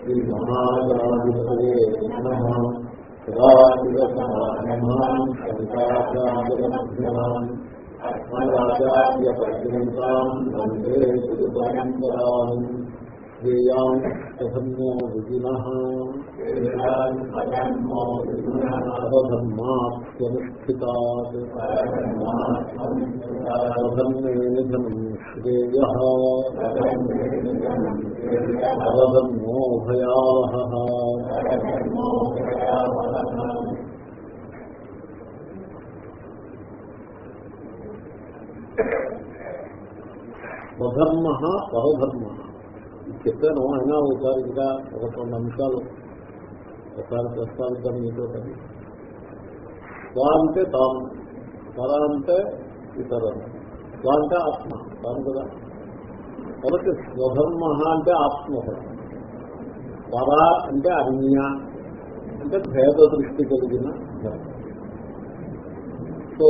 శ్రీమహాగణాధిపతే నమః సదాశివసమానమాన్ శంకాచార్యమధ్యమాన్ అస్మదాచార్యపర్యంతాం వందే గురుపరంపరాం శ్రేయాం సధన్యో విధినః పరధర్మాప్యనుష్ఠితాత్ నిధనం శ్రేయ పరధర్మో భయావహ స్వధర్మ పరధర్మ చెప్పాను అయినా ఒకసారి ఇంకా ఒక రెండు అంశాలు ఒకసారి ప్రస్తావించాను మీతో కానీ స్వ అంటే తాము పర అంటే ఇతరులు స్వ అంటే ఆత్మ తాను కదా. కాబట్టి స్వధర్మ అంటే ఆత్మధర్మం పర అంటే అన్య అంటే భేద దృష్టి కలిగిన ధర్మం. సో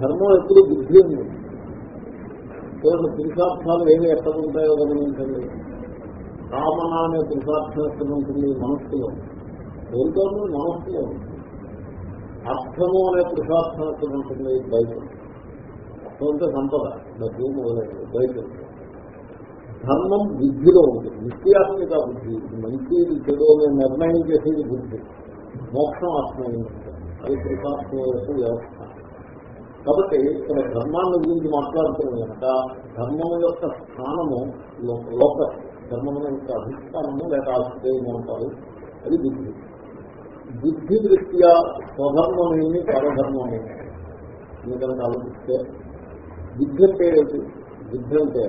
ధర్మం ఎప్పుడు బుద్ధి ఉంది. పురుషార్థాలు ఏమి ఎక్కడ ఉంటాయో గమనించండి. కామన అనే పురుషార్థం ఉంటుంది మనస్సులో. ఏంటోనూ మనస్సులో. అర్థము అనే పురుషార్థం ఉంటుంది బయట. అర్థం అంటే సంపద. డబ్బు మొదలైనది బయట. ధర్మం బుద్ధిలో ఉంటుంది నిత్యాత్మిక బుద్ధి. ఇది మంచి చెడు అనే నిర్ణయం చేసేది బుద్ధి. మోక్షం ఆత్మీయం అది పురుషార్థం యొక్క వ్యవస్థ. కాబట్టి ఇక్కడ ధర్మాన్ని గురించి మాట్లాడుతున్నాం కనుక ధర్మం యొక్క స్థానము లోకస్ ధర్మం యొక్క అధిష్టానము లేక ఆశ్రయము అంటారు అది బుద్ధి. బుద్ధి దృష్ట్యా స్వధర్మమేమి పరధర్మమేమి? ఎందుకంటే ఆలోచిస్తే బుద్ధి అంటే ఏంటి బుద్ధి అంటే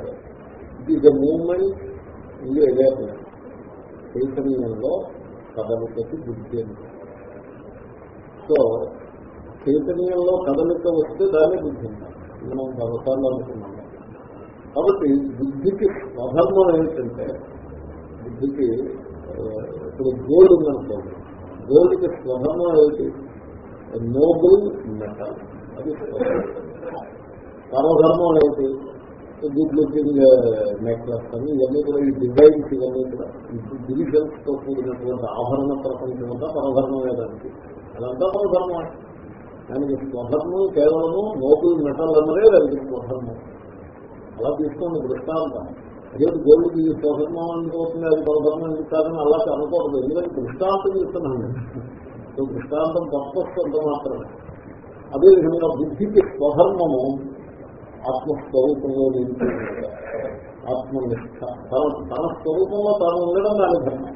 ఇట్ ఈజ్ ఎ మూమెంట్ ఇది అవేర్నెస్ చైతన్యంలో కదలికకి బుద్ధి అంటే సో చైతన్యంలో కదలిక వస్తే దాన్ని బుద్ధి మనం పదసార్లు అనుకున్నాం. కాబట్టి బుద్ధికి స్వధర్మం ఏమిటంటే బుద్ధికి ఇప్పుడు గోల్డ్ ఉందనుకోండి. గోల్డ్కి స్వధర్మం ఏమిటి? నోబుల్ మెటల్ అది పరధర్మం ఏమిటి? గుడ్ లుకింగ్ నెక్లెస్ అని ఇవన్నీ కూడా ఈ డిజైన్స్ ఇవన్నీ కూడా డివిజన్స్తో కూడినటువంటి ఆభరణ ప్రపంచం అంతా పరధర్మమే దానికి? అదంతా పరధర్మం దానికి స్వధర్మం కేవలము నోబుల్ మెటల్ అన్నదే దానికి స్వధర్మం. అలా తీసుకోండి దృష్టాంతం. అదే గోల్డ్కి స్వధర్మం అనుకోతుంది అది పరధర్మం ఎందుకు కాదని అలా అనుకోవద్దు ఎందుకంటే దృష్టాంతం ఇస్తున్నాను సో దృష్టాంతం పర్పస్ అంత మాత్రమే. అదేవిధంగా బుద్ధికి స్వధర్మము ఆత్మస్వరూపంలో ఆత్మనిష్ట. తన తన స్వరూపంలో తాను ఉండడం దాని ధర్మం.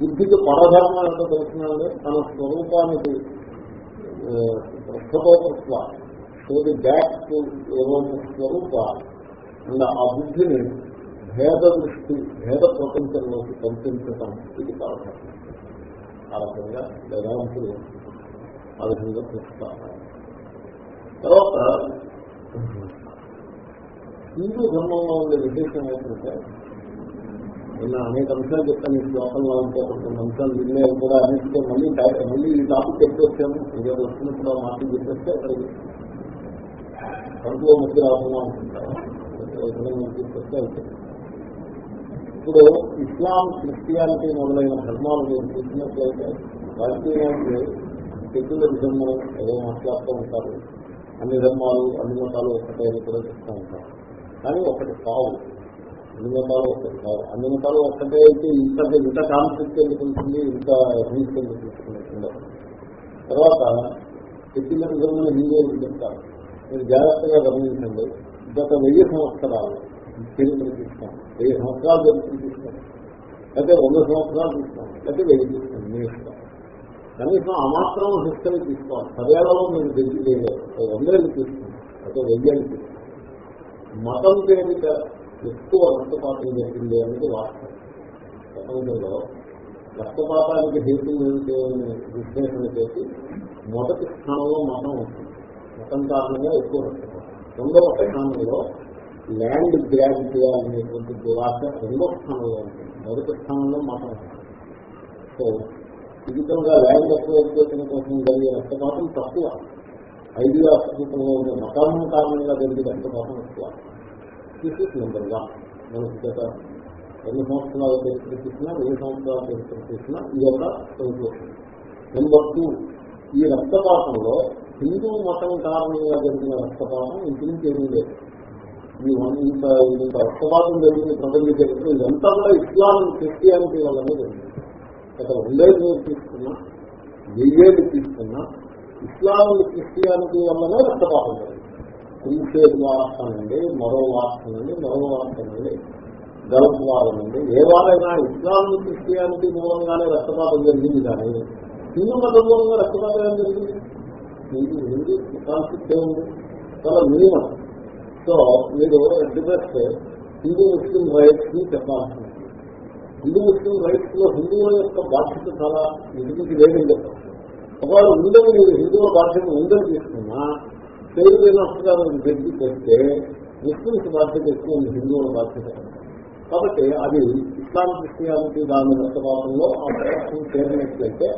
బుద్ధికి పరధర్మం ఎంత తెలుస్తున్నాడు తన స్వరూపానికి ప్రస్తుతోపత్వ సోది బ్యాక్ స్వరూప అండ్ ఆ బుద్ధిని భేద దృష్టి భేద ప్రపంచంలోకి పంపించటం ఇది పరధర్మం ఆ రకంగా వేదాంతులు ఆ విధంగా చూస్తారు తర్వాత హిందూ ధర్మంలో ఉండే విశేషం ఏంటంటే నిన్న అనేక అంశాలు చెప్తాను ఈ శ్లోకంలో ఉంటే కొన్ని అంశాలు నిన్నే కూడా అన్నింటితో మళ్ళీ మళ్ళీ ఈ టాపిక్ చెప్పి వచ్చాము ఇదే వచ్చినప్పుడు మాట చెప్పేస్తే అక్కడికి. కడుపులో ముద్ర రాకుండా అనుకుంటారు ఇప్పుడు ఇస్లాం క్రిస్టియానిటీ మొదలైన ధర్మాలు మీరు చూసినట్లయితే రాజకీయానికి సెక్యులర్ ధర్మం ఏదో మాట్లాడుతూ ఉంటారు. అన్ని ధర్మాలు అన్ని మతాలు ఒకటే కూడా చెప్తూ ఉంటారు. కానీ ఒకటి కావు. అన్ని మతాలు ఒకటి కావు. అన్ని మతాలు ఒక్కటే అయితే ఇంత ఇంత కాన్ఫ్లిక్ట్ ఎందుకు ఉంటుంది? ఇంత హింస ఎందుకు తీసుకుంటుంది తర్వాత సెక్యులరిజం హిందువులు చెప్తారు. మీరు జాగ్రత్తగా గమనించండి. గత వెయ్యి సంవత్సరాలు చరిత్ర చూస్తాం. వెయ్యి సంవత్సరాలు చరిత్ర చూస్తాం. అయితే వంద సంవత్సరాలు చూస్తాం. అయితే వెయ్యి చూస్తాం. మీ ఇష్టం. కనీసం అమాత్రం హిస్టరీ తీసుకోవాలి పదేళ్ళలో మీరు తెలిసి చేయలేదు వందేళ్ళు తీసుకున్నాం అయితే వెయ్యేళ్ళు తీసుకున్నాం మతం పేరిట ఎక్కువ రక్తపాతం జరిగింది అనేది వాస్తవం. ప్రపంచంలో రక్తపాతానికి హేతు ఏమిటి విశ్లేషణ చేసి మొదటి స్థానంలో మతం ఉంటుంది. మతం కారణంగా ఎక్కువ రక్తపాతం. రెండవ స్థానంలో ల్యాండ్ గ్రాబ్ అనేటువంటి దురాశ రెండో స్థానంలో ఉంటుంది మొదటి స్థానంలో మాత్రం సో ఫిజికల్గా ల్యాండ్ ఎక్స్ప్లోరేషన్ కోసం జరిగే రక్తపాతం తక్కువ. ఐడియా రూపంలో ఉండే మతానం కారణంగా జరిగే రక్తపాతం ఎక్కువ. దిస్ నెంబర్ వన్ మనకి గత ఎన్ని సంవత్సరాల చరిత్ర చూసినా వెయ్యి సంవత్సరాల చరిత్ర చూసినా ఇది ఒక నెంబర్ టూ ఈ రక్తపాతంలో హిందూ మతం కారణంగా జరిగిన రక్తపాతం ఇంటి నుంచి ఏమీ లేదు. ఇంత ఇంత రక్తపాతం జరిగిన ప్రపంచ చరిత్ర ఇదంతా కూడా ఇస్లాం క్రిస్టియానిటీ వల్లనే జరిగింది. గత రెండేళ్ళు మీరు తీసుకున్నా వెయ్యేళ్ళు తీసుకున్నా ఇస్లాం క్రిస్టియానిటీ వల్లనే రక్తపాతం జరిగింది. క్రూసేడ్ వార్త మరో వార్త మరో వార్త నుండి గల్ఫ్ వారం ఏ వారైనా ఇస్లాం క్రిస్టియానిటీ మూలంగానే రక్తపాతం జరిగింది కానీ హిందూ మతం మూలంగా రక్తపాతం జరిగింది? హిందూ హిందూ కాన్సెప్ట్ ఏముంది చాలా మినిమం సో మీరు డిబెస్ట్ హిందూ ముస్లిం రైట్స్ని చెప్పాల్సింది హిందూ ముస్లిం రైట్స్లో హిందువుల యొక్క బాధ్యత చాలా ఇంటికి లేదని చెప్పాలి ఒకవేళ ఉందని మీరు హిందువుల బాధ్యత ఉందని తీసుకున్నా పేరు లేని నష్టం వ్యక్తి చేస్తే ముస్లింస్ బాధ్యత ఎక్కువ ఉంది హిందువుల బాధ్యత కాబట్టి అది ఇస్లాం క్రిస్టియానిటీ దాని రక్తపాతంలో ఆ ప్రయత్నం చేరినట్లయితే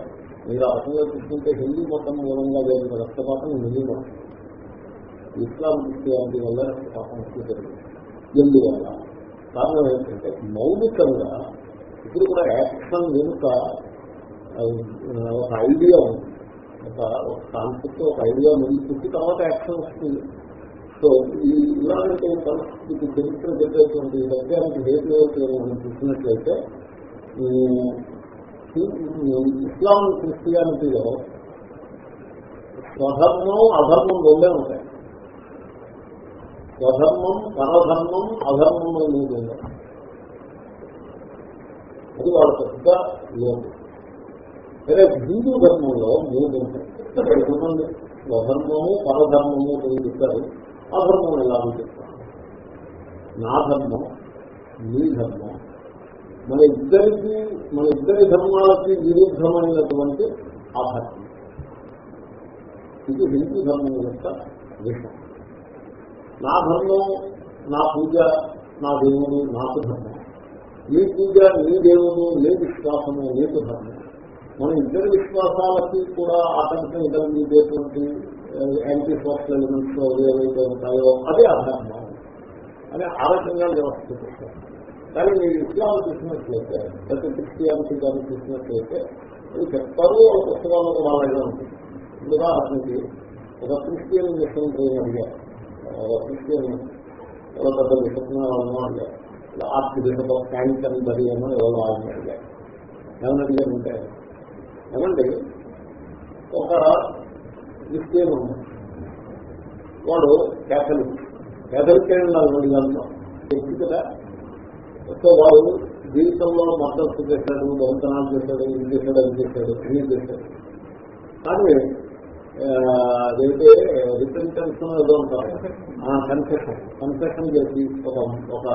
మీరు ఆ రకంగా చూసుకుంటే హిందూ మతం మూలంగా జరిగిన రక్తపాతం హిందూ మతం. ఇస్లాం క్రిస్టియానిటీ వల్ల రక్తపాతం ఎక్కువ జరిగింది. ఎందువల్ల? కారణం ఏంటంటే మౌలికంగా ఇప్పుడు కూడా యాక్షన్ వెనుక ఒక ఐడియా ఉంది. ఒక కాన్సెప్ట్ ఒక ఐడియా ముందు పుట్టి తర్వాత యాక్షన్ వస్తుంది. సో ఈ ఇలాంటి పరిస్థితికి చరిత్ర జరిగేటువంటి దగ్గర హేతు చూసినట్లయితే ఇస్లాం క్రిస్టియానిటీలో స్వధర్మం అధర్మం రెండే ఉంటాయి. స్వధర్మం పరధర్మం అధర్మం అనేది అది వాళ్ళ పెద్ద లేదు సరే హిందూ ధర్మంలో మూడు ఉంటాయి. చూడండి స్వధర్మము పరధర్మము చెప్తారు అధర్మం ఎలా చెప్తారు నా ధర్మం నీ ధర్మం మన ఇద్దరికి మన ఇద్దరి ధర్మాలకి విరుద్ధమైనటువంటి అధర్మం ఇది హిందూ ధర్మం యొక్క విషయం. నా ధర్మం నా పూజ నా దేవుడు నాకు ధర్మం. నీ పూజ నీ దేవుడు నీ విశ్వాసము నీకు ధర్మం. మన ఇద్దరి విశ్వాసాలకి కూడా ఆటంకం కలిగేటువంటి యాంటీ సోషల్ ఎలిమెంట్స్ ఏవైతే ఉంటాయో అదే అధర్మం అని ఆ రకంగా వ్యవస్థ చేశారు కానీ మీరు ఇస్లాం చూసినట్లయితే ప్రతి క్రిస్టియానిటీ కానీ చూసినట్లయితే మీరు చెప్తారు వాళ్ళ పుస్తకాలు కూడా ఉంటుంది ఉదాహరణకి ఒక క్రిస్టియన్ మిషన్ ట్రైన్ అడిగారు ఒక క్రిస్టియన్ ఎవరో పెద్ద విషయం అడిగారు ఆర్తి బిషప్ క్యాంకర్ బరి అని ఎవరో ఆయన అడిగారు. ఏమని అడిగారంటే ఏమండి ఒక క్రిస్టియన్ ఉంది వాడు క్యాథలిక్. క్యాథలిక్ అడిగాను వ్యక్తి కదా? సో వాడు జీవితంలో మద్దతు చేశాడు దొంగతనాలు చేశాడు ఇది చేశాడు అది చేశాడు అన్ని చేశాడు. కానీ అదైతే రిపెంటెన్స్ ఏదో ఉంటారు కన్సెషన్ కన్సెషన్ చేసి ఒక ఒక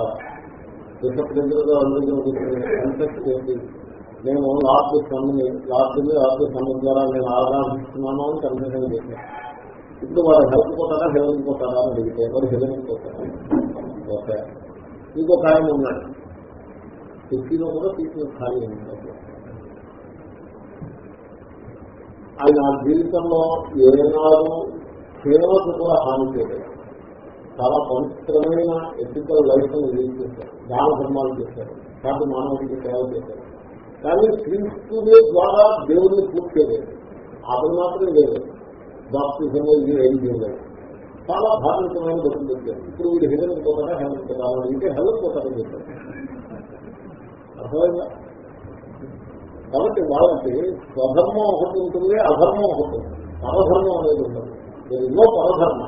బిషప్ అందరికీ కన్సెషన్ చేసి నేను లాస్ట్ సమ్ని లాస్ట్ లాస్ట్ సమ్మె ద్వారా నేను ఆరాధిస్తున్నాను అని కన్సెషన్ చేశాను ఇప్పుడు వారు హెల్త్ పోతారా హెల్త్ పోతారా అని అడిగితే వారు హెల్త్ పోతారా? ఓకే. ఇంకొక ఆయన ఉన్నాడు. శక్తిలో కూడా తీసుకుని ఖాళీ ఉంది. ఆయన జీవితంలో ఏనాడు సేవకు కూడా హాని చేయలేదు. చాలా పవిత్రమైన ఎథికల్ లైఫ్ లీడ్ చేశారు. దాన ధర్మాలు చేశారు. కాబట్టి మానవుడికి సేవ చేశారు. కానీ క్రీస్తుని ద్వారా దేవుడిని పూర్తి చేయలేదు. అతను మాత్రం లేదు. బాప్తిజం ఇది ఏం చేయలేదు చాలా ధార్మికమైన బతులు పెట్టారు ఇప్పుడు వీడు హెల్త్ పోతారా హెల్త్ పోతారా అంటే హెల్త్ పోతారని చెప్పారు. అర్థమైందా? కాబట్టి వాళ్ళకి స్వధర్మం ఒకటి ఉంటుంది అధర్మం ఒకటి పరధర్మం అనేది ఉండదు. ఎన్నో పరధర్మ.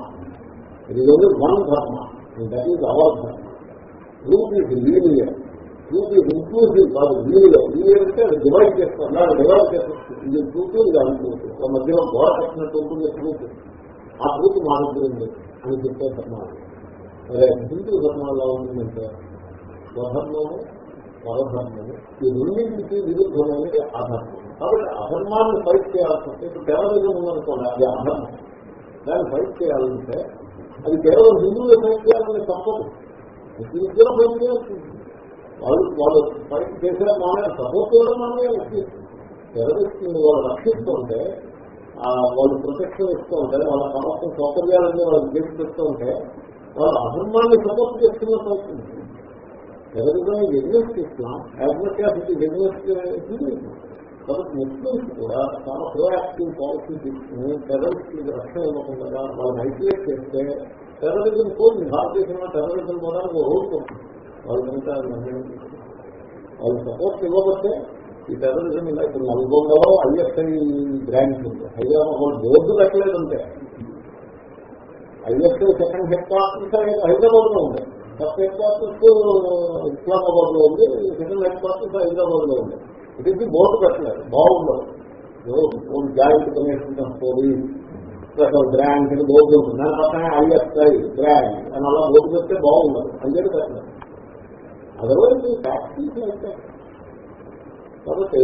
ఇది ఓన్లీ వన్ ధర్మ. దట్ ఈజ్ అవర్ ధర్మ. Truth is linear truth is inclusive కాదు లీనియర్ లీనియర్ అంటే అది డివైడ్ చేస్తారు. దాన్ని డివైడ్ చేస్తారు. ఇది ట్రూత్ ఇది అనుకుంటుంది ఒక మధ్యలో గోడ కట్టినట్టు ఉంటుంది ట్రూత్ ఆ ట్రూత్ మా దగ్గర ఉంది. అని చెప్పే ధర్మాలు. అదే హిందూ ధర్మాల్లో ఉంటుందంటే స్వధర్మము పరధర్మము ఈ రెండింటికి విరుద్ధమైనది అధర్మం. కాబట్టి అధర్మాన్ని ఫైట్ చేయాల్సి వస్తే ఇప్పుడు టెర్రరిజం ఉందనుకోండి అది అధర్మం. దాన్ని ఫైట్ చేయాలంటే అది కేవలం హిందువులు ఫైట్ చేయాలని తప్పదు. ముస్లింస్ కూడా ఫైట్ చేయాల్సింది. వాళ్ళు వాళ్ళు ఫైట్ చేసే మానే సపోర్ట్ చేయడం మానే టెర్రరిస్ట్ వాళ్ళు రక్షిస్తుంటే వాళ్ళు ప్రొటెక్షన్ ఇస్తూ ఉంటే వాళ్ళ సమస్య సౌకర్యాలన్నీ వాళ్ళు చేసి పెడుతూ ఉంటే వాళ్ళు అధర్మాన్ని సపోర్ట్ చేస్తున్నట్టు అవుతుంది. ఎవరికైనా against Islam as as it కాబట్టి ముస్లిమ్స్ కూడా చాలా ప్రోయాక్టివ్ పాలసీ తీసుకుని టెర్రరిస్ట్ రక్షణ ఇవ్వకుండా వాళ్ళని ఐసోలేట్ చేస్తే టెర్రరిజం కోసం భారతదేశంలో టెర్రరిజం కూడా ఒక రోజు పోతుంది వాళ్ళు వాళ్ళు సపోర్ట్ ఇవ్వకపోతే ఈ టెర్రరిజం ఇలా ఇప్పుడు నల్గొండలో ఐఎస్ఐ బ్రాంచ్ ఉంది. హైదరాబాద్ బోర్డు పెట్టలేదంటే ఐఎస్ఐ సెకండ్ హెడ్ క్వార్టర్స్ హైదరాబాద్లో ఉంటాయి ఫస్ట్ హెడ్ క్వార్టర్స్ ఇస్లామాబాద్లో ఉంది సెకండ్ హెడ్ క్వార్టర్స్ హైదరాబాద్లో ఉంది ఇది బోర్డు పెట్టలేదు బాగుండదు జాయింట్ కనెక్షన్ పోలీస్ బ్రాండ్ అని బోర్డు ఉంటుంది. దాని పక్కనే ఐఎస్ఐ బ్రాండ్ అని అలా బోర్డు పెడితే బాగుండదు అంతే పెట్టలేదు అదర్వైజ్ ఫ్యాక్టరీస్ అయితే కాబట్టి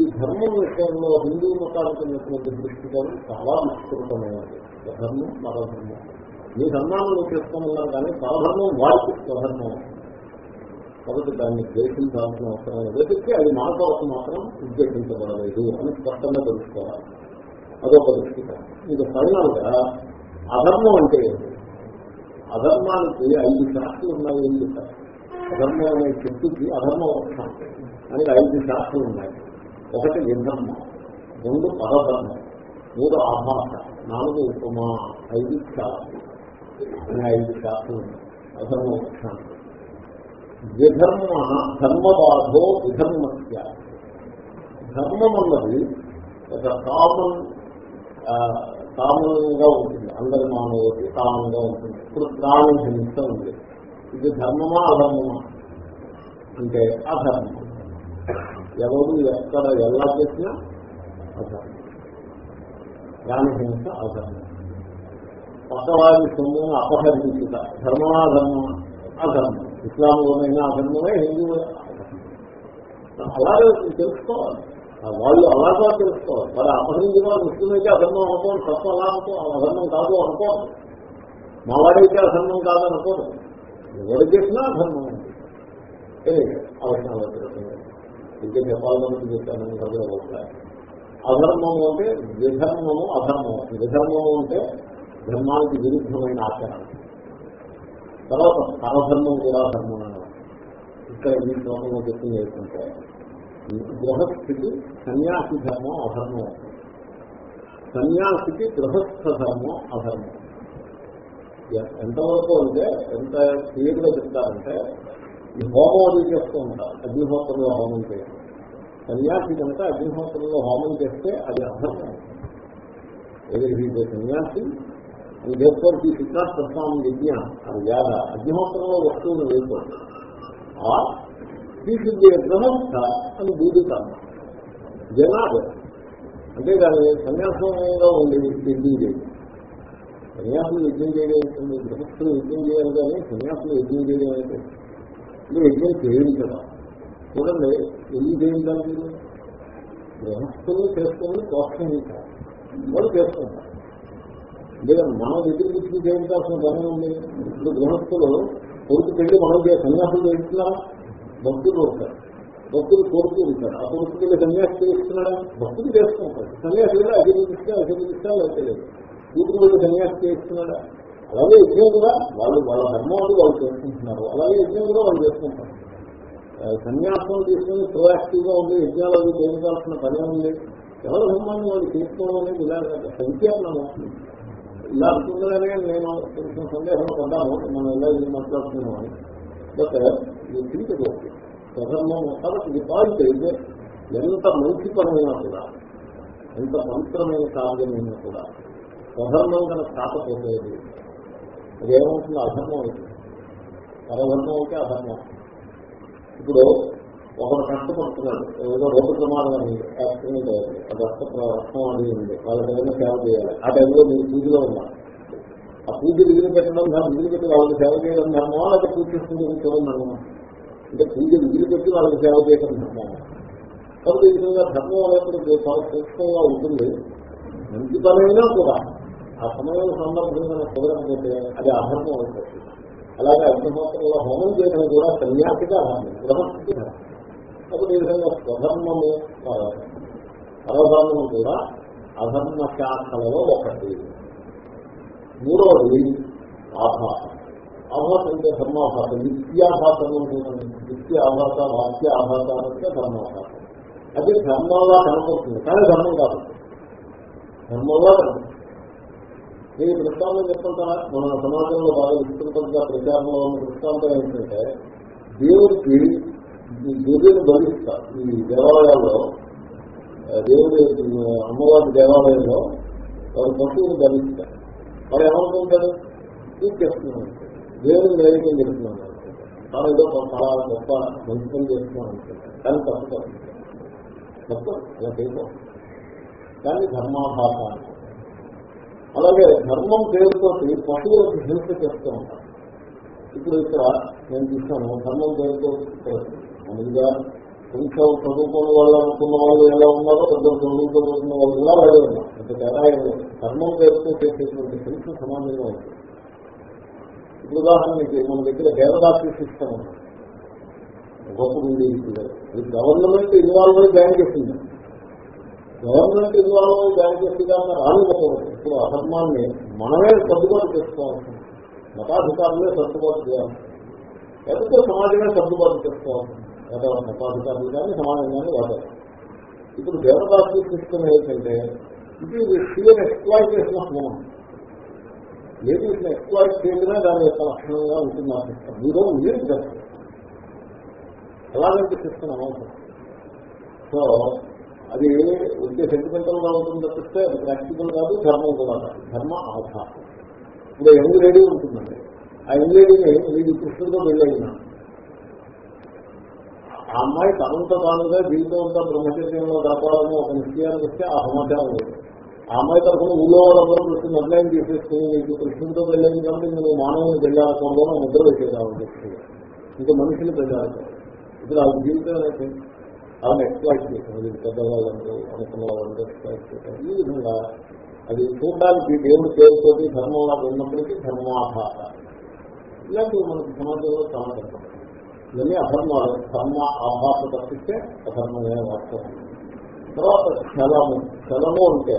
ఈ ధర్మం విషయంలో హిందూ మతానికి ఉన్నటువంటి దృష్టికోణం చాలా విస్తృతమైనది. ధర్మం మరో ధర్మం. మీ ధర్మాన్ని నువ్వు చేసుకోమన్నారు కానీ పరధర్మం వాడికి స్వధర్మం. కాబట్టి దాన్ని ద్వేషించాల్సిన అవసరం లేదు. వెతికి అది మన కొరకు మాత్రం ఉద్దేశించబడలేదు అని స్పష్టంగా తెలుసుకోవాలి. అదొక దృష్టి ఇది ఫైనల్గా అధర్మం అంటే అధర్మానికి ఐదు శాస్త్రులు ఉన్నాయి ఏం చెప్పారు? అధర్మం అనే శక్తికి అధర్మ వృక్షం అని ఐదు శాస్త్రులు ఉన్నాయి. ఒకటి విధర్మం రెండు పరధర్మం మూడు ఆభాష నాలుగు ఉపమా ఐదు శాస్త్రం అనే ఐదు శాస్త్రులు అధర్మ వృక్షానికి విధర్మ ధర్మబాధో విధర్మస్య ధర్మం అన్నది ఒక కామన్ కామన్గా ఉంటుంది. అందరి మానవుడికి కామన్గా ఉంటుంది. ఇప్పుడు ప్రాణం హింస ఉంది. ఇది ధర్మమా అధర్మమా? అంటే అధర్మం. ఎవరు ఎక్కడ ఎలా చేసినా అధర్మం. ప్రాణహింస అధర్మం. పక్కవారి సొమ్మును అపహరించుట. ధర్మమా ధర్మమా? అధర్మం. ఇస్లాంలోనైనా అధర్మమే హిందూ అలాగే తెలుసుకోవాలి. వాళ్ళు అలాగా తెలుసుకోవాలి. మరి అపహరించిన వాళ్ళు ముస్లిం అధర్మం అనుకోవాలి తప్ప అలా అనుకోవాలి అధర్మం కాదు అనుకోండి మావాడైతే అధర్మం కాదు అనుకోదు ఎవరు చేసినా అధర్మం అవసరం ఇంకా చెప్పాలని చెప్పాను ప్రజల అధర్మము అంటే విధర్మము అధర్మము. విధర్మము అంటే ధర్మానికి విరుద్ధమైన ఆచరణ తర్వాత పరధర్మం కూడా ధర్మం ఇక్కడ ఈ శ్లోకంలో చెప్పింది ఏంటంటే గృహస్థితి సన్యాసి ధర్మం అధర్మం. సన్యాసికి గృహస్థ ధర్మం అధర్మం. ఎంతవరకు అంటే ఎంత క్లియర్గా చెప్తారంటే ఈ హోమం అది చేస్తూ ఉంటారు అగ్నిహోత్రంలో హోమం చేయడం. సన్యాసి కనుక అగ్నిహోత్రంలో హోమం చేస్తే అది అధర్మం. ఏదైతే సన్యాసి అండ్ దేశోర్ ఈ సిద్ధార్థ ప్రస్థానం యజ్ఞ. అది వ్యాధ అగ్నిహోత్రంలో వస్తువులు వేయకూడదు ఆ తీసుకునే గ్రహస్థ అని బూదుతాను జనాభ. అంతేగాని సన్యాసంలో ఉండి యజ్ఞం చేయడం సన్యాసులు యజ్ఞం చేయడం ఏంటండి గృహస్థులు యజ్ఞం చేయాలి కానీ సన్యాసులు యజ్ఞం చేయడం ఏంటంటే మీరు యజ్ఞం చేయండి కదా. చూడండి ఎందుకు చేయించాలి మీరు గృహస్థులు చేసుకుని ప్రోత్సహించాలి. వాళ్ళు చేసుకుంటారు. లేదండి మనం దగ్గర నుంచి చేయించాల్సిన ధనం ఉంది. ఇప్పుడు గృహస్థులు కొడుకు పెళ్ళి మనం సన్యాసులు చేస్తున్నారా భక్తులు ఉంటారు భక్తులు కోరుతూ ఉంటారు ఆ కొడుకు పెళ్ళి సన్యాసి చేయిస్తున్నాడా భక్తులు చేసుకుంటారు సన్యాసి వెళ్ళి అభివృద్ధిస్తా అభివృద్ధిస్తా లేకపోతే లేదు కూతురు వెళ్ళి సన్యాసి చేయిస్తున్నాడా అలాగే యజ్ఞం కూడా వాళ్ళు వాళ్ళ ధర్మాలు వాళ్ళు చేసుకుంటున్నారు. అలాగే యజ్ఞం కూడా వాళ్ళు చేసుకుంటారు. సన్యాసం తీసుకుని ప్రోయాక్టివ్గా ఉండి యజ్ఞాలు చేయించాల్సిన పని ఉంది ఎవరి ధర్మాన్ని వాళ్ళు చేసుకోవడం అనేది ఇలా సంఖ్యానం ఇలా అనుకుందనే నేను కొంచెం సందేహం పడ్డాను. మనం ఎలా ఇది మాట్లాడుతున్నామని బట్ ఈ తిరిగి స్వధర్మం కాబట్టి ఇది అయితే ఎంత మంచి పనైనా కూడా ఎంత పవిత్రమైన కార్యమైనా కూడా ప్రధర్మం కనుక కాకపోతే అదేమవుతుంది అధర్మం అవుతుంది పరధర్మం అయితే అధర్మం. ఇప్పుడు ఒకరు కష్టపడుతున్నాడు ఏదో రోడ్డు ప్రమాదం అని యాక్సిడెంట్ అయ్యింది అది రక్త రక్తం అది ఉంది. వాళ్ళకి ఏదైనా సేవ చేయాలి. ఆ టైంలో మీరు పూజలో ఉన్నారు ఆ పూజ విధులు పెట్టడం ధర్మం. విధులు పెట్టి వాళ్ళకి సేవ చేయడం ధర్మమా? లేకపోతే పూజ చేసుకుంటే కూర్చోవడం అంటే పూజ విధులు పెట్టి వాళ్ళకి సేవ చేయడం ధర్మం కాబట్టి ఈ విధంగా ధర్మం అనేప్పుడు చాలా సూక్ష్మంగా ఉంటుంది. మంచి పనైనా కూడా. ఆ సమయం సందర్భంగా కుదరకపోతే అది అధర్మం అవుతుంది. అలాగే అగ్నిహోత్రంలో హోమం చేయడం కూడా సన్యాసిగా అధర్మం. గృహస్థితి కాబట్టి ఈ విధంగా స్వధర్మము పరధర్మము కూడా అధర్మ శాఖలలో ఒకటి. మూడవది ఆభాసం. ఆభాసం అంటే ధర్మాభాసం. నిత్యాభాసము నిత్య ఆభాస వాక్య ఆభాస అంటే ధర్మాభాసం. అది ధర్మంలా కనపడుతుంది కానీ ధర్మం కాదు. ధర్మంలా కనపడుతుంది. నేను దృష్టాంతం చెప్తుంటారా? మన సమాజంలో బాగా విస్తృతంగా ప్రచారంలో ఉన్న దృష్టాంతం ఏంటంటే దేవుడికి ఈ దేవుని భరిస్తారు ఈ దేవాలయాల్లో దేవుడి అమ్మవారి దేవాలయంలో వారు పశువుని భరిస్తారు వారు ఏమనుకుంటారు? పూజ చేస్తున్నాను దేవుని నైవేద్యం చేస్తున్నాను తాను ఏదో చాలా గొప్ప మంచి పని చేస్తున్నాను అనుకుంటారు కానీ తప్పు కాదు. తప్పు. అలా చేయకూడదు. కానీ ధర్మాభాష అలాగే ధర్మం పేరుతో పశువులకు హింస చేస్తూ ఉంటారు. ఇప్పుడు ఇక్కడ నేను చూస్తాను ధర్మం పేరుతో ముందుగా కొంచెం చదువుకున్న వాళ్ళు అనుకున్న వాళ్ళు ఎలా ఉన్నారో పెద్ద చదువుకున్న వాళ్ళు కూడా అలాగే ఉన్నారు? అంత తేడా కర్మం పేరుతో చేసేటువంటి హింస సమాజంగా ఉంటుంది ఇప్పుడు ఉదాహరణకి మన దగ్గర దేవదాసి సిస్టమ్ ఒకప్పుడు ఉండేది గవర్నమెంట్ ఇన్వాల్వ్ అయ్యి బ్యాన్ చేసింది. గవర్నమెంట్ ఇన్వాల్వ్ అయ్యి బ్యాన్ చేసిందా రానివ్వకూడదు. ఇప్పుడు అధర్మాన్ని మనమే సర్దుబాటు చేసుకోవాల్సింది. మతాధికారులే సర్దుబాటు చేయాలి. లేకపోతే సమాజమే సర్దుబాటు చేసుకోవాల్సింది లేదా ఉపాధికారులు కానీ సమాజం కానీ వాతావరణం ఇప్పుడు దేవదాసు సిస్టమ్ ఏంటంటే ఇది షియర్ ఎక్స్ప్లాయిటేషన్ ఆఫ్ మోన్ ఏది ఎక్స్ప్లాయిట్ చేయడమే దాని యొక్క లక్షణంగా ఉంటుంది ఆ సిస్టమ్ మీరు మీరు చేస్తారు ఎలాగంటే సిస్టమ్ అనవసరం సో అది ఉంటే సెంటిమెంటల్గా ఉంటుంది తప్పిస్తే అది ప్రాక్టికల్ కాదు ధర్మం కూడా ధర్మ ఆధారం. ఇప్పుడు యంగ్ లేడీ ఉంటుందండి. ఆ యంగ్ లేడీని మీరు కృష్ణుడితో వెళ్ళయినా ఆ అమ్మాయి తనంత తానుగా జీవితం అంతా బ్రహ్మచర్యంలో దాపాలని ఒక నిశ్చయానికి వస్తే ఆ సమాచారం లేదు ఆ అమ్మాయి తరఫున ఊళ్ళో వాళ్ళందరూ కృష్ణ నిర్ణయం చేసేస్తుంది నీకు కృష్ణుడితో వెళ్ళేది కాబట్టి నువ్వు మానవుని వెళ్ళాలకుండా ముద్ర వేసేదాన్ని చెప్తుంది ఇంకా మనుషులు వెళ్ళాలి ఇప్పుడు ఆ జీవితం అయితే ఆమె ఎక్స్ప్లాయిట్ చేశారు. పెద్దవాళ్ళందరూ అనుకున్న వాళ్ళందరూ ఎక్స్ప్లాయిట్ చేశారు. ఈ విధంగా అది చూడడానికి దేవుడి పేరుతోటి ధర్మంలా ఉన్నప్పటికీ ధర్మాభాష ఇలాంటివి మనకు సమాజంలో చాలా కనపడతాయి. ఇవన్నీ అధర్మాలు. ధర్మ ఆభాష తప్పిస్తే అధర్మమైన వాస్తవం. తర్వాత క్షలము క్షలము అంటే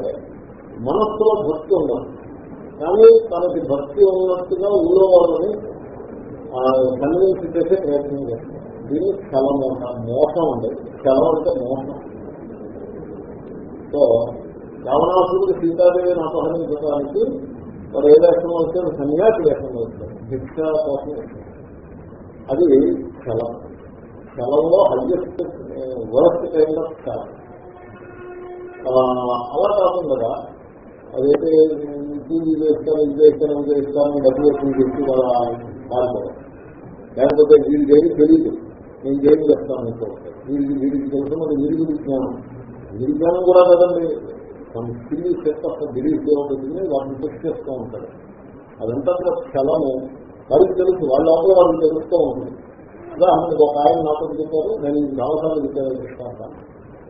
మనస్సులో భక్తి ఉండదు. కానీ తనకి భక్తి ఉన్నట్టుగా ఊళ్ళో వాళ్ళని కన్విన్స్ చేసే ప్రయత్నం చేస్తారు. దీన్ని క్షలము మోసం ఉండేది క్షలం అంటే మోసం. సో రావణాసుడికి సీతాదేవిని అపహరించడానికి వారు ఏ వేషం వచ్చారు సన్యాసి వేషం వచ్చారు భిక్ష కోసం వస్తారు. అది క్షలం క్షలంలో హయ్యెస్ట్ వర్స్ట్ కైండ్ ఆఫ్ క్షలం అలా కాకుండా అదైతే టీవీ చేస్తాను ఇది చేస్తాను ఇది చేస్తాను డబ్బులు వేసుకుని చెప్పి వాళ్ళ పాల్గొనరు లేకపోతే వీడి దేవి తెలియదు నేను దేవి చేస్తాను అనుకోవచ్చు వీడికి వీడికి తెలుసు మరి వీడికి విజ్ఞానం విజ్ఞానం కూడా కదండి. మన స్కిల్ సెట్ ఆఫ్ బిలీఫ్ ఏముంటుంది వాటిని పుష్ చేస్తూ ఉంటాడు అదంతా కూడా క్షలము వారికి తెలుసు వాళ్ళ లోపల వాళ్ళకి తెలుస్తూ ఉంటుంది. ఉదాహరణకు ఒక ఆయన నాతో చెప్పారు నేను ఈ సంవత్సరాలు విద్యాలయం చేస్తాను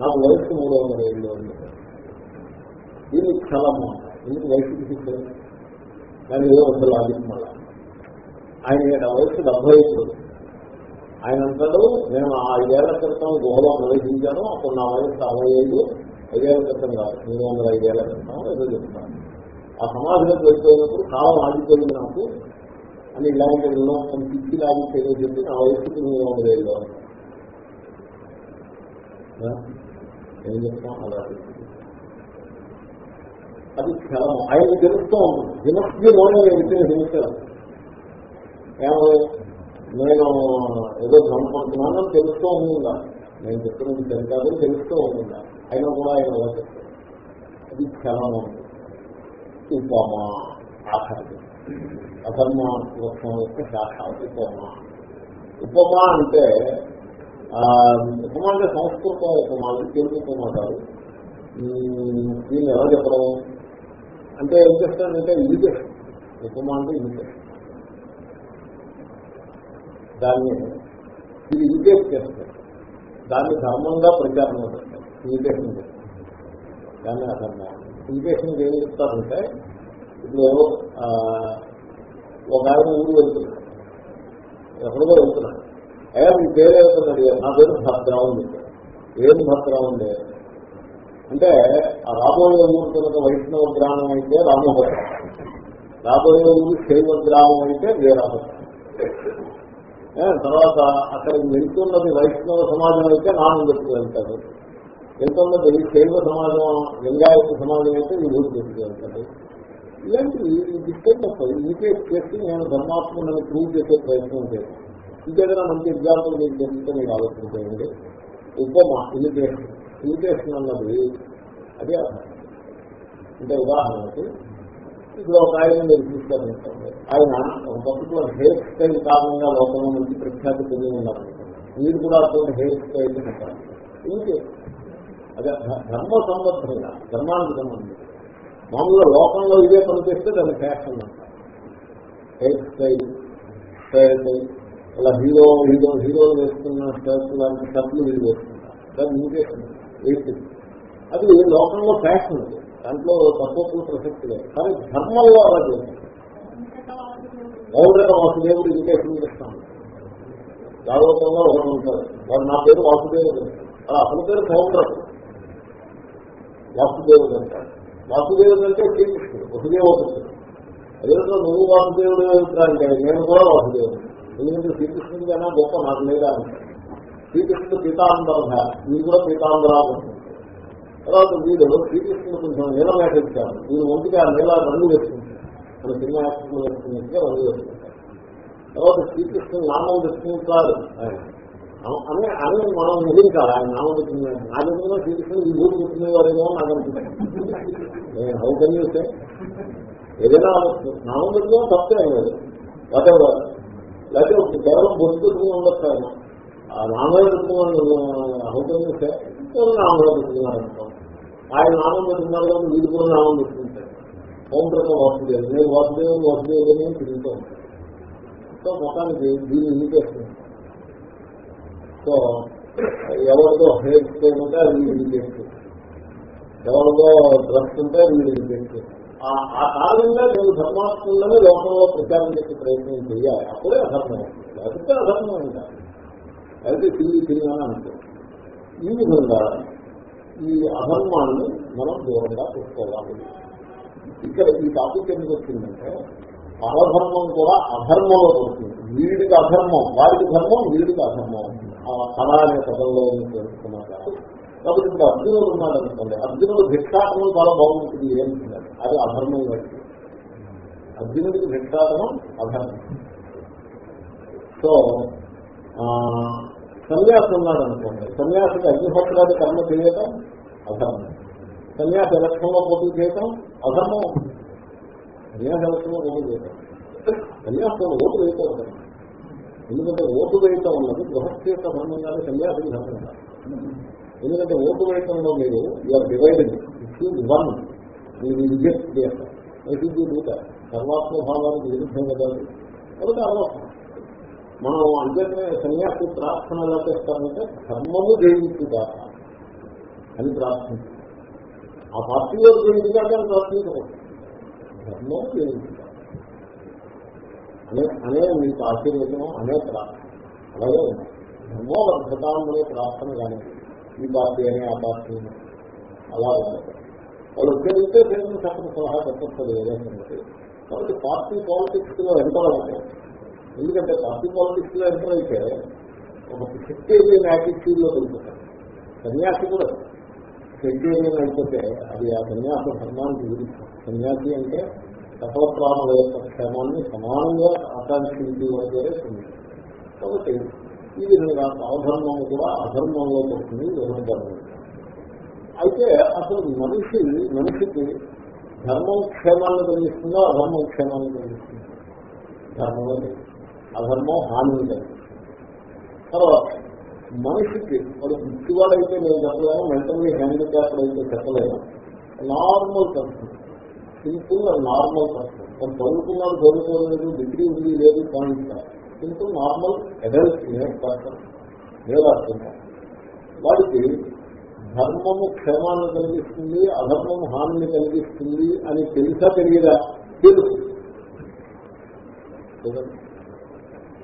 నాకు వయసు మూడు వందల ఏళ్ళు ఉంది దీన్ని క్షలము ఎందుకు వయసుకి చెప్పారు దాని ఏదో వందల లాజిక్ మళ్ళా. ఆయన వయసు డెబ్బై ఐదు ఆయన అంటాడు నేను ఆ ఐదేళ్ళ క్రితం గుహలో ప్రవేశించాను. అప్పుడు నా వయసు అరవై ఐదు ఐదేళ్ళ క్రితం కాదు మూడు వందల ఐదేళ్ళ క్రితం ఏదో చెప్తాను. ఆ సమాధిలోకి వెళ్ళిపోయినప్పుడు కాలం ఆగిపోయింది నాకు. అని ఇలాంటి ఎన్నో కొన్ని పిచ్చి లాగిపోయి చెప్పి నా వయసుకి నేను ఉండలేదు. ఏం చెప్తాం? అలా అది క్షణం. ఆయనకు తెలుస్తూ ఉంటుంది దినస్కి లోనే వచ్చిన హింసలు ఏమో నేను ఏదో భ్రమపడుతున్నానని తెలుస్తూ ఉందా నేను చెప్తున్నది సరికాదని తెలుస్తూ ఉందా అయినా కూడా ఆయన అలా చెప్తాను అది క్షణం. ఉపమా. ఆఖరి అధర్మ వృక్షం యొక్క శాఖ ఉపమా. ఉపమా అంటే ఉపమా అంటే సంస్కృతం ఉపమా అది తెలుగు ఉపమా కాదు. దీన్ని ఎలా చెప్పడం అంటే ఏం చేస్తానంటే ఇమిటేషన్ ఉపమా అంటే ఇమిటేషన్ దాన్ని ఇది ఇమిటేట్ చేస్తారు. దాన్ని ధర్మంగా ప్రచారం చేస్తారు. ఇమిటేషన్ చేస్తారు. దాన్ని అధర్మం. ఇమిటేషన్ ఏం చెప్తారంటే ఇప్పుడు ఒక ఆయన ఊరు వెళ్తున్నాడు ఎక్కడికో వెళ్తున్నాడు అయ్యా మీ పేరు వెళ్తున్నాడు నా పేరు భద్రావం చెప్పాడు ఏం భద్రావం అంటే ఆ రాబోయే ఊరు కనుక వైష్ణవ గ్రామం అయితే రామభద్రం రాబోయే ఊరు శైవ గ్రామం అయితే వీరాభద్రం తర్వాత అక్కడికి వెళ్తున్నది వైష్ణవ సమాజం అయితే నాన్న పెట్టుకు వెళ్తాడు వెళ్తున్నది శైవ సమాజం లింగాయత సమాజం అయితే ఈ ఊరు పెట్టుకు వెళ్తాడు ఇలాంటి డిస్టెంట్ వస్తుంది ఇంకేట్ చేసి నేను ధర్మాత్మని ప్రూవ్ చేసే ప్రయత్నం చేస్తాను ఇంకేదైనా మంచి ఎగ్జాంపుల్ మీకు తెలిస్తే మీరు ఆలోచన ఉపమా ఇమిటేషన్ ఇమిటేషన్ అన్నది అదే అంటే ఉదాహరణకి ఇప్పుడు ఒక ఆయన మీరు తీసుకొని ఆయన ఒక పర్టికులర్ హెయిర్ స్టైల్ కారణంగా లోకంలో మంచి ప్రఖ్యాతి పొంది ఉన్నారు మీరు కూడా అటువంటి హెయిర్ స్టైల్ ఇంకే అదే ధర్మ సంబద్ధంగా ధర్మానికి సంబంధించి మామూలుగా లోకంలో ఇదే పని చేస్తే దాన్ని ఫ్యాషన్ అంటారు. హెయిర్ స్టైల్ స్టైల్ ఇలా హీరో హీరో హీరోలు వేసుకున్న షర్ట్ లాంటి షర్ట్లు వీళ్ళు వేసుకుంటారు. దాన్ని ఇంకేషన్ వేస్ట్ అది లోకంలో ఫ్యాషన్ అది. దాంట్లో తక్కువ ప్రసక్తి లేదు. కానీ ధర్మంలో అలా చేస్తారు. మౌలిక వాసుదేవుడు ఇంకేషన్ చేస్తాను జాగ్రత్తగా ఒకరు ఉంటారు వాడు నా పేరు వాసుదేవుడు అలా అతని పేరు సౌందర్యం వాసుదేవుడు అంటారు వాసుదేవుడు అంటే శ్రీకృష్ణుడు వసుదేవపుత్రుడు. అదేవిధంగా నువ్వు వాసుదేవుడు అంటే నేను కూడా వాసుదేవుడు ఎందుకంటే శ్రీకృష్ణుడి కన్నా గొప్ప నాకు లేదా అంటారు శ్రీకృష్ణుడు పీతాంబర వీడు కూడా పీతాంబరాలు అంటారు తర్వాత వీడు శ్రీకృష్ణుడు కొంచెం నీలమేట వేటించాడు వీడు ఒంటికి ఆ నీల రంగు వేసుకుంటాడు. మన సినిమా యాక్టర్లు వేసుకున్నట్టుగా రంగు వేసుకుంటారు తర్వాత శ్రీకృష్ణుడు నామం తెచ్చుకుంటారు ఆయన. అని అని మనం ముగించాలి ఆయన నామం నా నాకు శ్రీకృష్ణుడు ఈ ఊరు పుట్టినవారేమో నాకు అనిపిస్తుంది. హౌ కెన్ యూ ఏదైనా నామం పెట్టుకోవడం తప్పే లేదు వాటెవర్ లేకపోతే కేవలం బొట్టు పెట్టుకుని ఉండొచ్చు ఆయన. ఆ నామం పెట్టుకున్నాను హౌ కెన్ యూ సే నామం పెట్టుకున్నారు ఆయన నామం పెట్టుకున్నారు కానీ వీడు కూడా నామం పెట్టుకుంటారు ఓం ప్రకారం వాసుదేవుడు. నేను వాసుదేవుడు వాసుదేవుడు అని తిరుగుతూ ఉంటాను సో మొత్తానికి దీన్ని ఇండికేషన్ సో ఎవరిదో హెయిర్ స్టైల్ ఉంటే అది ఇండికేషన్ ఎవరితో డ్రెస్ ఉంటే అది ఇండికేషన్ ఆ కారణంగా నేను ధర్మాత్ములని లోకంలో ప్రచారం చేసే ప్రయత్నం చేయాలి. అప్పుడే అధర్మం లేకపోతే అధర్మం ఇంకా. అయితే తిరిగి తిరిగి అంటే ఈ విధంగా ఈ అధర్మాన్ని మనం దూరంగా చూసుకోవాలి ఇక్కడ ఈ టాపిక్ ఎందుకు వచ్చిందంటే పరధర్మం కూడా అధర్మంలో పడుతుంది వీడికి అధర్మం వాడికి ధర్మం వీడికి అధర్మం. ఆ కళ అనే పదంలో తెలుసుకున్నారు కాబట్టి ఇప్పుడు అర్జునుడు ఉన్నాడు అనుకోండి. అర్జునుడు భిక్షాటనం చాలా బాగుంటుంది ఏమంటున్నారు అది అధర్మం కాబట్టి. అర్జునుడికి భిక్షాటనం అధర్మం. సో సన్యాసి ఉన్నాడు అనుకోండి. సన్యాసికి అగ్నిహోత్రాది కర్మ చేయటం అధర్మం. సన్యాసి ఎలక్షన్లో పోటీ చేయటం అధర్మం. సన్యాసి ఎలక్షన్లో పోటీ చేయటం. సన్యాసంలో ఓటు వేయకూడదు. ఎందుకంటే ఓటు వేయటం ఉన్నది గృహస్థ సంబంధంగానే ధర్మం కానీ సన్యాసికి ఎందుకంటే ఓటు వేయటంలో మీరు you are divided choose one మీరు రిజెక్ట్ చేస్తారు సర్వాత్మ భావానికి విరుద్ధం కదా కాబట్టి అర్వాత్మ మనం అంతేకానే సన్యాసి ప్రార్థన ఎలా చేస్తామంటే ధర్మము జయించుగా అని ప్రార్థించారు ఆ పార్టీలో జయించుగా అని ప్రార్థించకూడదు. ధర్మము జయించుగా అనే అనే మీకు ఆశీర్వచనం అనే ప్రార్థన. అలాగే ఉంది ధర్మో వర్ధతాం ప్రార్థన కానీ ఈ పార్టీ అనే ఆ పార్టీ అలా ఉండదు వాళ్ళు ఉపయోగిస్తే దేని చక్కని సలహా చెప్పచ్చు ఏదైనా కాబట్టి పార్టీ పాలిటిక్స్లో ఎంటర్ అవుతాయి ఎందుకంటే పార్టీ పాలిటిక్స్లో ఎంటర్ అయితే ఒక సెక్టేరియన్ యాటిట్యూడ్లో వెళ్తారు సన్యాసి కూడా. సెక్టేరియన్ అయిపోతే అది ఆ సన్యాస ధర్మానికి విరుద్ధం సన్యాసి అంటే సకల యొక్క క్షేమాన్ని సమానంగా ఆకాంక్షించే వరకే కాబట్టి ఈ విధంగా అవధర్మం కూడా అధర్మంలో పడుతుంది వ్యవహారం అయితే అసలు మనిషి మనిషికి ధర్మం క్షేమాన్ని కలిగిస్తుందో అధర్మం క్షేమాన్ని కలిగిస్తుంది? ధర్మం అధర్మం హాని తర్వాత మనిషికి వాడు పిచ్చివాడైతే నేను చెప్పలేను మెంటల్లీ హ్యాండిక్యాప్డ్ అయితే చెప్పలేను normal person simple and normal person కొంత చదువుకున్నాడు చదువుకోలేదు డిగ్రీ ఉంది లేదు point simple normal adult near person నేను వాడికి ధర్మము క్షేమాన్ని కలిగిస్తుంది అధర్మము హానిని కలిగిస్తుంది అని తెలుసా తెలియదా? తెలుసు.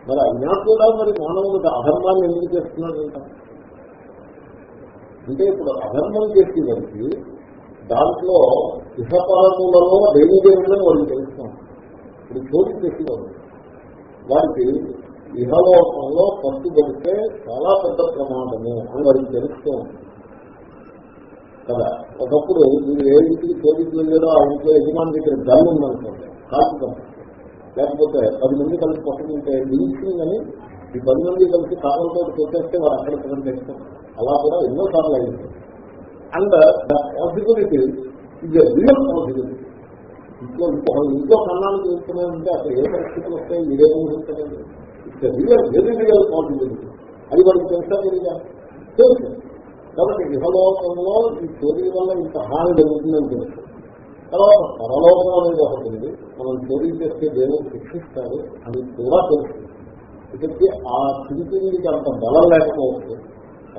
మరి అయినా కూడా మరి మానవుడు అధర్మాన్ని ఎందుకు చేస్తున్నాడంట? అంటే ఇప్పుడు అధర్మం చేసేవారికి దాంట్లో ఇహపరములలో డేంజర్ వాళ్ళు వాడికి తెలుస్తాం ఇప్పుడు చోటు చేసేవాడు వాడికి ఇహలోకంలో పట్టుబడితే చాలా పెద్ద ప్రమాదము అని వారికి తెలుస్తూ ఉంది కదా? ఒకప్పుడు మీరు ఏ ఇంటికి చోటికి వెళ్ళారో ఆ ఇంట్లో యజమాని దగ్గర గల్ ఉందనుకోండి కాల్చుతాం లేకపోతే పది మంది కలిసి పట్టుకుంటే లించింగ్ అని ఈ పది మంది కలిసి కాలంతో కొట్టేస్తే వారు అక్కడ పని చేస్తారు అలా కూడా ఎన్నో సార్లు అయింది. అండ్ ద పాసిబిలిటీ ఇది రియల్ పాసిబిలిటీ ఇంట్లో ఇంకో ఇంట్లో కన్నాలు చేస్తున్నాయంటే అక్కడ ఏ పరిస్థితులు వస్తాయి? మీరే ఊహించలేదు it's real very real possibility అది వాళ్ళకి తెలుసా తెలియదా తెలుసు. కాబట్టి ఇహలోకంలో ఈ చోరీ వల్ల ఇంత హాని జరుగుతుందని తెలుసు. తర్వాత పరలోకం అనేది ఒకటి ఉంది. మనం చోరీ చేస్తే దేవుడు శిక్షిస్తారు అది కూడా తెలుస్తుంది ఇక్కడికి ఆ స్థితికి అంత బలం లేకపోవచ్చు.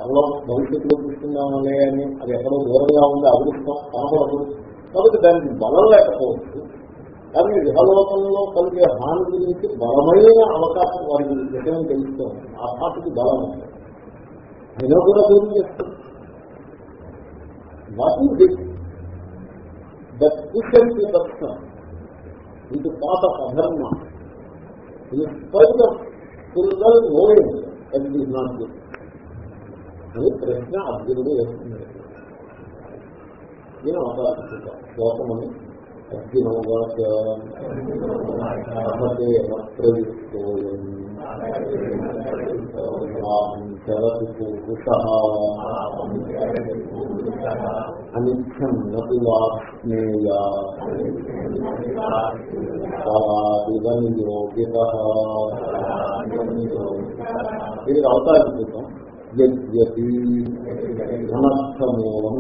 త్వరలో భవిష్యత్తులో చూస్తున్నామనే అని అది ఎక్కడో దూరంగా ఉంది అదృష్టం కనపడదు. కాబట్టి దానికి బలం లేకపోవచ్చు. కానీ విహలోకంలో కలిగే హాని గురించి బలమైన అవకాశం వారికి విషయం తెలుస్తుంది ఆ పాటికి బలం ఉంది. అయినా కూడా దూరం చేస్తుంది దర్శనం ఇది పాత అధర్మ ఇది స్పైట్ ఆఫ్ ఫుల్గల్ నోయింగ్ అది నాట్ గుడ్ అని ప్రశ్న అర్జునుడు వేస్తున్నాడు. నేను అవకాశం శ్లోకమని అర్జునోతే ప్రవిష్టోయం చరతి పురుష అవతారం చూద్దాం యద్యపి ధనస్థమూలం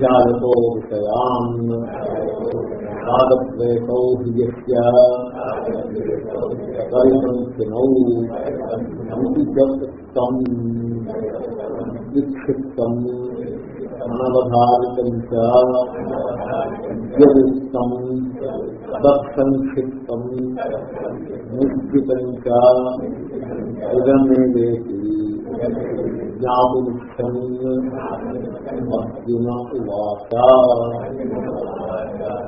జాయతో విషయాన్ రాగద్వేషౌ హియస్య పరిసంఖ్యనౌ అంతిజప్తం విక్షిప్తం అనవధారితం తత్సంక్షిప్తం నిశ్చితం ఇదమేవేతి జ్ఞాపునిష్టం అర్జున ఉవాచ.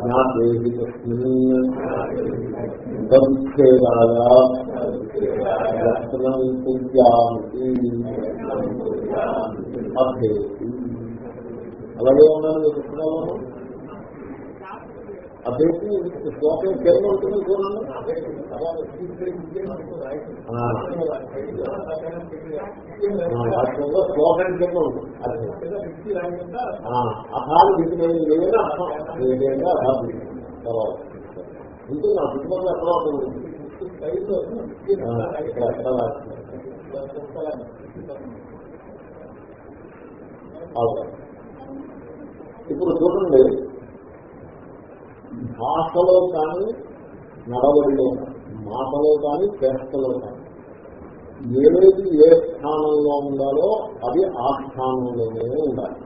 జ్ఞాపేహి తస్మిన్ తదుచ్ఛేదాయ రత్నం అభేతి. అలాగే ఉన్నాను ఆ అభేతి శ్లోకం కేవలం ఉంటుంది చూడండి. శ్లోకం కింద ఉంటుంది అర్థాలు దిగులేదు ఏదైనా అర్థం. ఏదైనా అర్థాలు తర్వాత. ఉంటుంది నా పుస్తకంలో ఎక్కడ ఉంటుంది? ఇప్పుడు చూడండి. భాషలో కానీ నడవడిలో మాటలో కానీ చేష్టలో కానీ ఏది ఏ స్థానంలో ఉండాలో అది ఆ స్థానంలోనే ఉండాలి.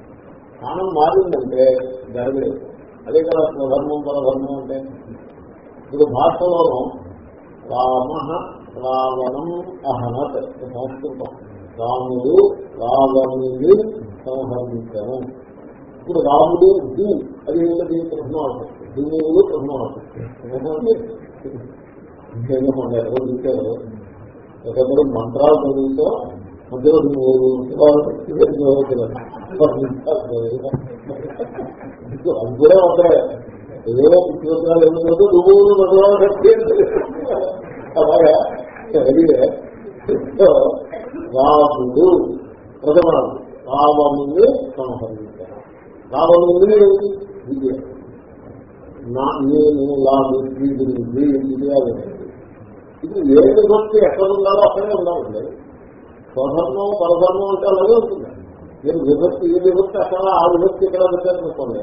స్థానం మారిందంటే జరగలేదు. అదే కదా స్వధర్మం పరధర్మం అంటే. ఇప్పుడు భాషలోనూ రామ రావణం అహనత్ సంస్కృతం. రాముడు రావణుని సంహరించడం ఇప్పుడు రాముడు దూ అది ఏంటది? ప్రశ్నార్థం హిందువులు ఎవరు ఇంకేమో మంత్రాలు చదువుతో మధ్యలో నువ్వు అది కూడా ఒకరే ఏదో పుస్తకాలు ఏమిటో నువ్వు అలాగా అడిగే రాముడు ప్రథమాలు రావణుని సంహరించారు రావణుని విజయం నా నేను లాభి గురించి విద్యాలు ఇది ఏ విభక్తి ఎక్కడ ఉండాలో అక్కడే ఉండాలండి. స్వధర్మం పరధర్మం అంటే అలాగే ఉంటుంది. మీరు విభక్తి ఈ విభక్తి అక్కడ ఆ విభక్తి ఇక్కడ పెట్టారనుకోండి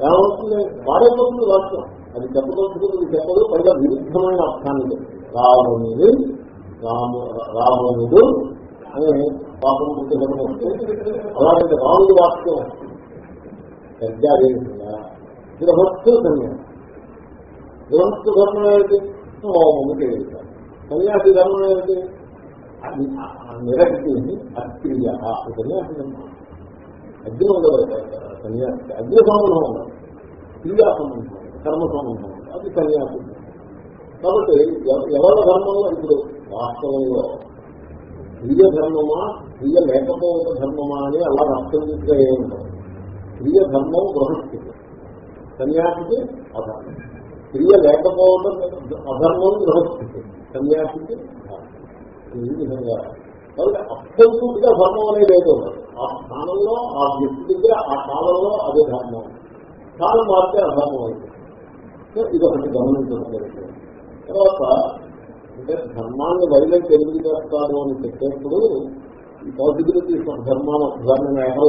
ఏమవుతుంది? పాడైపోతుంది వాస్తవం. అది చెప్పదలుచుకుంది చెప్పదు పైగా విరుద్ధమైన అర్థాన్ని రావణుడు రాము రావణుడు అని పాపం పుట్టిన అలాంటి రాముడి వాక్యం సరిగ్గా గృహస్థు సన్యాసి గృహస్థు ధర్మం ఏమిటి? హోమము చేయాలి సన్యాసి ధర్మం ఏంటి నిరక్తి అక్రియ. సన్యాసి ధర్మం. అగ్ని ఉండదు సన్యాసి. అగ్ని సంబంధం ఉండదు క్రియా సంబంధం కర్మ సంబంధం అది సన్యాసి కాబట్టి ఎవరి ధర్మంలో ఇప్పుడు వాస్తవంలో క్రియ ధర్మమా క్రియ లేకపోవట ధర్మమా అని అలా అర్థం చేస్తే ఏముంటుంది క్రియ ధర్మం గృహస్థితి సన్యాసికి అధర్మం. క్రియ లేకపోవడం అధర్మం గృహస్థితి సన్యాసికి ఈ విధంగా. కాబట్టి అబ్సల్యూట్గా ధర్మం అనేది ఏదో ఆ స్థానంలో ఆ వ్యక్తి దగ్గర ఆ కాలంలో అదే ధర్మం. స్థానం మారితే అధర్మం అవుతుంది. సో ఇది ఒకటి గమనించడం తర్వాత అంటే ధర్మాన్ని వైలెట్ తెలుగు చేస్తారు అని చెప్పేప్పుడు ఈ పాసిబిలిటీస్ ఆఫ్ ధర్మాన్ని ఒకసారి ఎక్కడో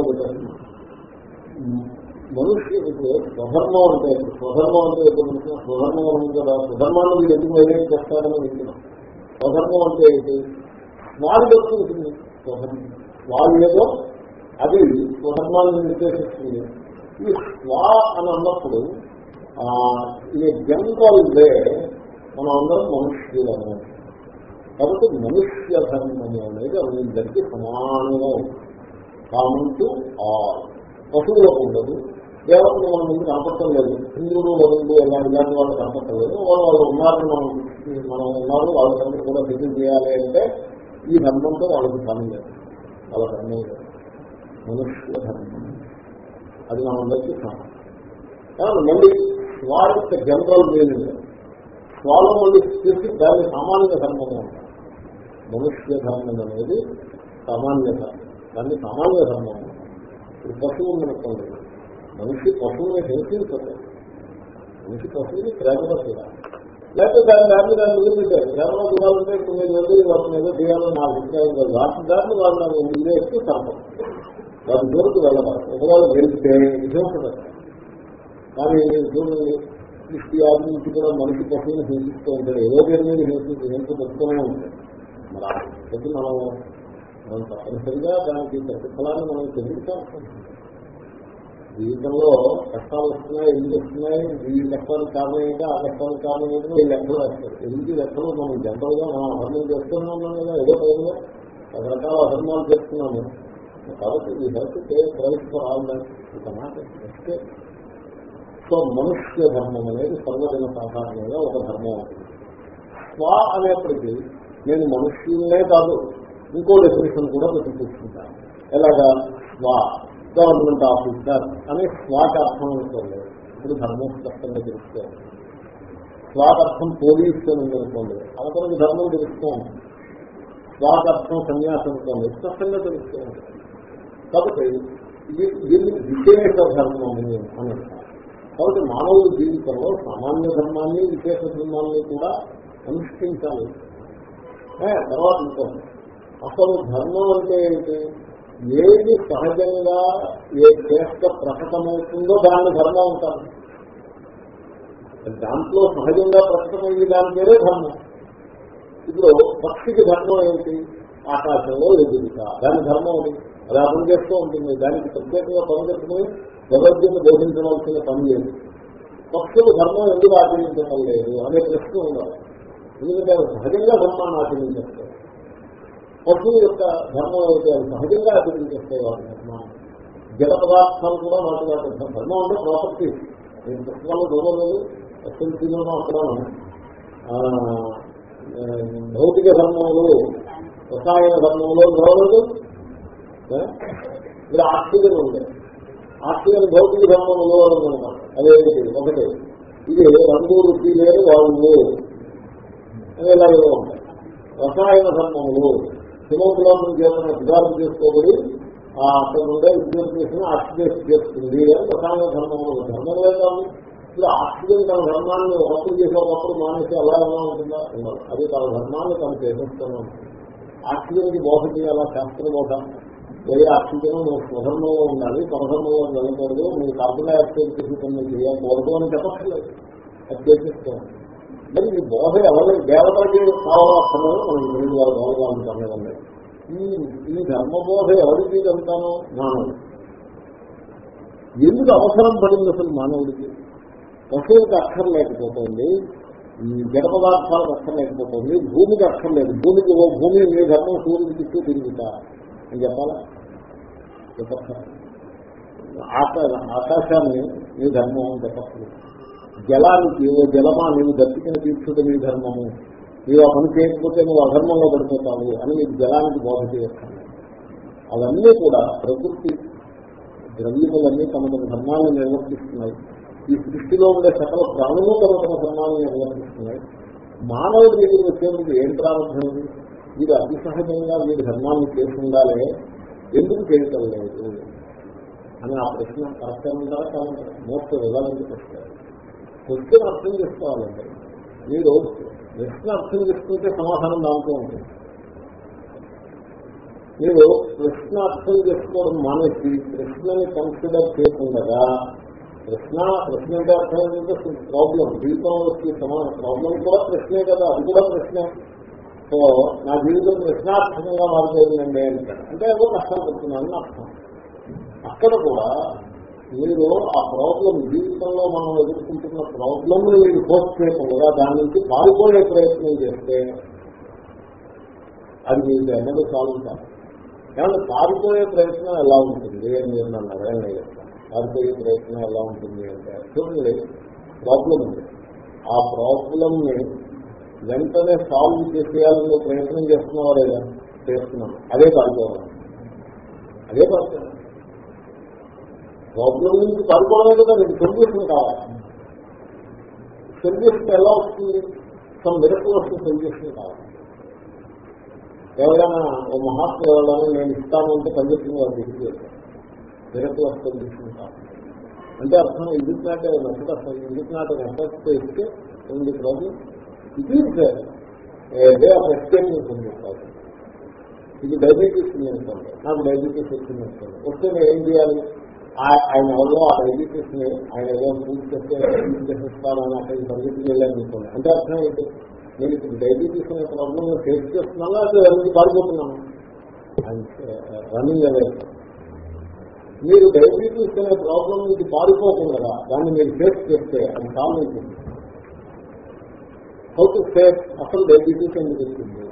మనుష్య ఇప్పుడు స్వధర్మం అంటే స్వధర్మం అంటే ఎప్పుడు తెలిసిన స్వధర్మం ఉంది కదా. స్వధర్మాన్ని మీరు ఎందుకు వైలెంట్ చేస్తారని వింటున్నాం స్వధర్మం అంటే ఏంటి? వారి వరకు స్వధర్మం. వాళ్ళు ఏదో? అది స్వధర్మాన్ని నిర్దేశిస్తుంది. ఈ స్వా అని అన్నప్పుడు ఈ జనరల్ మనం అందరం మనుష్యులము. కాబట్టి మనుష్య ధర్మము అనేది అందరికీ సమానంగా ఉంటుంది. కామంటూ ఆ పశువులకు ఉండదు. దేవతలు మన ముందు కనపడటం లేదు. హిందువులు వరుణులు ఇలా ఇలాంటి వాళ్ళు కనపడటం లేదు. వాళ్ళు వాళ్ళు ఉన్నారు మనం మనం ఉన్నారు వాళ్ళందరూ కూడా సిద్ధి చేయాలి అంటే ఈ ధర్మంతో వాళ్ళకి పని లేదు. వాళ్ళ ధర్మం లేదు. మనుష్య ధర్మం. అది మనందరికీ సమానం కానీ మళ్ళీ వారి జనరల్ మీనింగ్ స్వాలో మళ్ళీ చేసి దాన్ని సామాన్య ధర్మం అంటారు. మనుష్య ధర్మం అనేది సామాన్య ధర్మం. దాన్ని సామాన్య ధర్మం ఇప్పుడు పశువు ఉందనుకోండి మనిషి పశువుని హింసించదు. మనిషి పశువుని ప్రేమలో చూడాలి. లేకపోతే దాని దాన్ని దాన్ని వదిలిపెట్టారు. ప్రేమలో చూడాలంటే ఇప్పుడు మీరు వెళ్ళి వాటిని ఏదో చేయాలని నా అభిప్రాయం కాదు. వాటి దాన్ని వాళ్ళు వదిలేస్తూ సర్పం. వాటి దూరకు వెళ్ళవాలి ఒకవేళ వెళ్తే విధించదు కానీ చూడండి సృష్టి ఆది నుంచి కూడా మనిషి పశువుని హింసిస్తూ ఉంటాడు. ఏదో పేరు మీద హింసించి హింస పెట్టుకునే ఉంటాడు. మరి ఆ మనం మనం తప్పనిసరిగా దానికి ప్రతిఫలాన్ని మనం చెందుతాం జీవితంలో కష్టాలు వస్తున్నాయి ఎందుకు వస్తున్నాయి ఈ కష్టాలకు కారణం ఏంటో ఆ కష్టాలకు కారణం ఏంటో ఈ లెక్కలు వేస్తారు ఎందుకు లెక్కలు? మనం జనరల్గా మనం అధర్మం చేస్తూనే ఉన్నాం కదా ఏదో టైంలో రకరకాల అధర్మాలు చేస్తున్నాము. కాబట్టి ఈ హెల్త్ ప్రవేశం ఫర్ ఆల్ మాట సో మనుష్య ధర్మం అనేది సర్వజన సాధారణంగా ఒక ధర్మం అవుతుంది స్వా అనేప్పటికీ నేను మనుష్యులనే కాదు ఇంకో డెఫినేషన్ కూడా ప్రతి తీసుకుంటాను ఎలాగా? స్వా. గవర్నమెంట్ ఆఫీసర్ అనే స్వాట్ అర్థం అనుకోండి ఇప్పుడు ధర్మం స్పష్టంగా తెలుసుకోండి స్వాకి అర్థం పోలీస్ అని అనుకోండి అవతలకు ధర్మం తెలుసుకోండి స్వాట్ అర్థం సన్యాసం అనుకోండి స్పష్టంగా తెలుసుకోండి కాబట్టి ఇది దీన్ని విశేష ధర్మం అని అంటారు. కాబట్టి మానవుల జీవితంలో సామాన్య ధర్మాన్ని విశేష ధర్మాన్ని కూడా అనుష్ఠించాలి. తర్వాత ఇంకోటి. అసలు ధర్మం అంటే ఏంటి? ఏది సహజంగా ఏ చేష్ట ప్రకటమవుతుందో దాన్ని ధర్మం అంటారు దాంట్లో సహజంగా ప్రకటమైంది దాని పేరే ధర్మం. ఇప్పుడు పక్షికి ధర్మం ఏంటి? ఆకాశంలో ఎదుగుతా దాని ధర్మం అది. అది అర్థం చేస్తూ ఉంటుంది. దానికి ప్రత్యేకంగా పని చెప్పుకుని భగవద్గీత బోధించవలసిన పని లేదు పక్షులు ధర్మం ఎందుకు ఆచరించడం లేదు? అనే ప్రశ్న ఉండాలి. ఎందుకంటే సహజంగా ధర్మాన్ని ఆచరించేస్తారు పశువు యొక్క ధర్మం అయితే అది సహజంగా ఆచరించేస్తాయి వాటి ధర్మాన్ని జల పదార్థాలు కూడా వాటి వాటి ధర్మం అంటే ప్రాపర్టీ. నేను పుస్తకాలు చదవలేదు ఎస్ఎల్సీలోనూ అక్కడ భౌతిక ధర్మములు రసాయన ధర్మంలో చదవలేదు ఇక్కడ ఆక్సిజన్ ఉంది. ఆక్సిజన్ భౌతిక ధర్మంలో ఉందన్నమాట. అదేంటి ఒకటి. ఇది రంగు రుచి లేదు వాళ్ళు అనేలాగే ఉంటాయి రసాయన ధర్మములు హిమోగ్లోబిన్ చేసిన సుధారణ చేసుకోబడి ఆ అక్కడ ఉండే విద్యుత్ చేసిన ఆక్సిడేట్ చేస్తుంది అని రసాయన ధర్మంలో ధర్మంలో కాదు. ఇప్పుడు ఆక్సిజన్ తన ధర్మాన్ని ఒకప్పుడు చేసేటప్పుడు మానేసి ఎలా ఎలా ఉంటుందా? ఉండాలి అది తన ధర్మాన్ని తను చేసేస్తూనే ఉంటుంది. ఆక్సిజన్కి బోధ చేయాలా? శాస్త్ర బోధ. వేరే ఆక్సిజన్ నువ్వు స్వధర్మంలో ఉండాలి స్వధర్మంలో వెళ్ళకూడదు నువ్వు కార్బన్ డైఆక్సైడ్ తీసుకుని చేయకూడదు అని చెప్పట్లేదు అది చేసేస్తాను మరి ఈ బోధ ఎవరి దేవతలకి కావాలన్నది మనం గురించి గారు బోధగా ఉంటాం ఈ ఈ ధర్మబోధ ఎవరికి చెబుతానో మానవుడు. ఎందుకు అవసరం పడింది అసలు మానవుడికి? పశువులకు అక్షరం లేకపోతుంది ఈ జడ పదార్థాలకు అక్షరం లేకపోతుంది భూమికి అక్షరం లేదు. భూమికి ఓ భూమి మీ ధర్మం సూర్యుడి చుట్టూ తిరుగుతా. అని చెప్పాలా? చెప్పక్కర్లేదు. ఆకాశాన్ని మీ ధర్మం అని చెప్పక్కర్లేదు జలానికి ఓ జలమా నీవు దర్శించిన తీర్చుట నీ ధర్మము. నీవు ఆ పని చేయకపోతే నువ్వు అధర్మంలో పడిపోతావు అని మీకు జలానికి బోధ చేస్తాను అవన్నీ కూడా ప్రకృతి ద్రవ్యములన్నీ తమ తమ ధర్మాలను నిర్వర్తిస్తున్నాయి. ఈ సృష్టిలో ఉండే సకల ప్రాణులు తమ తమ ధర్మాలను నిర్వర్తిస్తున్నాయి. మానవుడి దగ్గర వచ్చేందుకు ఏం ప్రారంభం? ఉంది అతి సహజంగా వీడి ధర్మాన్ని చేసి ఉండాలే. ఎందుకు చేయటం లేదు? అని ఆ ప్రశ్న కరెక్టేనందా కానీ మోస్ట్ వెళ్ళాలని ప్రశ్న క్వశ్చన్ అర్థం చేసుకోవాలండి. మీరు ప్రశ్న అర్థం చేసుకుంటే సమాధానం దాంతో ఉంటుంది. మీరు ప్రశ్న అర్థం చేసుకోవడం మానేసి ప్రశ్నని కన్సిడర్ చేయకుండా ప్రశ్న ప్రశ్న అంటే అర్థం ఏంటంటే ప్రాబ్లం జీవితంలోకి సమాన ప్రాబ్లం కూడా ప్రశ్నే కదా అది కూడా ప్రశ్నే. సో నా జీవితం ప్రశ్నార్థకంగా మారిపోయిందండి అంటాడు అంటే ఏదో కష్టాలు పడుతున్నాను అర్థం. అక్కడ కూడా మీరు ఆ ప్రాబ్లం జీవితంలో మనం ఎదుర్కొంటున్న ప్రాబ్లం మీరు పోస్ట్ చేయకుండా దాని నుంచి పాల్గొనే ప్రయత్నం చేస్తే అది మీకు ఎన్నడూ సాల్వ్ కాదు ఏమన్నా పారిపోయే ప్రయత్నం ఎలా ఉంటుంది? అని నేను అన్నారు ఆయన చెప్తాను పారిపోయే ప్రయత్నం ఎలా ఉంటుంది అంటే చూడండి ప్రాబ్లం ఉంది. ఆ ప్రాబ్లం ని వెంటనే సాల్వ్ చేసేయాలని ప్రయత్నం చేస్తున్నావా లేదా? చేస్తున్నాను. అదే పారిపోవాలి అదే పారిపోయాను ప్రాబ్లం నుంచి పారిపోవడమే కదా నేను సొల్యూషన్ కావాలి సొల్యూషన్ ఎలా వస్తుంది? సమ్ మెరకు వస్తుంది సొల్యూషన్ కావాలి. ఎవరైనా ఓ మహాత్మ ఎవరైనా నేను ఇస్తాను అంటే పనిచేస్తుంది వారు చేస్తాను మెరకు వస్తుంది కావాలి. అంటే అర్థం ఇందుకు నాటే నచ్చదు అసలు ఇందుకు నాటే నచ్చకపోతే ఇస్తే ఉంది ప్రాబ్లం ఇది వే ఆఫ్ ఎక్స్పీరియన్స్ ఉంది ప్రాబ్లం ఇది డయాబెటీస్ అనుకోండి నాకు డైబెటీస్ వచ్చింది అనుకోండి వస్తే నేను ఏం చేయాలి? ఆయన ఎవరో ఆ డయాబెటీస్ని ఆయన ఏదో పూజ చేస్తే పూజ చేసేస్తానని అక్కడికి పరిగెత్తి వెళ్ళాను అనుకోండి. అంటే అర్థం ఏంటి? నేను ఇప్పుడు డయాబెటీస్ అనే ప్రాబ్లం ఫేస్ చేస్తున్నాను అది ఎవరికి పారిపోతున్నాను? రన్నింగ్ అనేది మీరు డయాబెటీస్ అనే ప్రాబ్లం నుంచి పారిపోకుండా దాన్ని మీరు ఫేస్ చేస్తే అది సాల్వ్ అవుతుంది. హౌ టు ఫేస్ అసలు డైబెటీస్ ఎందుకు వచ్చింది?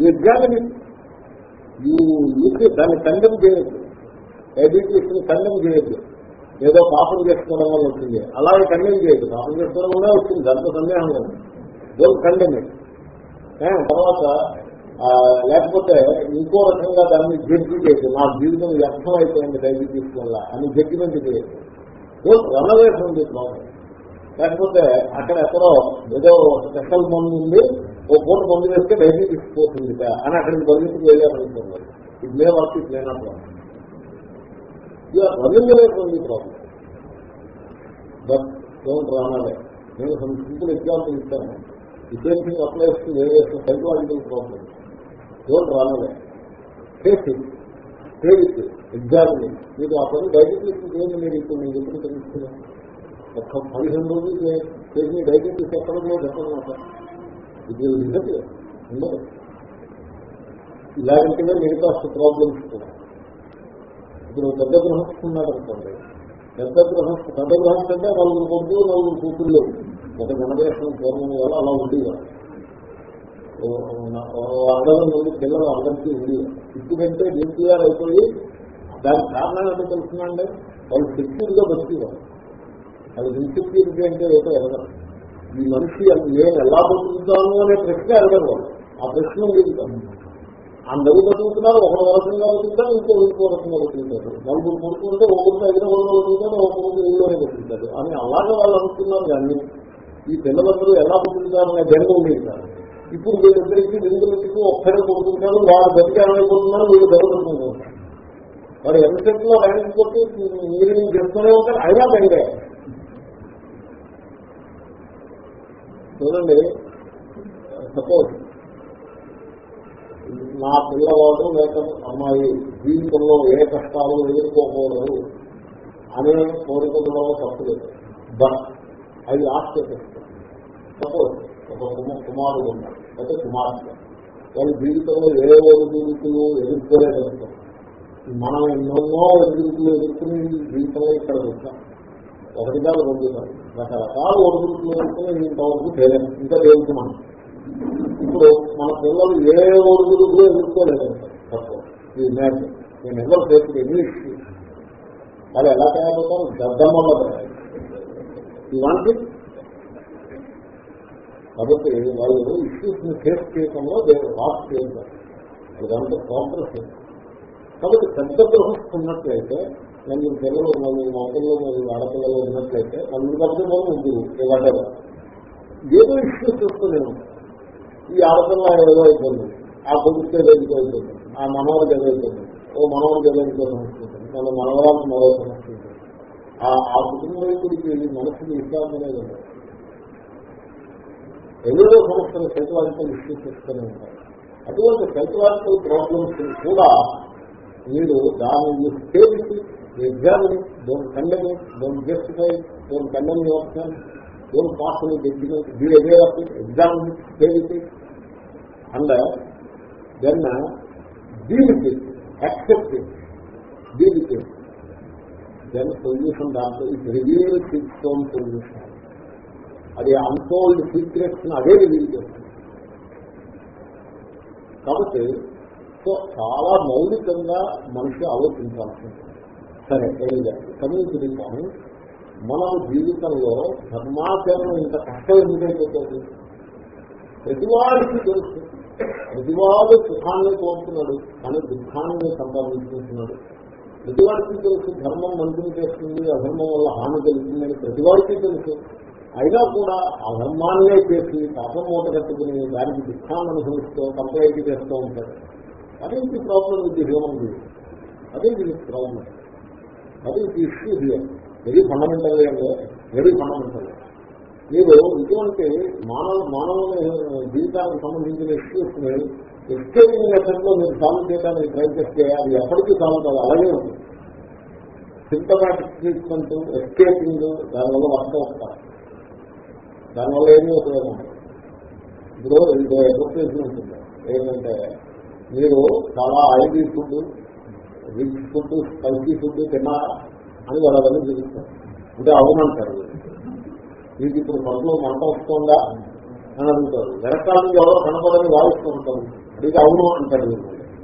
ఈ ఎగ్జామిన్ యూ దాన్ని కండెమ్ చేయొచ్చు డయాబెటీస్ని కండెమ్ చేయొద్దు. ఏదో పాపం చేసుకోవడం వల్ల వచ్చింది అలాగే కండెమ్ చేయొద్దు. పాపం చేసుకోవడం కూడా వచ్చింది దాంట్లో సందేహం లేదు. డోంట్ కండెమ్ తర్వాత లేకపోతే ఇంకో రకంగా దాన్ని జడ్జి చేయదు నా జీవితం వ్యర్థం అయిపోయింది డయాబెటీస్ వల్ల. అని జడ్జిమెంట్ చేయదు డోంట్ రన్ ఉంది ప్రాబ్లం లేకపోతే అక్కడ ఎక్కడో ఏదో స్పెషల్ మందు ఉంది. ఓ పూట మందు వేస్తే డయాబెటీస్ పోతుంది. అని అక్కడికి పరిగెత్తుకు వెళ్ళాలనుకున్నారు ఇది మే వర్క్ ఇది లేనప్పుడు. రన్నింగ్ అనేటువంటి ప్రాబ్లం బట్ డోంట్ రానాలే నేను సమ్ సింపుల్ ఎగ్జాంపుల్ ఇస్తాను. ఇదేం thing apply to various psychological problem don't రానాలే face it face it మీకు ఆ పని డైజెస్ట్ ఏంటి మీరు ఇప్పుడు నేను ఎప్పుడు తెలుస్తున్నాను ఒక్క పదిహేను రోజులు చేసి డైజెస్ట్ చెప్పడంలో లేదు ఇది ఉండదు. ఇలాంటివే మిగతా ప్రాబ్లమ్స్ కూడా. ఇప్పుడు పెద్ద గృహస్థు ఉన్నాడు అనుకోండి. పెద్ద గృహస్థు పెద్ద గృహస్థు అంటే నలుగురు కొడుకు నలుగురు కూతుళ్ళు ఒక జనరేషన్ పూర్వం వల్ల అలా ఉండేవారు. అందరం నుండి పిల్లలు అందరికీ ఉంది ఇప్పుడంటే డిపిఆర్ అయిపోయి దానికి కారణం ఏంటో తెలుస్తుందండి వాళ్ళు సెక్యూర్గా బతికేవారు. అది ఇన్సెక్యూరిటీ అంటే ఏదో ఎదగరు ఈ మనిషి నేను ఎలా బతుకుతాను అనే ప్రశ్న ఎదగరు వాళ్ళు. ఆ ప్రశ్న లేదు అందరూ బతుకుతున్నారు ఒకరు వరసంగా బతుకుతారు ఇంకో ఇంకో రకంగా బతుకుతారు నలుగురు కొడుకుంటే ఒకరికి ఐదు వాళ్ళు బతుకుతారు ఒకరికి ఊళ్ళోనే బతుకుతారు అని అలాగే వాళ్ళు అనుకున్నారు కానీ ఈ పిల్లలందరూ ఎలా బతుకుతారనే జన్మ ఉండేస్తారు ఇప్పుడు వీళ్ళిద్దరికి వీళ్ళకి ఒక్కడే కొడుకుంటారు వాళ్ళు బతికి ఏమైపోతున్నారు వీళ్ళు బతుకుంటున్నారు వాడు ఎంసెట్లో ర్యాంక్ కొట్టి మీరు చేస్తూనే ఉంటారు అయినా బయటే. చూడండి సపోజ్ నా పిల్లవాడు లేక అమ్మాయి జీవితంలో ఏ కష్టాలు ఎదుర్కోకూడదు అనే కోరిక కూడా తప్పలేదు. బట్ అది ఆశ్చర్యస్తుంది సపోజ్ ఒక కుమారుడు ఉన్నాడు. అయితే కుమారుడు వాళ్ళ జీవితంలో ఏ ఒడిదుడుకులు ఎదుర్కోలేదంటాం. మనం ఎన్నెన్నో ఒడిదుడుకులు ఎదుర్కొని జీవితంలో ఇక్కడ వచ్చాం ఒకటిగా రెండు రకరకాల ఒడిదుడుకులు ఎదుర్కొని ఇంతవరకు చేయలేదు ఇంకా దేవుడు మనం ఇప్పుడు మన పిల్లలు ఏ ఒడుగులు ఎదుర్కోలేదంటారు తక్కువ ఈ మ్యాచ్. నేను ఎవరు చేస్తుంది ఇంగ్లీష్ వాళ్ళు ఎలా తయారవుతారు? గద్దమ్మలో తయారు ఈ వాంటి కాబట్టి వాళ్ళు ఇష్యూస్ని ఫేస్ చేయడంలో వాక్ చేయాలి అది దాంట్లో ప్రోగ్రెస్ కాబట్టి పెద్ద గృహస్థు ఉన్నట్లయితే నేను పిల్లలు మరియు మగపిల్లలు మరియు ఆడపిల్లలు ఉన్నట్లయితే వాళ్ళు కాబట్టి మనం ఉంది ఏదో ఇష్యూస్ వస్తూనే ఉంటాయి. ఈ ఆడపిల్ల ఏదో అయిపోయింది. ఆ కొడుకు ఏదో అయిపోయింది. ఆ మనవాడికి ఏదో అయిపోయింది. ఓ మనవాడికి ఏదో అయిపోతుంది మన మనవరాలకు మరో సమస్య ఆ కుటుంబీకుడికి మనసుకి విశ్వాసం అనేది ఎన్నో ఏదో సమస్యలు సైకలాజికల్ ఇష్యూస్ వస్తూనే ఉంటాయి అటువంటి సైకలాజికల్ ప్రాబ్లమ్స్ కూడా మీరు దాని stage examine don't condemn don't justify don't condemn your ఏం డోంట్ పాస్ అని judgment of it examine stage and then deal it accept it deal it then solution దాంట్లో it reveal six own solution అది unsolved secrets అదే reveal చేస్తుంది. కాబట్టి so చాలా మౌలికంగా మనిషి ఆలోచించాల్సి ఉంటుంది. సరే కమ్యూనిటీ కానీ మనం జీవితంలో ధర్మాచరణ ఇంత కష్టం ఎందుకైపోతుంది ప్రతివాడికి తెలుసు. ప్రతివాడు సుఖాన్ని కోరుతున్నాడు కానీ దుఃఖాన్ని సంపాదించుకుంటున్నాడు. ప్రతివాడికి తెలుసు ధర్మం మంచిని చేస్తుంది అధర్మం వల్ల హాని కలుగుతుందని ప్రతివాడికి తెలుసు. అయినా కూడా అధర్మాన్నే చేసి పాపం మూట కట్టుకుని దానికి దుఃఖాన్ని అనుభవిస్తూ కంప్లైంట్ చేస్తూ ఉంటాడు. అదే ఇది ప్రాబ్లం ఇది హ్యూమన్ బీయింగ్ అదే ఇది ప్రాబ్లం అదే ఇది issue here very fundamental very fundamental మీరు ఇటువంటి మానవ మానవ జీవితానికి సంబంధించిన ఇష్యూస్ని ఎస్కేపింగ్ మెథడ్లో మీరు సాల్వ్ చేయడానికి ట్రై చేస్తే అది ఎప్పటికీ సాల్వ్ కాదు. అలాగే ఉంటుంది. సింటమాటిక్ ట్రీట్మెంట్ ఎస్కేపింగ్ దానివల్ల వర్క్ వస్తారు దానివల్ల ఏమీ ఉపయోగం ఇప్పుడు ఇంకో అడ్వర్టైజ్మెంట్ ఉంటుంది. ఏంటంటే మీరు చాలా oily food rich food spicy food తిన్నారా? అని వాళ్ళు అవన్నీ చూపిస్తారు అంటే అవునంటారు మీకు ఇప్పుడు మనలో మంట వస్తుందా అని అడుగుతారు. వెనకాల నుంచి ఎవరో కనపడని వాయిస్తూ ఉంటారు. అది అవును అంటారు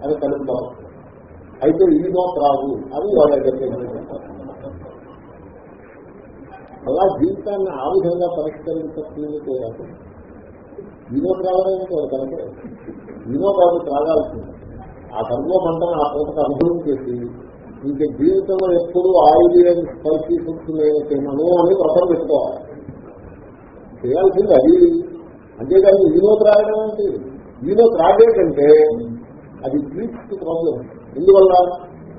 అది కలుపుతారు అయితే ఇది నోట్ రాదు అని వాళ్ళ అలా జీవితాన్ని ఆ విధంగా పరిష్కరించట్లేదు కూడా ఈనో త్రాగడానికి కనుక ఈనో కాదు త్రాగాల్సింది. ఆ కర్మ మంటను ఆ పూటకు అనుభవం చేసి ఇంక జీవితంలో ఎప్పుడు ఆయిల్ అని స్పైసీ ఫుడ్స్ నేను తిన్నాను అని వ్రతం పెట్టుకోవాలి చేయాల్సింది అది. అంతేకాదు ఈనో త్రాగడం ఏంటి ఈనో త్రాగే అది బ్లీచ్ ప్రాబ్లం. ఎందువల్ల?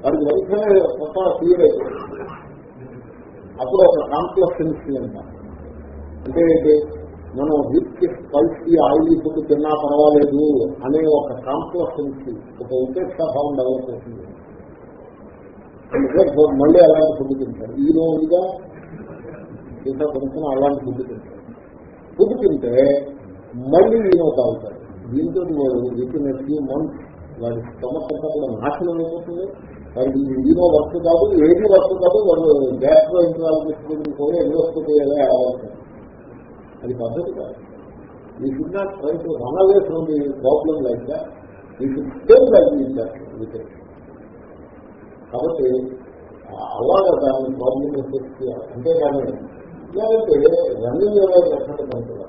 వాడికి వెంటనే కొత్త క్లియర్ అయిపోయింది. అప్పుడు ఒక కాంప్లెక్సెన్సీ అంటారు అంటే మనం రిచ్ స్పైసీ ఆయిల్ ఫుడ్ తిన్నా పర్వాలేదు అనే ఒక కాంప్లెక్సెన్సీ ఒక ఉద్దేశ భావం డెవలప్ అవుతుంది. మళ్ళీ అలాంటి ఫుడ్ తింటారు ఈ రోజుగా ఇంకా కొంచెం అలాంటి ఫుడ్ తింటారు ఫుడ్ తింటే మళ్ళీ ఈనో తాగుతారు దీంతో వాడు ఇన్ ఫ్యూ మంత్స్ వాడి స్టమక్ అంతా కూడా నాశనం అయిపోతుంది వాడికి ఈనో వర్క్ కాదు ఏది వర్క్ కాదు వాళ్ళు గ్యాస్ట్రో ఇంట్రాలజిస్ట్ కూడా ఎన్ని వస్తుంది ఎలా ఆలోచన అది పద్ధతి కాదు he should not try to run away from the problem like he should stale like కాబట్టి అలాగా దాన్ని ప్రాబ్లం అంతేకాని లేదంటే రన్నింగ్ ఎక్కడ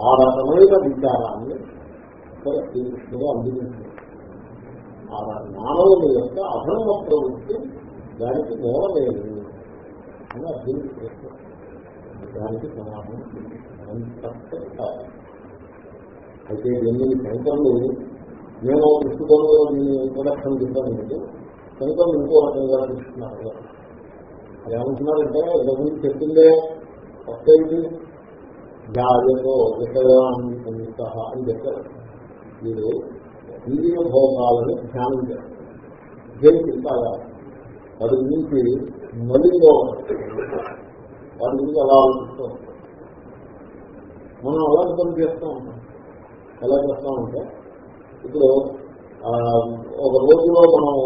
ఆ రకమైన విచారాన్ని శ్రీకృష్ణుడు అందించింది ఆ మానవుని యొక్క అధర్మ ప్రవృత్తి దానికి మూలలేదు అని అర్థం చేస్తారు దానికి సమాధానం అయితే ఎనిమిది సంఖ్యలు నేను దృష్టికోణంలో నేను ఇంట్రొడక్షన్ చెప్పాను మీకు ఇంకో రకంగా చూస్తున్నారు ఏమంటున్నారంటే ఇంతకుముందు చెప్పిందే వస్తేది జాగ్రత్త విషయాన్ని అని చెప్పారు. మీరు ఇంద్రియ భోగాలను ధ్యానం చేస్తారు. దేనికి తాగాలి వాటి గురించి మలిలో వాటి గురించి అలా ఆలోచిస్తూ ఉంటాం మనం అలా పని చేస్తూ ఉంటాం. ఎలా చేస్తామంటే ఇప్పుడు ఒక రోజులో మనం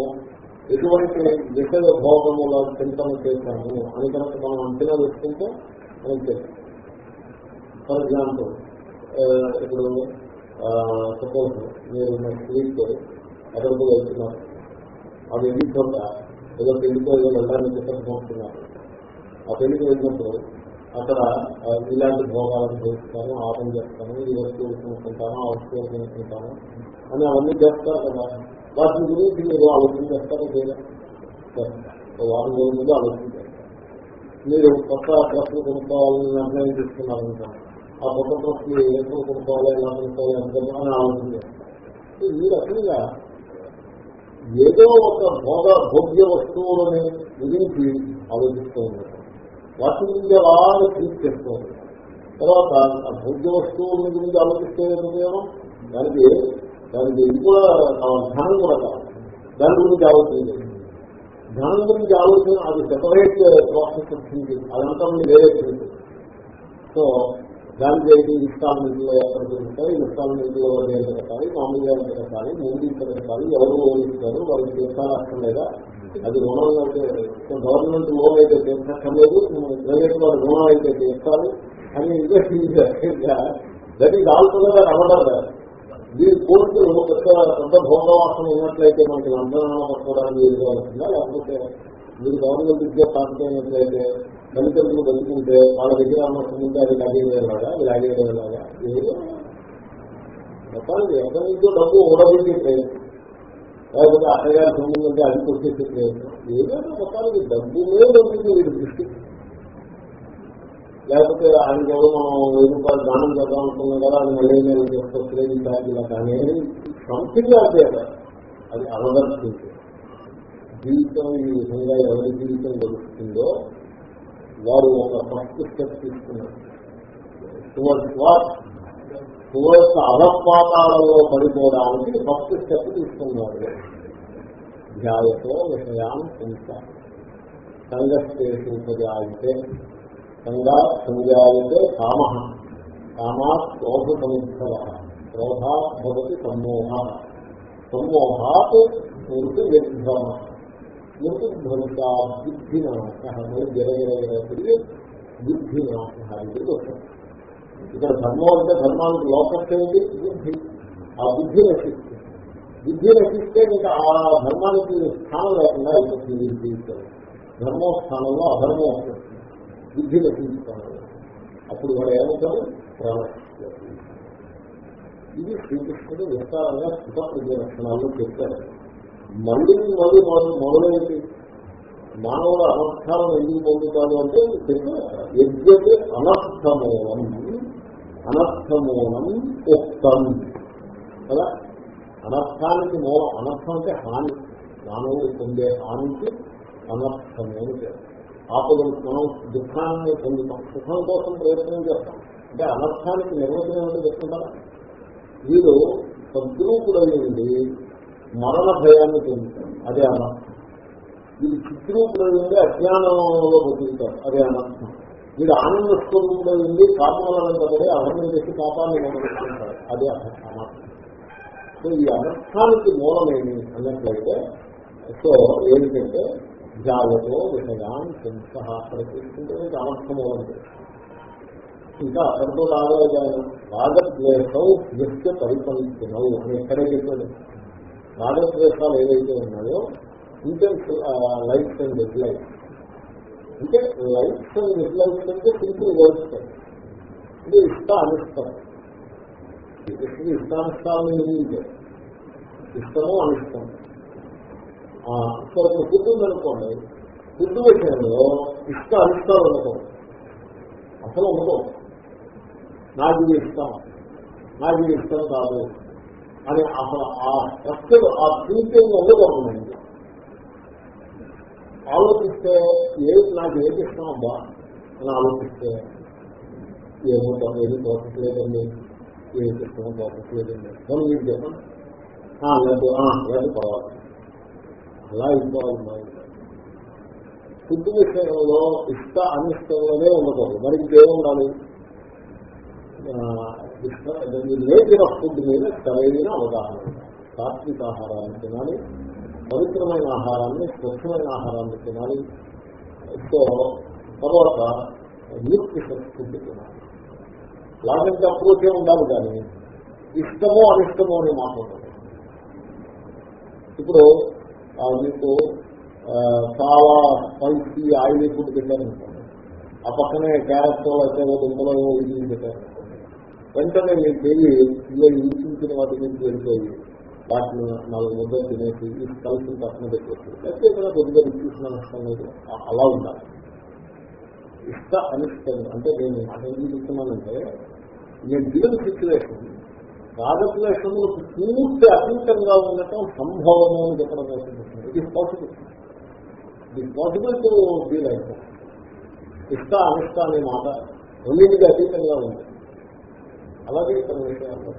ఎటువంటి విషయ భోగముల చింతన చేశాము అని కనుక మనం అంచనా వేసుకుంటే మనం చేస్తాం. ఫర్ ఎగ్జాంపుల్ ఇప్పుడు సపోజ్ మీరు నెక్స్ట్ వీక్ ఎక్కడికి వెళ్తున్నారు ఆ వెళ్ళి చోట ఏదో పెళ్ళితో ఏదో వెళ్ళడానికి చెప్పనుకుంటున్నారు ఆ పెళ్ళికి వెళ్ళినప్పుడు అక్కడ ఇలాంటి భోగాలను చేస్తాను ఆపం చేస్తాను ఈ వస్తువులు కొనుక్కుంటాను ఆ వస్తువులు కొనుక్కుంటాను అని అవన్నీ చేస్తారు కదా. వాటి గురించి మీరు ఆలోచన చేస్తారో చేయలేదు వారం రోజుల ముందు ఆలోచన చేస్తారు మీరు కొత్త ప్రశ్నలు కొనుక్కోవాలని నిర్ణయం తీసుకున్నారనుకోండి ఆ కొత్త ప్రశ్నలు ఎప్పుడు కొనుక్కోవాలి ఎలా కొనుక్కోవాలి ఎంత అని ఆలోచన చేస్తారు. ఈ రకంగా ఏదో ఒక భోగ భోగ్య వస్తువులని గురించి ఆలోచిస్తూ ఉన్నారు వాటి గురించి అలా ట్రీట్ చేస్తూ ఉంటారు తర్వాత ఆ భోగ్య వస్తువుల గురించి ఆలోచిస్తే ఏమో దానికి దానికి ఇది కూడా కావాలి ధనం కూడా కావాలి దాని గురించి ఆలోచన ధనం గురించి ఆలోచన అది సెపరేట్ ప్రాసెస్ వచ్చింది అదంతా మీరు వేరే తెలియదు సో దానికి ఏంటి ఇన్స్టాల్మెంట్లో ఎక్కడ దొరుకుతాయి ఇన్స్టాల్మెంట్లో ఎంత కట్టాలి మామూలుగా ఎంత కట్టాలి ముందు ఇంత కట్టాలి ఎవరు ఓడిస్తారు వాళ్ళకి తీర్చాలి లేదా? అది రుణం అయితే గవర్నమెంట్ లోన్ అయితే తీర్చక్కర్లేదు ప్రైవేట్ వాళ్ళు రుణం అయితే తీర్చాలి అని ఇంకా దట్ ఈజ్ ఆల్టోగా అవ్వడం దీని కోర్టులు పెద్ద పెద్ద భోగవాసన ఉన్నట్లయితే మనకి లంచనామా పట్టుకోవడానికి వీలుగా ఉంటుందా లేకపోతే మీరు గవర్నమెంట్ విద్య పాటించినట్లయితే దళితులు బతుకుంటే వాళ్ళ దగ్గర అమ్మకుంటే అది లాగేలాగా అది లాగేలాగా మొత్తానికి ఎక్కడి నుంచో డబ్బు ఊడబెట్టే ప్రయత్నం. లేకపోతే అత్తగారి సొమ్ము అది కొట్టేసే ప్రయత్నం. ఏదైనా మొత్తానికి డబ్బులే ఉంటుంది వీడి దృష్టి లేకపోతే ఆయనకి ఎవరు మనం వెయ్యి రూపాయలు దానం చేద్దాం అనుకున్నాం కదా అది మళ్ళీ నేను చేసుకొచ్చలేదు ఇలా కానీ. సంథింగ్ అంటే అది. అవదర్శించి జీవితం ఈ విధంగా ఎవరి జీవితం గడుస్తుందో వారు ఒక ఫస్ట్ స్టెప్ తీసుకున్నారు టువర్డ్స్ వాట్ టువర్డ్స్ అధపాతాలలో పడిపోవడానికి ఫస్ట్ స్టెప్ తీసుకున్నారు. ధ్యాయతో విషయాన్ని చింత సంగస్తేషు ఉపజాయితే సంగా సంజాయితే కామ. కామా క్రోధ సముద్భవ క్రోధా భవతి సమ్మోహ సమ్మోహాత్ స్మృతి విభ్రమ బుద్ధి భవిత బుద్ధినాశ జరగరగర తిరిగి బుద్ధినాశ ఇది వస్తుంది ఇక్కడ ధర్మం అంటే ధర్మానికి లోకస్ ఏంటి బుద్ధి ఆ బుద్ధి నశిస్తుంది బుద్ధి నశిస్తే ఇంకా ఆ ధర్మానికి స్థానం లేకుండా అయిపోతుంది జీవితం. అధర్మం వస్తుంది బుద్ధి నశిస్తాను అప్పుడు వాడు ఏమంటారు ప్రాణశక్తి. ఇది శ్రీకృష్ణుడు విస్తారంగా సుఖ ప్రజల లక్షణాల్లో మళ్ళీ మళ్ళీ మనం మొదలైంది. మానవుల అనర్థాలను ఎందుకు పొందుతాడు అంటే యజ్ఞతే అనర్థమూలం అనర్థమూలం ఉక్తం. కదా? అనర్థానికి మూలం అనర్థం అంటే హాని. మానవుడు పొందే హానికి అనర్థము చేస్తారు ఆపదం మనం దుఃఖాన్ని పొందుతాం. సుఖం కోసం ప్రయత్నం చేస్తాం. అంటే అనర్థానికి నిర్వచనం ఏమిటో చెప్తుంటారా? వీరు సద్రూపుడైంది మరణ భయాన్ని పొందుతారు అదే అనర్థం. వీడు చిత్రూపుడైంది అజ్ఞానంలో బతుకుతారు అదే అనర్థం. వీడు ఆనంద స్వరూపుడైంది పాపములంతపడి అవన్నీ చేసి పాపాన్ని మొదలుపెట్టుకుంటారు అదే అనర్థం. సో ఈ అనర్థానికి మూలమేమి అన్నట్లయితే సో ఏమిటంటే జాలతో విషయాన్ని హింస అక్కడ తీసుకుంటే ఇంకా అక్కడితో రాగలిగాను రాగద్వేషం నిత్య పరిపంచినవు అని ఎక్కడే చెప్పాడు. రాగద్వేషాలు ఏవైతే ఉన్నాయో ఇంటెన్స్ లైఫ్ అండ్ డిస్లైఫ్ అంటే లైఫ్ అండ్ డిస్లైఫ్స్ అంటే సింపుల్ వర్డ్స్ ఇది ఇష్ట అనిష్టం ఇష్టానిష్టాలను ఇష్టము అనిష్టం. ఇక్కడ ఇప్పుడు ఫుడ్ ఉందనుకోండి ఫుడ్ విషయంలో ఇష్ట అనిష్టాలు ఉండకూడదు. అసలు ఉండకూడదు. నాకు ఇది ఇష్టం నాకు ఇది ఇష్టం కాదు అని అసలు ఆ స్ట్రక్చర్ ఆ థింకింగ్ ఉండకూడదు ఆలోచిస్తే ఏది నాకు ఏది ఇష్టం అబ్బా అని ఆలోచిస్తే ఏమో ఏది తోచట్లేదండి ఏది ఇష్టమో తోచట్లేదండి మనం మీకు చెప్పండి లేదు లేదు పర్వాలి అలా ఇన్వాల్వ్ మైండ్ ఫుడ్ విషయంలో ఇష్ట అనిష్టంలోనే ఉండకూడదు. మరి ఇంకేముండాలి? నేచర్ ఆఫ్ ఫుడ్ మీద సరైన అవగాహన సాత్విక ఆహారాన్ని తినాలి పవిత్రమైన ఆహారాన్ని స్వచ్ఛమైన ఆహారాన్ని తినాలి. సో తర్వాత న్యూట్రిషన్ ఫుడ్ తినాలి. లాగంటే అప్రోచే ఉండాలి కానీ ఇష్టమో అనిష్టమో అని మాట ఇప్పుడు మీకు చాలా స్పైసీ ఆయిల్ ఫుడ్ తింటారనుకోండి ఆ పక్కనే క్యారెట్ అయితే దుంపలో ఇది పెట్టారు వెంటనే మీరు తెలియ ఇలా ఇంటించిన వాటి నుంచి వెళ్ళిపోయి వాటిని నాలుగు ముద్దలు తినేసి ఈ కలిసి పక్కన పెట్టేసి లేకపోతే ఇక్కడ కొద్దిగా తీసుకున్న నష్టం లేదు అలా ఉండాలి. ఇష్ట అనిష్టం అంటే నేను మాట చెప్తున్నానంటే నేను దిగిన సిచ్యువేషన్ రాగద్వేషములు పూర్తి అతీతంగా ఉండటం సంభవము అని చెప్పడం కోసం it is possible it is possible to be like ఇష్ట అనిష్ట అనే మాట రెండింటికి అతీతంగా ఉంది. అలాగే ఇక్కడ విషయాలు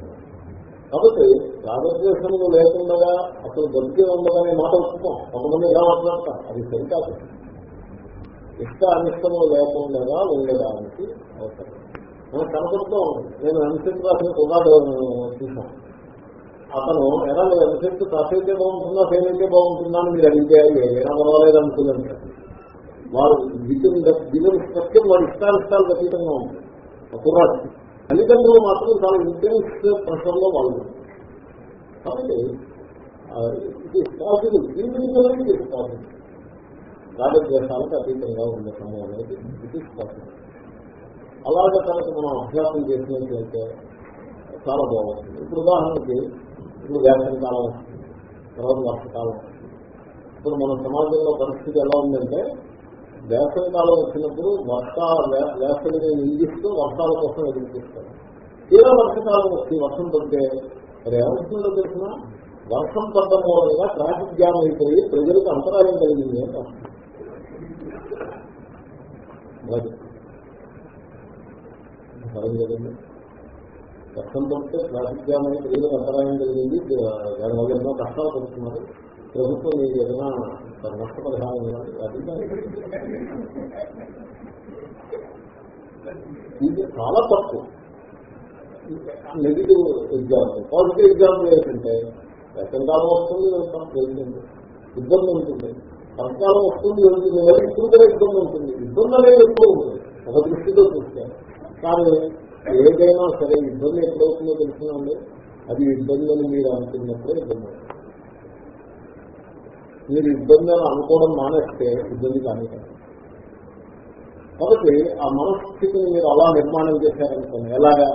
కాబట్టి రాగద్వేషములు లేకుండా అసలు బతికే ఉండదనే మాట వస్తున్నాం కొంతమంది ఎలా మాట్లాడతారు. అది సరికాదు. ఇష్ట అనిష్టము లేకుండా ఉండడానికి అవసరం. నేను కనపడుతూ నేను ఎంసెట్ రాసిన కుమారుడు చూసాను అతను ఎలా ఎంసెట్ రాసైతే బాగుంటుందా ఫెయిల్ అయితే బాగుంటుందా అని మీరు అడిగితే ఏదైనా పర్వాలేదు అనుకున్నాను. వారు దిగులు దిగులు సత్యం వారి ఇష్టానిష్టాలు అతీతంగా ఉంటుంది కుర్రాడు. తల్లిదండ్రులు మాత్రం చాలా ఇంటెన్స్ ప్రశ్నలో వాళ్ళు. కాబట్టి ఇది పాసిబుల్ ఇండివిజువల్ ఇది పాసిబుల్ రాజద్వేషాలకు అతీతంగా ఉండే సమయం అనేది ఇది పాసిబుల్ అలాగే కనుక మనం అభ్యాసం చేసినట్లయితే చాలా బాగుంటుంది. ఇప్పుడు ఉదాహరణకి ఇప్పుడు వేసవి కాలం వస్తుంది తర్వాత వర్షకాలం ఇప్పుడు మన సమాజంలో పరిస్థితి ఎలా ఉందంటే వేసవి కాలం వచ్చినప్పుడు వర్ష వేసవిని నిందిస్తూ వర్షాల కోసం ఎదురు తీరా వర్షకాలం వచ్చి వర్షం పడితే మరి ఏమవుతుందో తెలిసిన వర్షం పడడం మూలంగా ట్రాఫిక్ జామ్ అయిపోయి ప్రజలకు అంతరాయం కలిగింది అని వస్తుంది కదండి కష్టం పడితే ట్రాఫిక్ జామ్ అయి ప్రజలకు అంతరాయం కలిగింది. దానివల్ల ఎన్నో కష్టాలు పడుతున్నారు. ప్రభుత్వం ఇది ఏదైనా నష్టపరిహారం ఇది చాలా తప్పు. Negative example. పాజిటివ్ ఎగ్జాంపుల్ ఏంటంటే వేసవికాలం వస్తుంది వెళ్తాం వెళ్తుంది. ఇబ్బంది ఉంటుంది. సంకాలం వస్తుంది వెళ్తుంది. ఇప్పుడు కూడా ఇబ్బంది ఉంటుంది. ఇబ్బంది అనేది ఎక్కువ ఉంటుంది. ఒక దృష్టితో చూస్తాను కానీ ఏదైనా సరే ఇబ్బంది ఎప్పుడవుతుందో తెలుసునండి అది ఇబ్బంది అని మీరు అనుకున్నప్పుడే ఇబ్బంది మీరు ఇబ్బంది అని అనుకోవడం మానేస్తే ఇబ్బంది కానీ కాబట్టి ఆ మనస్థితిని మీరు అలా నిర్మాణం చేశారనుకోండి ఎలాగా?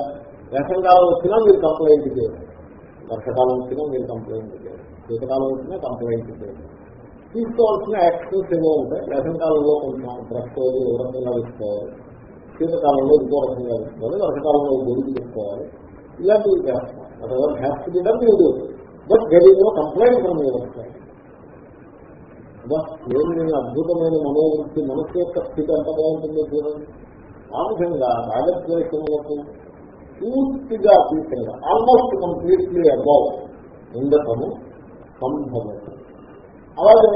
వేసవికాలం వచ్చినా మీరు కంప్లైంట్ చేయాలి వర్షకాలం వచ్చినా మీరు కంప్లైంట్ చేయాలి శీతకాలం వచ్చినా కంప్లైంట్ చేయాలి తీసుకోవాల్సిన యాక్షన్స్ ఏమో ఉంటాయి. వేసవికాలంలో కొంచెం బ్రష్ ఏ రకంగా తీసుకోవాలి శీతకాలంలో ఇంకో రకంగా తీసుకోవాలి వర్షకాలంలో గొడుగు తీసుకోవాలి ఇలాంటివి చేస్తాం ఎవరు హ్యాస్ టు బి డన్ మీరు but there is no complaint from your side ఏమి అద్భుతమైన మనోవృత్తి మనసు యొక్క స్థితి ఎంత బాగుంటుందో చూడండి. ఆ విధంగా రాగద్వేషములకు పూర్తిగా అతీతంగా ఆల్మోస్ట్ కంప్లీట్లీ అబౌవ్ ఉండటము సంభవం అలాగే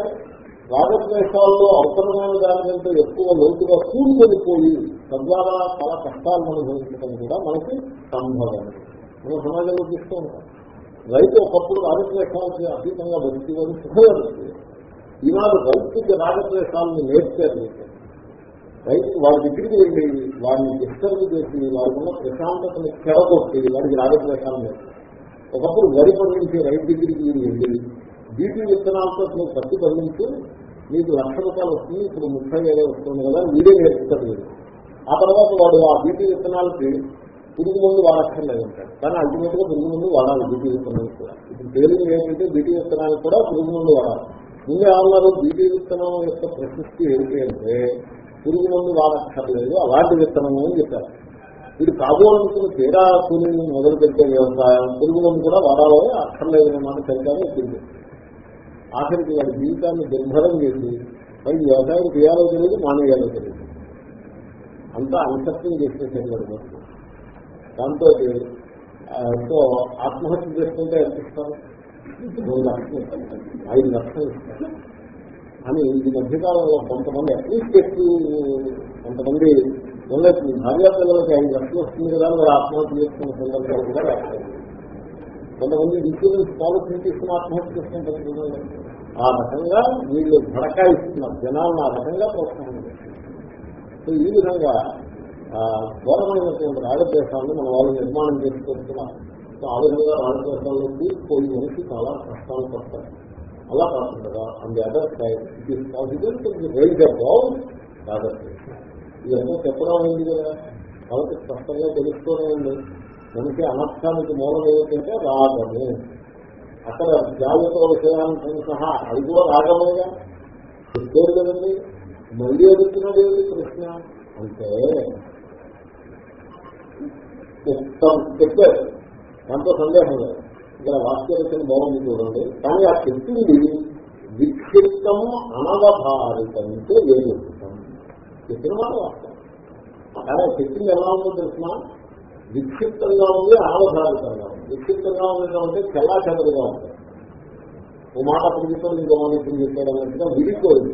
రాగద్వేషాల్లో అవసరమైన దానికంటే ఎక్కువ లోతుగా కూడుకొనిపోయి తద్వారా చాలా కష్టాలను అనుభవించడం కూడా మనకి సంభవం. మనం సమాజంలో చూస్తూ ఉంటాం. రైతు ఒకప్పుడు రాజద్వేషాలకి అతీతంగా బతికి సుఖపడుతుంది ఈనాడు రైతుకి రాజద్వేషాలను నేర్చారు. రైతు వారి దగ్గరికి వెళ్ళి వారిని డిస్టర్బ్ చేసి వారికి ఉన్న ప్రశాంతతను చెడగొట్టి వారికి రాజద్వేషాలు నేర్చారు ఒకప్పుడు వరి పండించే రైతు దగ్గరికి మీరు వెళ్ళి బీపీ విత్తనాలతో నువ్వు పత్తి పండించి మీకు లక్ష రూపాయలు వస్తుంది ఇప్పుడు ముప్పై వేలే వస్తుంది కదా వీడే నేర్పుతారు ఆ తర్వాత వాడు ఆ బీటీ విత్తనాలకి పురుగు ముందు వాడక్కర్లేదు అంటాడు. కానీ అల్టిమేట్గా పురుగు ముందు వాడాలి బీటీ విత్తనాలకు కూడా. ఇప్పుడు తేలింది ఏంటంటే బీటీ విత్తనాలకు కూడా పురుగు ముందు వాడాలి. ముందు ఏమన్నారు? బీటీ విత్తనం యొక్క ప్రశస్తి ఏంటి అంటే పురుగు ముందు వాడక్కర్లేదు అలాంటి విత్తనం అని చెప్పారు. ఇది కాబోలనుకున్న తీరా కూలి మొదలు పెట్టే వ్యవసాయం పురుగు మందు కూడా వాడాలో అక్కర్లేదు మాట సరిగ్గా వచ్చింది ఆఖరికి వాడి జీవితాన్ని దుర్భరం చేసి మరి వ్యవసాయం చేయాలో తెలియదు మానేయాలో తెలియదు. అంతా అన్సత్యం చేసేసాడు వాడు దాంతో ఎంతో ఆత్మహత్య చేసుకుంటే ఎంత ఇస్తారు మూడు లక్షలు ఐదు లక్షలు ఇస్తారు అని ఈ మధ్యకాలంలో కొంతమంది అట్లీస్ట్ ఎక్కువ కొంతమంది ఉండొచ్చు భార్యా పిల్లలకి ఐదు లక్షలు వస్తుంది కదా అని ఆత్మహత్య చేసుకున్న సందర్భాలు కూడా రాస్తారు కొంతమంది ఇన్సూరెన్స్ పాలసీ తీసుకుని ఆత్మహత్య చేసుకుంటారు. ఆ రకంగా వీళ్ళు భడకా ఇస్తున్నారు జనాలను ఆ రకంగా ప్రోత్సాహం చేస్తారు సో ఈ విధంగా ఘోరమైనటువంటి రాగద్వేషాలను మన వాళ్ళు నిర్మాణం చేసుకుంటున్నారు. సో ఆ విధంగా రాగద్వేషాల్లో పోయి మనిషి చాలా కష్టాలు పడతారు అలా కాకుండా and other side it is possible to rise above రాగద్వేషం ఇదంతా చెప్పడం అయింది కదా? కాబట్టి స్పష్టంగా తెలుసుకోవడం ఉంది. మనకి అనర్థానికి మూలం ఏమిటంటే రాగము. అక్కడ జాగ్రత్త విషయాలతో సహా అది కూడా రాగమేగా? చెప్పారు కదండి మళ్ళీ అడుగుతున్నాడు ఏమిటి ప్రశ్న? అంటే ఉత్తం చెప్పారు. దాంతో సందేహం లేదు. ఇక్కడ వాక్యరచన బాగుంది చూడండి. కానీ ఆ చెప్పింది విక్షిప్తము అనవధారితంటే వేరు చెప్పిన మాట వాస్తవం. కానీ చెప్పింది ఎలా ఉందో తెలిసిన విక్షిప్తంగా ఉంది అనవధారితంగా ఉంది. విక్షిప్తంగా ఉండడం అంటే చెల్లా చెదరుగా ఉంటుంది ఓ మాట అప్పుడు చెప్పారు ఇంకో మాట ఇప్పుడు చెప్పాడు అన్నట్టుగా విడిపోయింది.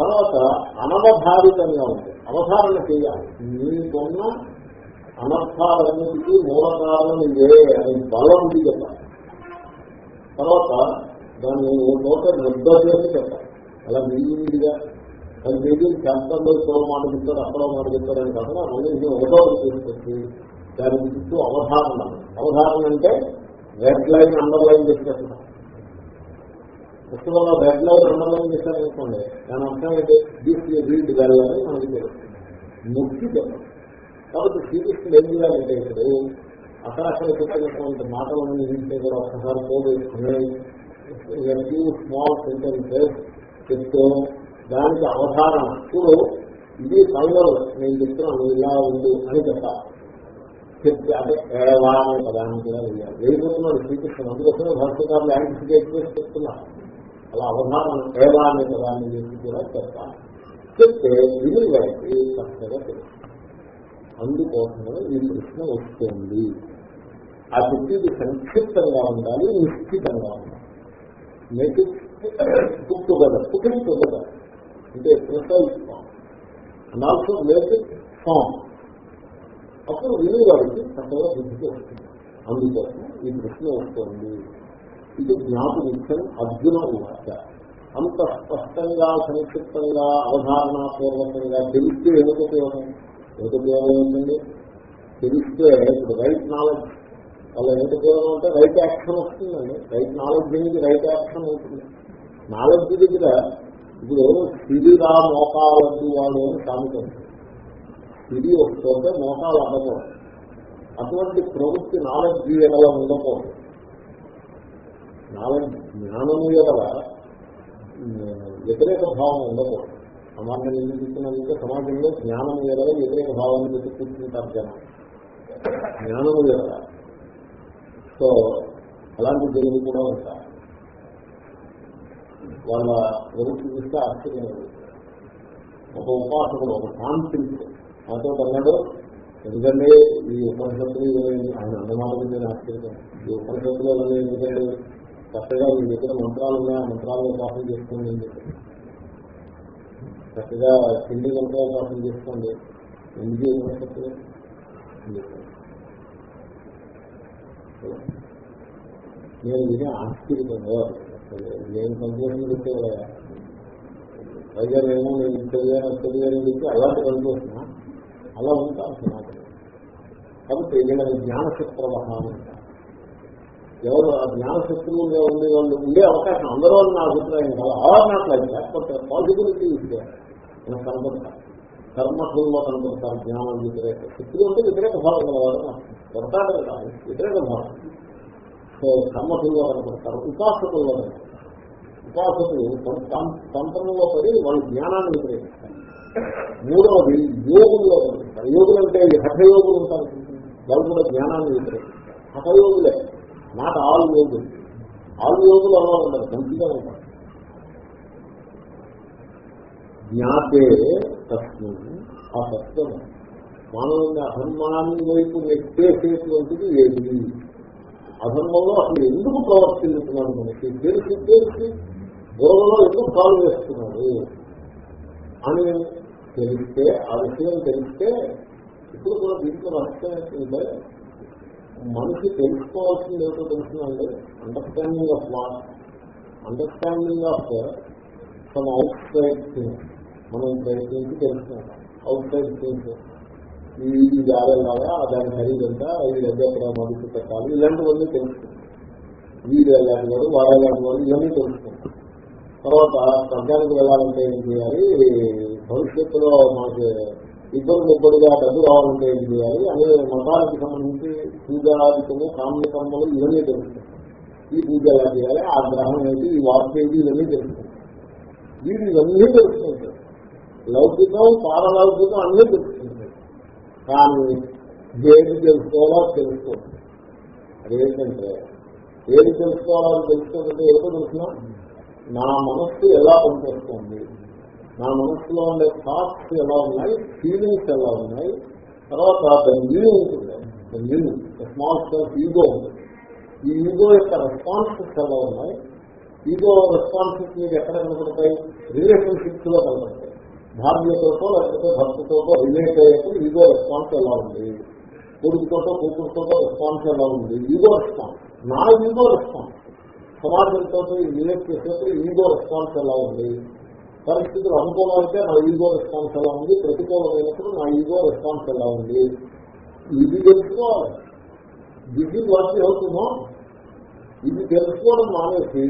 తర్వాత అనవధారితంగా ఉంది అవధారణ చేయాలి. నీకున్న అనర్థాలన్నిటికీ మూల కారణం ఇదే అని బలం ఉంది చెప్పాలి. తర్వాత దాన్ని నోట నిద్ర చేసి చెప్పాలి. అలా మిగిలిగా అది మిగిలి శాస్త్రంలో ఇక్కడ మాట చెప్తారు అక్కడ మాట చెప్తారు అని కాకుండా మళ్ళీ ఒకటో తీసుకొచ్చి దాని చుట్టూ అవధారణ. అవధారణ అంటే రెడ్ లైన్ అండర్ లైన్ చెప్పేస్తున్నా పుస్తకంలో రెడ్ లైన్ అండర్ లైన్ అనుకోండి దాని అర్థం అయితే దీస్ రీడ్ వెళ్ళాలని మనకి తెలుస్తుంది. ముక్తి చెప్పాలి కాబట్టి శ్రీకృష్ణుడు ఏం చేయాలంటే ఇప్పుడు అక్కడక్కడ చెప్పినటువంటి మాటలన్నీ వింటే కూడా ఒక్కసారి పోవేసుకుని స్మాల్ సెంటెన్సెస్ చెప్తే దానికి అవధారణ. ఇప్పుడు ఇది ఫైనల్ నేను చెప్తున్నాను ఇలా ఉంది అని చెప్పాలి. చెప్తే అదే ఏవా అనే పదాన్ని కూడా వేయాలి వేయబోతున్నాడు శ్రీకృష్ణుడు. అందుకోసమే భాషకారులు యాంటిఫికేట్ చేసి చెప్తున్నారు. అలా అవమానం ఎలా అనే పదాన్ని గురించి కూడా చెప్పాలి. చెప్తే విని వారికి చక్కగా తెలుస్తుంది. అందుకోసమే ఈ ప్రశ్న వస్తుంది. ఆ చెప్పేది సంక్షిప్తంగా ఉండాలి నిశ్చితంగా ఉండాలి. మేక్ ఇట్ పుట్టుగలర్ పుట్టింగ్ టుగెదర్ అంటే precise form and also make form అప్పుడు వినేవాడికి చక్కగా బుద్ధికి వస్తుంది. అందుకోసం ఈ ప్రశ్న వస్తుంది. ఇది జ్ఞాపకం అర్జున ఉవాచ అంత స్పష్టంగా సంక్షిప్తంగా అవధారణాపూర్వకంగా తెలిస్తే ఏమిటి ఉపయోగం? ఏమిటి ఉపయోగం ఏంటండి తెలిస్తే ఇప్పుడు రైట్ నాలెడ్జ్ అలా ఏమిటి ఉపయోగం అంటే రైట్ యాక్షన్ వస్తుందండి. రైట్ నాలెడ్జ్ అనేది రైట్ యాక్షన్ అవుతుంది. నాలెడ్జ్ దగ్గర ఇప్పుడు సిరిరా మోకాలద్దు వాడు అని సామెత. సిరి వస్తుంటే మోకాలు అవ్వకూడదు. అటువంటి ప్రవృత్తి నాలెడ్జ్ ఎలా ఉండకూడదు. నాలెడ్జ్ జ్ఞానము ఎడల వ్యతిరేక భావం ఉండకూడదు సమాజం ఎందుకు తీసుకున్నారంటే సమాజంలో జ్ఞానం ఎడల వ్యతిరేక భావాన్ని పెట్టి కూర్చుంటారు జనం జ్ఞానము ఎడల సో అలాంటి జనులు కూడా ఉంటారు. వాళ్ళ ప్రవృత్తి చూస్తే ఆశ్చర్యం ఒక ఉపాసకుడు ఒక కాన్ఫిడెంట్ మాతో అన్నాడు ఎందుకంటే ఈ ఉపనిషత్తులు ఆయన అందమాలని నేను ఆశ్చర్యం ఈ ఉపనిషత్తులు ఎందుకంటే చక్కగా మీ దగ్గర మంత్రాలు ఉన్నాయి ఆ మంత్రాలను పాఠం చేసుకోండి అని చెప్పి చక్కగా హిందీ మంత్రాలు పాఠం చేసుకోండి. ఎందుకు ఉపనిషత్తులు నేను ఇది ఆశ్చర్యంగా నేను సంతోషం చెప్తే పైగా నేను నేను తెలియను తెలియని చెప్పి అలాంటి సంతోషమా అలా ఉంటాను సమాజం కాబట్టి వీళ్ళని జ్ఞానశక్రవహానం ఎవరు ఆ జ్ఞానశక్తులుగా ఉండే వాళ్ళు ఉండే అవకాశం. అందరూ అని నా అభిప్రాయం కాదు. ఆర్ నాట్ లైక్ లేకపోతే పాజిబిలిటీ ఇస్తే మనకు కనబడతారు కర్మఠంలో కనబడతారు జ్ఞానం వ్యతిరేక శక్తులు అంటే వ్యతిరేక భావం కలవారు కొడతాడు కదా. వ్యతిరేక భావం. సో కర్మఠంలో కనబడతారు ఉపాసకుల్లో కనబడతారు ఉపాసకులు తంత్రంలో పడి వాళ్ళు జ్ఞానాన్ని వ్యతిరేకిస్తారు. మూడవది యోగుల్లో కనబడతారు యోగులు అంటే హఠయోగులు ఉంటారు. వాళ్ళు కూడా జ్ఞానాన్ని వ్యతిరేకిస్తారు. హఠయోగులే నాట్ ఆల్ యోగులు ఆల్ యోగులు అలా ఉండదు మంచిగా ఉంటారు జ్ఞాతే తస్మిన్ ఆ సత్యం మానవుని అధర్మాన్ని వైపు నెట్టేసేటువంటిది ఏది? అధర్మంలో అసలు ఎందుకు ప్రవర్తిస్తున్నాడు మనకి తెలిసి తెలిసి బుర్రలో ఎందుకు కాలు వేస్తున్నాడు? అని తెలిస్తే ఆ విషయం తెలిస్తే ఇప్పుడు కూడా దీంట్లో రహస్యం ఏంటంటే మనిషి తెలుసుకోవాల్సింది ఏమిటో తెలుసునండి. Understanding of what understanding of some outside things మనం ప్రయత్నించి తెలుసుకుంటాం. అవుట్ సైడ్ థింగ్స్ ఈ జాగ్రత్తగా దాని ఖరీదంతా ఈ దగ్గర మదుపు పెట్టాలి ఇలాంటివన్నీ తెలుసుకుంటాం. వీడు ఎలాంటి వాడు వాడు ఎలాంటి వాడు ఇవన్నీ తెలుసుకుంటాం. తర్వాత స్వర్గానికి వెళ్ళాలంటే ఏం చేయాలి? భవిష్యత్తులో మనకి ఇద్దరు ముగ్గురుగా డబ్బు కావాలంటే ఏం చేయాలి? అనే మతానికి సంబంధించి పూజాధికము కామ్యకర్మలు ఇవన్నీ తెలుస్తాయి. ఈ పూజ ఎలా చేయాలి? ఆ గ్రహం ఏంటి? ఈ వాస్తు ఏంటి? ఇవన్నీ తెలుస్తాయి. వీరు ఇవన్నీ తెలుసుకుంటారు లౌకికం పారలౌకికం అన్నీ తెలుస్తుంది కానీ ఏది తెలుసుకోవాలో తెలుసుకోవాలి అదేంటంటే ఏది తెలుసుకోవాలని తెలుసుకోవాలంటే ఏదో తెలుసిన? నా మనస్సు ఎలా పనిచేస్తుంది? నా మనసులో ఉండే థాట్స్ ఎలా ఉన్నాయి? ఫీలింగ్స్ ఎలా ఉన్నాయి? తర్వాత దాని మీనింగ్ ఉంటుంది. దాని వ్యూ స్మాల్ సెల్ఫ్ ఈగో ఉంటుంది. ఈ ఈగో యొక్క రెస్పాన్సెస్ ఎలా ఉన్నాయి? ఈగో రెస్పాన్సెస్ మీకు ఎక్కడ కనపడతాయి? రిలేషన్షిప్స్లో కనపడతాయి. భార్యతోటో లేకపోతే భర్తతోటో రిలేట్ అయ్యేప్పుడు ఈగో రెస్పాన్స్ ఎలా ఉంది? కొడుకుతోటో కూతురుతోటో రెస్పాన్స్ ఎలా ఉంది? ఈగో రెస్పాన్స్ నా ఈగో రెస్పాన్స్ సమాజంతో రిలేట్ చేసేప్పుడు ఈగో రెస్పాన్స్ ఎలా ఉంది? పరిస్థితులు అనుకూలం అయితే నా ఈగో రెస్పాన్స్ ఎలా ఉంది? ప్రతికూలమైనప్పుడు నా ఈగో రెస్పాన్స్ ఎలా ఉంది? ఇది తెలుసుకోవాలి. దిగి వాటి అవుతుందో ఇది తెలుసుకోవడం మానేసి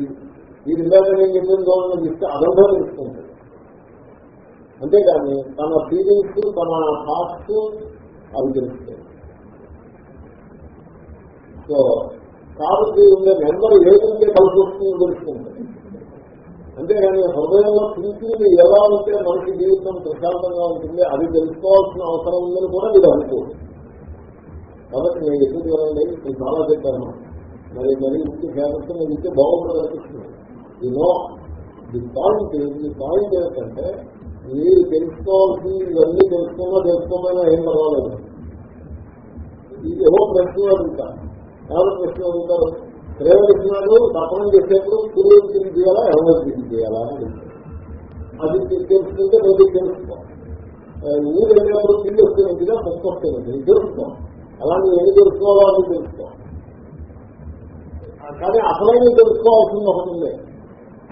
ఇది ఇందాక నేను చెప్పిన గవర్నమెంట్ ఇస్తే అదంతా తెలుసుకుంటాడు అంతేగాని తన ఫీలింగ్స్ తన థాట్స్ అవి తెలుస్తాయి సో కాబట్టి ఉండే నెంబర్ ఏ ఏదంటే కలిసి వస్తుందో తెలుసుకుంటాడు అంతేగాని హృదయంలో థింకింగ్ ఎలా ఉంటే మనిషి జీవితం ప్రశాంతంగా ఉంటుంది అది తెలుసుకోవాల్సిన అవసరం ఉందని కూడా మీరు అనుకోదు కాబట్టి నేను ఎప్పుడు చూడండి నేను చాలా చెప్పాను. మరి మరి ఇంటి ఫేమస్ నేను ఇస్తే బాగుంటుంది అనిపిస్తుంది. No the point the point ఏంటంటే మీరు తెలుసుకోవాల్సి ఇవన్నీ తెలుసుకోమో తెలుసుకోమైనా ఏం పర్వాలేదు. ఇది ఏవో ప్రశ్నలు అడుగుతారు. ఎవరు ప్రశ్న అడుగుతారు? ప్రేమిస్తున్నాడు తప్పనం చేసేప్పుడు సూర్యుడు తిరిగి చేయాలా ఎవరో తిరిగి చేయాలా అని అడుగుతారు. అది తెలుసుకుంటే ప్రతి తెలుసుకో. ఊరు వెళ్ళినప్పుడు పిల్లి వస్తున్నట్టుగా పక్క వస్తున్నది తెలుసుకో. అలాంటి ఏమి తెలుసుకోవాలో అని తెలుసుకో. కానీ అసలైన తెలుసుకోవాల్సింది ఒకటి ఉంది.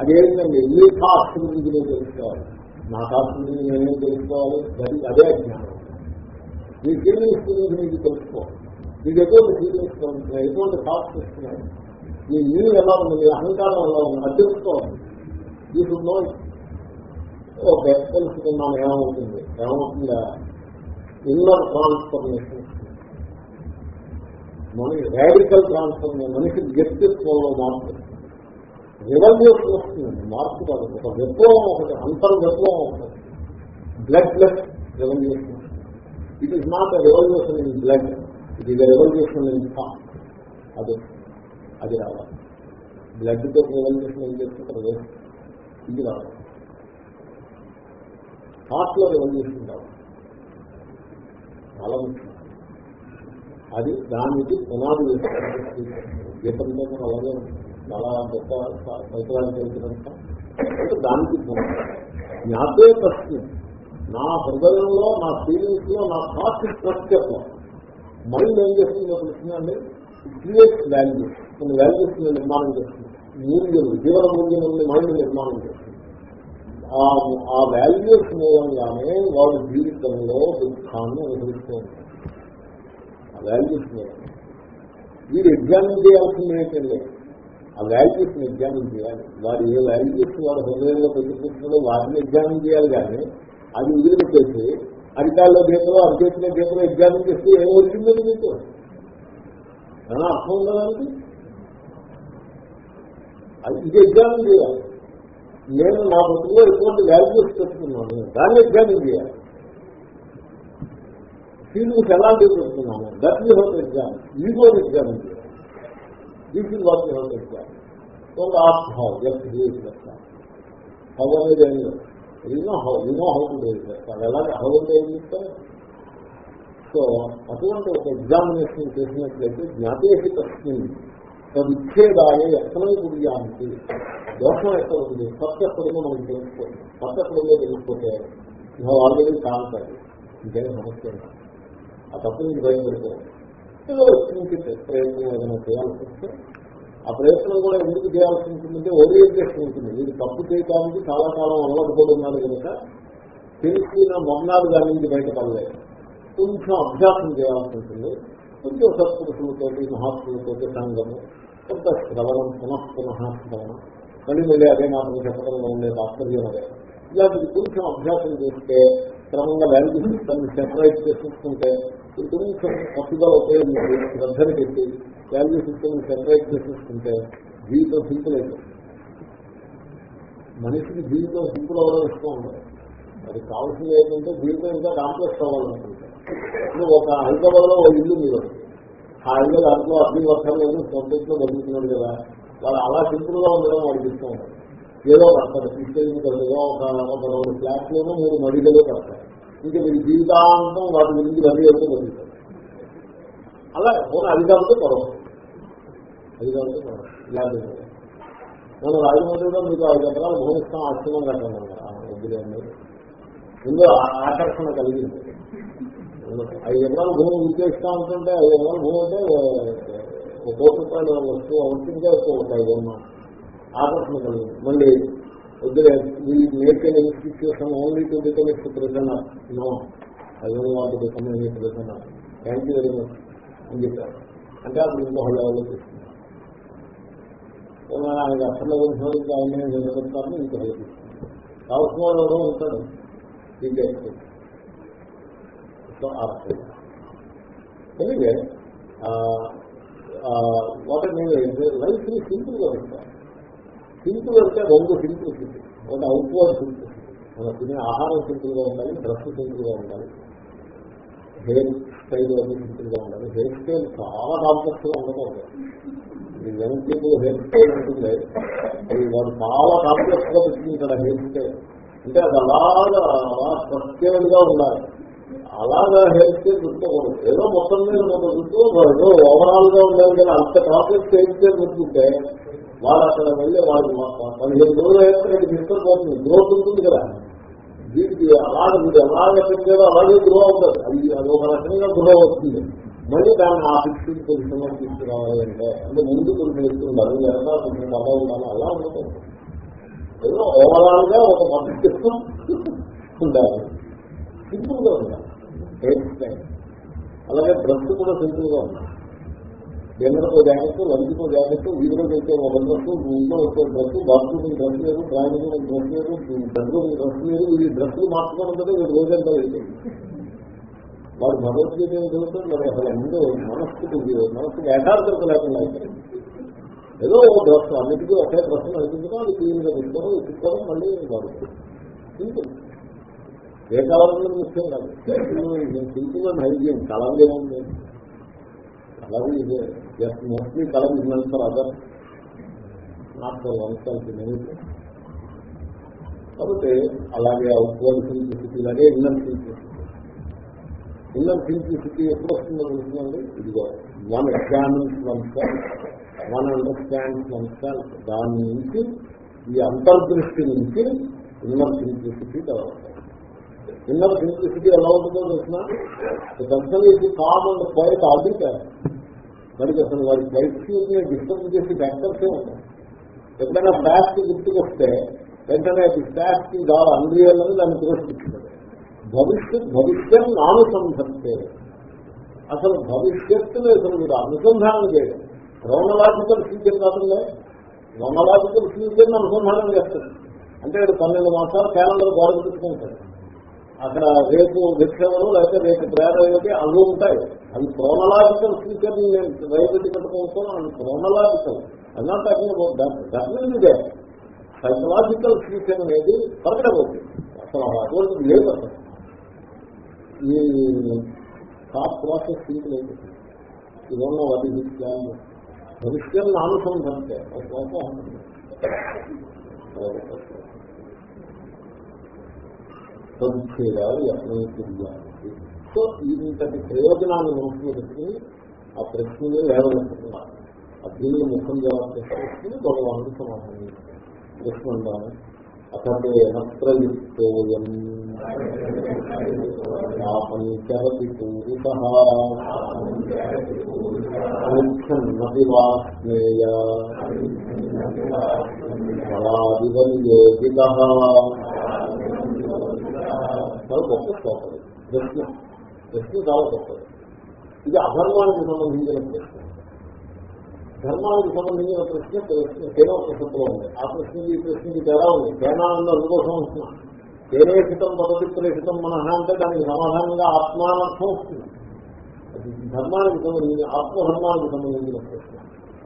అదేంటండి? ఈ కాస్ట్ గురించి నేను తెలుసుకోవాలి. నా కాస్ట్ గురించి నేనేం తెలుసుకోవాలి? అది అదే అజ్ఞానం మీ ఫీలింగ్స్ గురించి మీకు తెలుసుకో. మీకు ఎటువంటి ఫీలింగ్స్ ఉంటున్నాయి ఎటువంటి థాట్స్ వస్తున్నాయి మీ నీళ్ళు ఎలా ఉంది? మీ అహంకారం ఎలా ఉంది? అది తెలుసుకోవాలి ఈ నో ఓకే తెలుసుకున్నాను ఏమవుతుంది? ఏమవుతుందా? ఇన్నర్ ట్రాన్స్ఫర్మేషన్ మనిషి రాడికల్ ట్రాన్స్ఫర్మేషన్ మనిషి వ్యక్తిత్వంలో మార్పు. రివల్యూషన్ వస్తుంది మార్పు కాదు. ఒక విప్లవం ఒకటి అంతర్ విప్లవం ఒకటి blood blood revolution it is not a revolution in blood it is a revolution in thought అది. అది రావాలి. బ్లడ్తో రెవల్యూషన్ ఏం చేస్తుంటారు ఇది రావాలి. థాట్లో రెవల్యూషన్ రావాలి చాలా ముఖ్యం. అది దానికి పునాది వేస్తారు గీతంలో అలాగే చాలా గొప్ప పరిసరాలు తెలిసినంత దానికి పునాది. జ్ఞాతే ప్రశ్న. నా హృదయంలో నా ఫీలింగ్స్లో నా థాట్ స్ట్రక్చర్లో మైండ్ ఏం చేస్తుందో? అండి. క్రియేట్ వాల్యూ కొన్ని వాల్యూస్ నిర్మాణం చేస్తుంది. మూల్యం జీవన మూల్యం మైండ్ నిర్మాణం చేస్తుంది. ఆ వాల్యూస్ మూలంగానే వాడు జీవితంలో దుఃఖాన్ని అనుభవిస్తూ ఉంటారు ఆ వాల్యూస్ మూలంగా వీడు ఎగ్జామిన్ చేయాల్సింది ఏంటంటే ఆ వాల్యూస్ని ఎగ్జామిన్ చేయాలి. వారు ఏ వాల్యూస్ వాడు హృదయంలో పెట్టుకుంటున్నాడో వాటిని ఎగ్జామిన్ చేయాలి కానీ అది వదిలిపెట్టేసి అరికాల్లో గీతలో అరిచేతిలో గీతలో ఎగ్జామిన్ చేస్తే ఏం వచ్చిందని మీకు? ఏమైనా అర్థం ఉండడానికి ఇది ఎగ్జామిన్ చేయాలి. నేను నా బతుకులో ఎటువంటి వాల్యూస్ పెట్టుకున్నాను? దాన్ని ఎగ్జామిన్ చేయాలి. ఫీలింగ్స్ ఎలాంటివి పెట్టుకున్నాను. That you hold exam ego examine చేయాలి this is what you hold exam కొంత ఆత్మభావం జస్ట్ చేస్తాను హౌ అనేది ఏం లేదు you know how you know how to చేస్తారు ఎలాగే హౌ అంటే ఏం చెప్తారు సో అటువంటి ఒక ఎగ్జామినేషన్ చేసినట్లయితే జ్ఞాపేసి తస్మిన్ తదిచ్చేదాయ ఎక్కడో గురియానికి దోషం ఎక్కడ ఉంది? తప్పు ఎక్కడో మనం తెలుసుకోవాలి తప్పు ఎక్కడో తెలుసుకుంటే ఆల్రెడీ కాంతాడు ఇంకేం సమస్య ఆ తప్పు నుంచి బయటపెడుకోవాలి ఏదో నుంచి ప్రయత్నం ఏదైనా చేయాల్సి వస్తే ఆ ప్రయత్నం కూడా ఎందుకు చేయాల్సి ఉంటుందంటే ఓరియంటేషన్ ఉంటుంది. వీడు తప్పు చేయడానికి చాలా కాలం అలవాటు కూడా కనుక తెలిసిన మొన్నాడు దాని నుంచి బయటపడలేదు. కొంచెం అభ్యాసం చేయాల్సి ఉంటుంది కొంచెం సత్పురుషులతోటి మహాత్ములతోటి సంగము కొంత శ్రవణం పునః పునః శ్రవణం. మళ్ళీ మళ్ళీ అదే మాత్రం చెప్పడంలో ఉండే తాత్పర్యం అదే. ఇలాంటిది కొంచెం అభ్యాసం చేస్తే క్రమంగా వాల్యూ సిస్టమ్ సెపరేట్ చేసుకుంటే కొంచెం పట్టుదల ఉపయోగించి శ్రద్ధను పెట్టి వాల్యూ సిస్టమ్ సెపరేట్ చేసేసుకుంటే జీవితం సింపుల్ అయిపోతుంది. మనిషికి జీవితం సింపుల్ అవ్వడం ఇష్టం ఉండదు. అది కావాల్సింది ఏంటంటే జీవితం ఇంకా కాంప్లెక్స్ అవ్వాలనుకుంటుంది. ఇప్పుడు ఒక హైదరాబాద్లో ఒక ఇల్లు మీరు ఆ ఇల్లు దాంట్లో అగ్ని వర్షాలు లేదు సొంతంలో బతుకుతున్నాడు కదా. వాళ్ళు అలా సింపుల్గా ఉండడం వాడికి ఇష్టం ఉండదు. ఏదో కడతారు. తీసుకెళ్ళి ఏదో ఒక ఒక రెండు ఫ్లాట్లోనూ మీరు మడిగలో కడతారు. ఇంకా మీరు జీవితాంతం వాటి గురించి రవి అయితే బతుకుతారు. అలా పోనీ అది కాబట్టి పొడవు. అది కాబట్టి పొడవు. ఇలాంటివి మనం రాజమండ్రిలో మీకు ఐదు ఎకరాలు భూమిస్తాం ఆశ్చర్యం కట్టడం వద్దులేండి ముందు ఆకర్షణ కలిగింది. ఐదు ఎకరాలు భూమి విచ్చేస్తా ఉంటుంటే ఐదు ఎకరాల భూమి అంటే ఒక కోటి రూపాయలు వస్తువు అవుతుంటే ఎక్కువ ఐదు బొమ్మ. ఆకర్షణ కలిగింది. మళ్ళీ వద్దులే ఈ మేకల్ institution only to become its president no I don't want to become any president thank you very much అని చెప్పారు. అంటే అప్పుడు ఇంకో లెవెల్లో తీసుకున్నాను ఆయన అసలు గురించి ఆయన నిలబెడతారని ఇంకో తీసుకున్నాను కావాల్సిన వాడు ఎవరో ఉంటాడు. ఇంకే సో ఆ ఎనివే వాట్ లైఫ్ని సింపుల్గా ఉంటారు సింపుల్ అంటే రెండు సింపుల్ సింపుల్ ఒకటి అవుట్వర్డ్ సింపుల్ మన తినే ఆహారం సింపుల్గా ఉండాలి డ్రెస్ సింపుల్గా ఉండాలి. హెయిర్ స్టైల్ అన్ని సింపుల్గా ఉండాలి. హెయిర్ స్టైల్ చాలా కాంప్లెక్స్గా ఉండదు ఈ యంగ్ పీపుల్ హెయిర్ స్టైల్ ఉంటుంది అది వాడు చాలా కాంప్లెక్స్గా పెట్టుకుంటాడు హెయిర్ స్టైల్ అంటే అది అలాగా అలా ప్రత్యేకంగా ఉండాలి. అలాగా హెల్త్ స్టైల్ పెట్టుకోకూడదు ఏదో మొత్తం మీద ఒక చుట్టూ ఏదో ఓవరాల్గా ఉండాలి కానీ అంత కాంప్లెక్స్ హెల్త్ కేర్ పెట్టుకుంటే వాళ్ళు అక్కడ వెళ్ళి వాళ్ళు పదిహేను రోజులు అయితే తీసుకొని గ్రోత్ ఉంటుంది కదా. దీనికి అలాగే మీరు ఎలాగే పెట్టారో అలాగే గ్రో అవుతుంది అది అది ఒక రకంగా గ్రో అవుతుంది. మళ్ళీ దాన్ని ఆ ఫిక్స్డ్ పొజిషన్లో తీసుకురావాలి అంటే అంటే ముందు కొంచెం ఇస్తున్నారు వెనక కొంచెం అలా ఉండాలి అలా ఉంటుంది ఏదో ఓవరాల్గా ఒక మంచి ఉండాలి. సింపుల్గా ఉండాలి. హెయిర్ అలాగే డ్రెస్ కూడా సింపుల్గా ఉండాలి. డిన్నర్కో జాగ్రత్త లంచ్కో జాగ్రత్త వీధిలోకి అయితే ఒక డ్రస్సు ఇంట్లో వచ్చే డ్రెస్ బాత్రూమ్ డ్రస్ లేదు డ్రాయింగ్ డ్రస్ లేదు బెడ్రూమ్ డ్రస్ లేదు ఈ డ్రస్సులు మార్చుకోవడం కదా వీడు రోజంతా వెళ్తుంది వాడు భగవద్గీత చదువుతాడు? మరి అసలు ముందు మనస్సుకు మనస్సుకి యథార్థత లేకుండా అయిపోయింది. ఏదో ఒక డ్రస్ అన్నిటికీ ఒకే డ్రెస్ నడిపించడం అది క్లీన్గా తీసుకోవడం ఇచ్చుకోవడం మళ్ళీ సింపుల్. ఏ కాలంలో ముఖ్యం కాదు. సింపుల్ అండ్ హైజీన్ కలర్ ఏముంది? కలర్ ఇదే. Just mostly colour is for other not for oneself కాబట్టి అలాగే అవుట్వర్డ్ సింప్లిసిటీ లాగే ఇన్నర్ సింప్లిసిటీ ఇన్నర్ సింప్లిసిటీ ఎప్పుడు వస్తుందో తెలుస్తుందండి ఇదిగో one examines oneself one understands oneself దాని నుంచి ఈ అంతర్దృష్టి నుంచి inner simplicity develop inner simplicity ఎలా ఉంటుందో తెలిసిన? దర్శనం ఇది కామన్ క్వైట్ ఆడిటర్ మరి అసలు వారి వైద్యుల్ని డిస్టర్బ్ చేసి డాక్టర్సే ఉంటాయి. ఎప్పుడైనా ఫ్యాక్ట్ గుర్తుకొస్తే వెంటనే అది ఫ్యాక్ట్ చాలా అన్రియల్ అని దాన్ని తిరస్కరిస్తుంది భవిష్యత్ భవిష్యత్ నానుసంధస్తే అసలు భవిష్యత్తులో అసలు మీరు అనుసంధానం చేయడం. క్రోనలాజికల్ ఫ్యూచర్ కాకుండా క్రోనలాజికల్ ఫ్యూచర్ అనుసంధానం చేస్తుంది? అంటే పన్నెండు మాసాలు క్యాలెండర్ గోడ పెట్టుకుంటారు అక్కడ రేపు విక్షేమలు లేకపోతే రేపు ప్రేరేపటి అవి ఉంటాయి. అవి క్రోనలాజికల్ ఫ్యూచర్ రైపెట్టి పెట్టుకోవచ్చు అవి క్రోనలాజికల్ అన్నా డెఫినెట్లీదే సైకలాజికల్ ఫ్యూచర్ అనేది పరగడబోతుంది. అసలు అటువంటి లేదు అసలు. ఈ థాట్ ప్రాసెస్ సింపుల్ అయిపోతుంది ఇవన్న వాటి విషయాలు భవిష్యం అనుసంధంతే సదుచ్ఛేదాలు యత్నీయాలి సో ఇంతటి ప్రయోజనాన్ని మనసులో పెట్టుకుని ఆ ప్రశ్నలు లేవనెత్తుతున్నారు ఆ దీనిని ముఖం జవాబు చేసుకుని భగవానుడు సమాధానం ప్రశ్న ఉండాలి. అతడే నత్రయుక్తోయం. పంచరతి పూరిత ముఖ్యన్నతి వాస్నేయ ఫలాదివనియోగిత చాలా గొప్ప శ్లోకం ప్రశ్న ప్రశ్న చాలా గొప్పది ఇది అధర్మానికి సంబంధించిన ప్రశ్న. ధర్మానికి సంబంధించిన ప్రశ్న ప్రశ్న కేవల ప్రశ్నలో ఉంది. ఆ ప్రశ్నకి ఈ ప్రశ్నకి తేడా ఉంది. తేడా ఉంది అందుకోసం వస్తున్నాం. తేనేషితం పదవిప్రేషితం మనహ అంటే దానికి సమాధానంగా ఆత్మానర్థం వస్తుంది. అది ధర్మానికి సంబంధించిన ఆత్మధర్మానికి సంబంధించిన ప్రశ్న.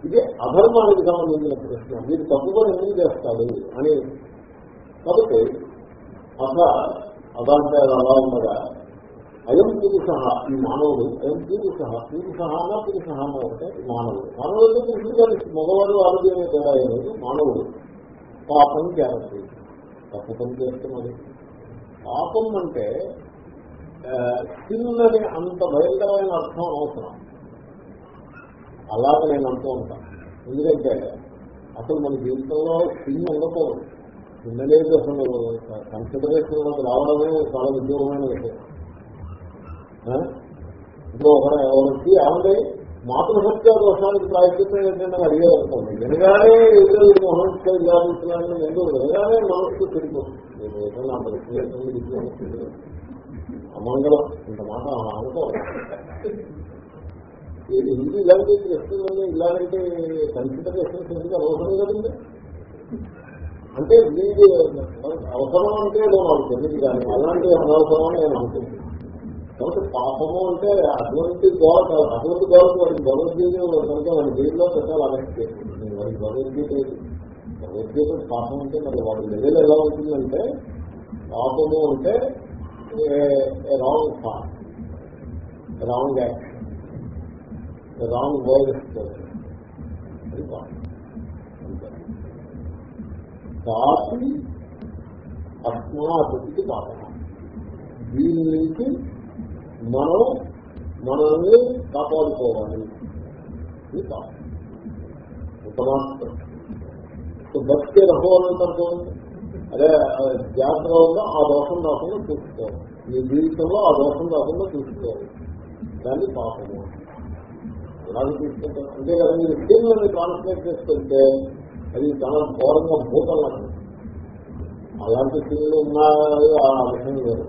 ఇది అధర్మానికి సంబంధించిన ప్రశ్న. మీరు తప్పుగా ఎందుకు చేస్తారు? అని. కాబట్టి అసలు అదంటే అది అలా ఉండగా అయం పురుష ఈ మానవుడు అయం పురుష పురుషహానా అన్న అంటే అన్న మానవుడు. మానవుడు పురుషుడు కానీ మగవాడు ఆరోగ్యమే తేడా అనేది మానవుడు. పాపం చేయాలి తప్పు పని చేస్తున్నది పాపం అంటే సిన్నని అంత భయంకరమైన అర్థం అవసరం. అలాగే నేను అంటూ ఉంటాను ఎందుకంటే అసలు మన జీవితంలో సిన్ ఉండకూడదు. ఉండలేదు అసలు. కన్సిడరేషన్ కన్సిడరేషన్లోకి రావడమే చాలా ఉద్యోగమైన విషయం. ఇప్పుడు ఒక ఎవరికి ఏమంటే మాతృహత్య దోషానికి ప్రాయశ్చిత్తం ఏంటంటే అడిగారు అనుకోండి. వినగానే ఎదురు మహోత్సవ ఇలాంటి ఎందుకు? వినగానే మనస్సు తిరిగిపోతుంది నేను అమంగళం. ఇంత మాట అనుకోవాలి హిందీ ఇలాంటి చేస్తుందని ఇలాంటి కన్సిడరేషన్స్ ఎందుకు అవసరం కదండి? అంటే వీడి అవసరం అంటే నేను నాకు తెలియదు కానీ అలాంటి అనవసరం నేను అనుకుంటున్నాను కాబట్టి పాపము అంటే అటువంటి గోడ అటువంటి గోడకు వాడికి భగవద్గీత కనుక వాడి జైల్లో పెట్టాలి అనెక్ట్ చేస్తుంది వాడికి భగవద్గీత భగవద్గీత పాపం అంటే మరి వాడి లెవెల్ ఎలా ఉంటుందంటే పాపము అంటే wrong thought wrong action wrong word. అది పాపం. దాటి అస్మాతి పాపం దీని నుంచి మనం మనల్ని కాపాడుకోవాలి. ఇది పాపం ఉత్తమాస్త్రం బతికే రహోలు చూడండి. అదే జాగ్రత్త ఉందో? ఆ దోషం రాకుండా చూసుకోవాలి. మీ జీవితంలో ఆ దోషం రాకుండా చూసుకోవాలి. దాన్ని పాపము. అలాగే తీసుకుంటారు అంతే కదా మీరు స్కీమ్లని కాన్సన్ట్రేట్ చేసుకుంటే అది చాలా ఘోరంగా భూతం అలాంటి స్థితిలో ఉన్నాయి ఆ విషయం లేదు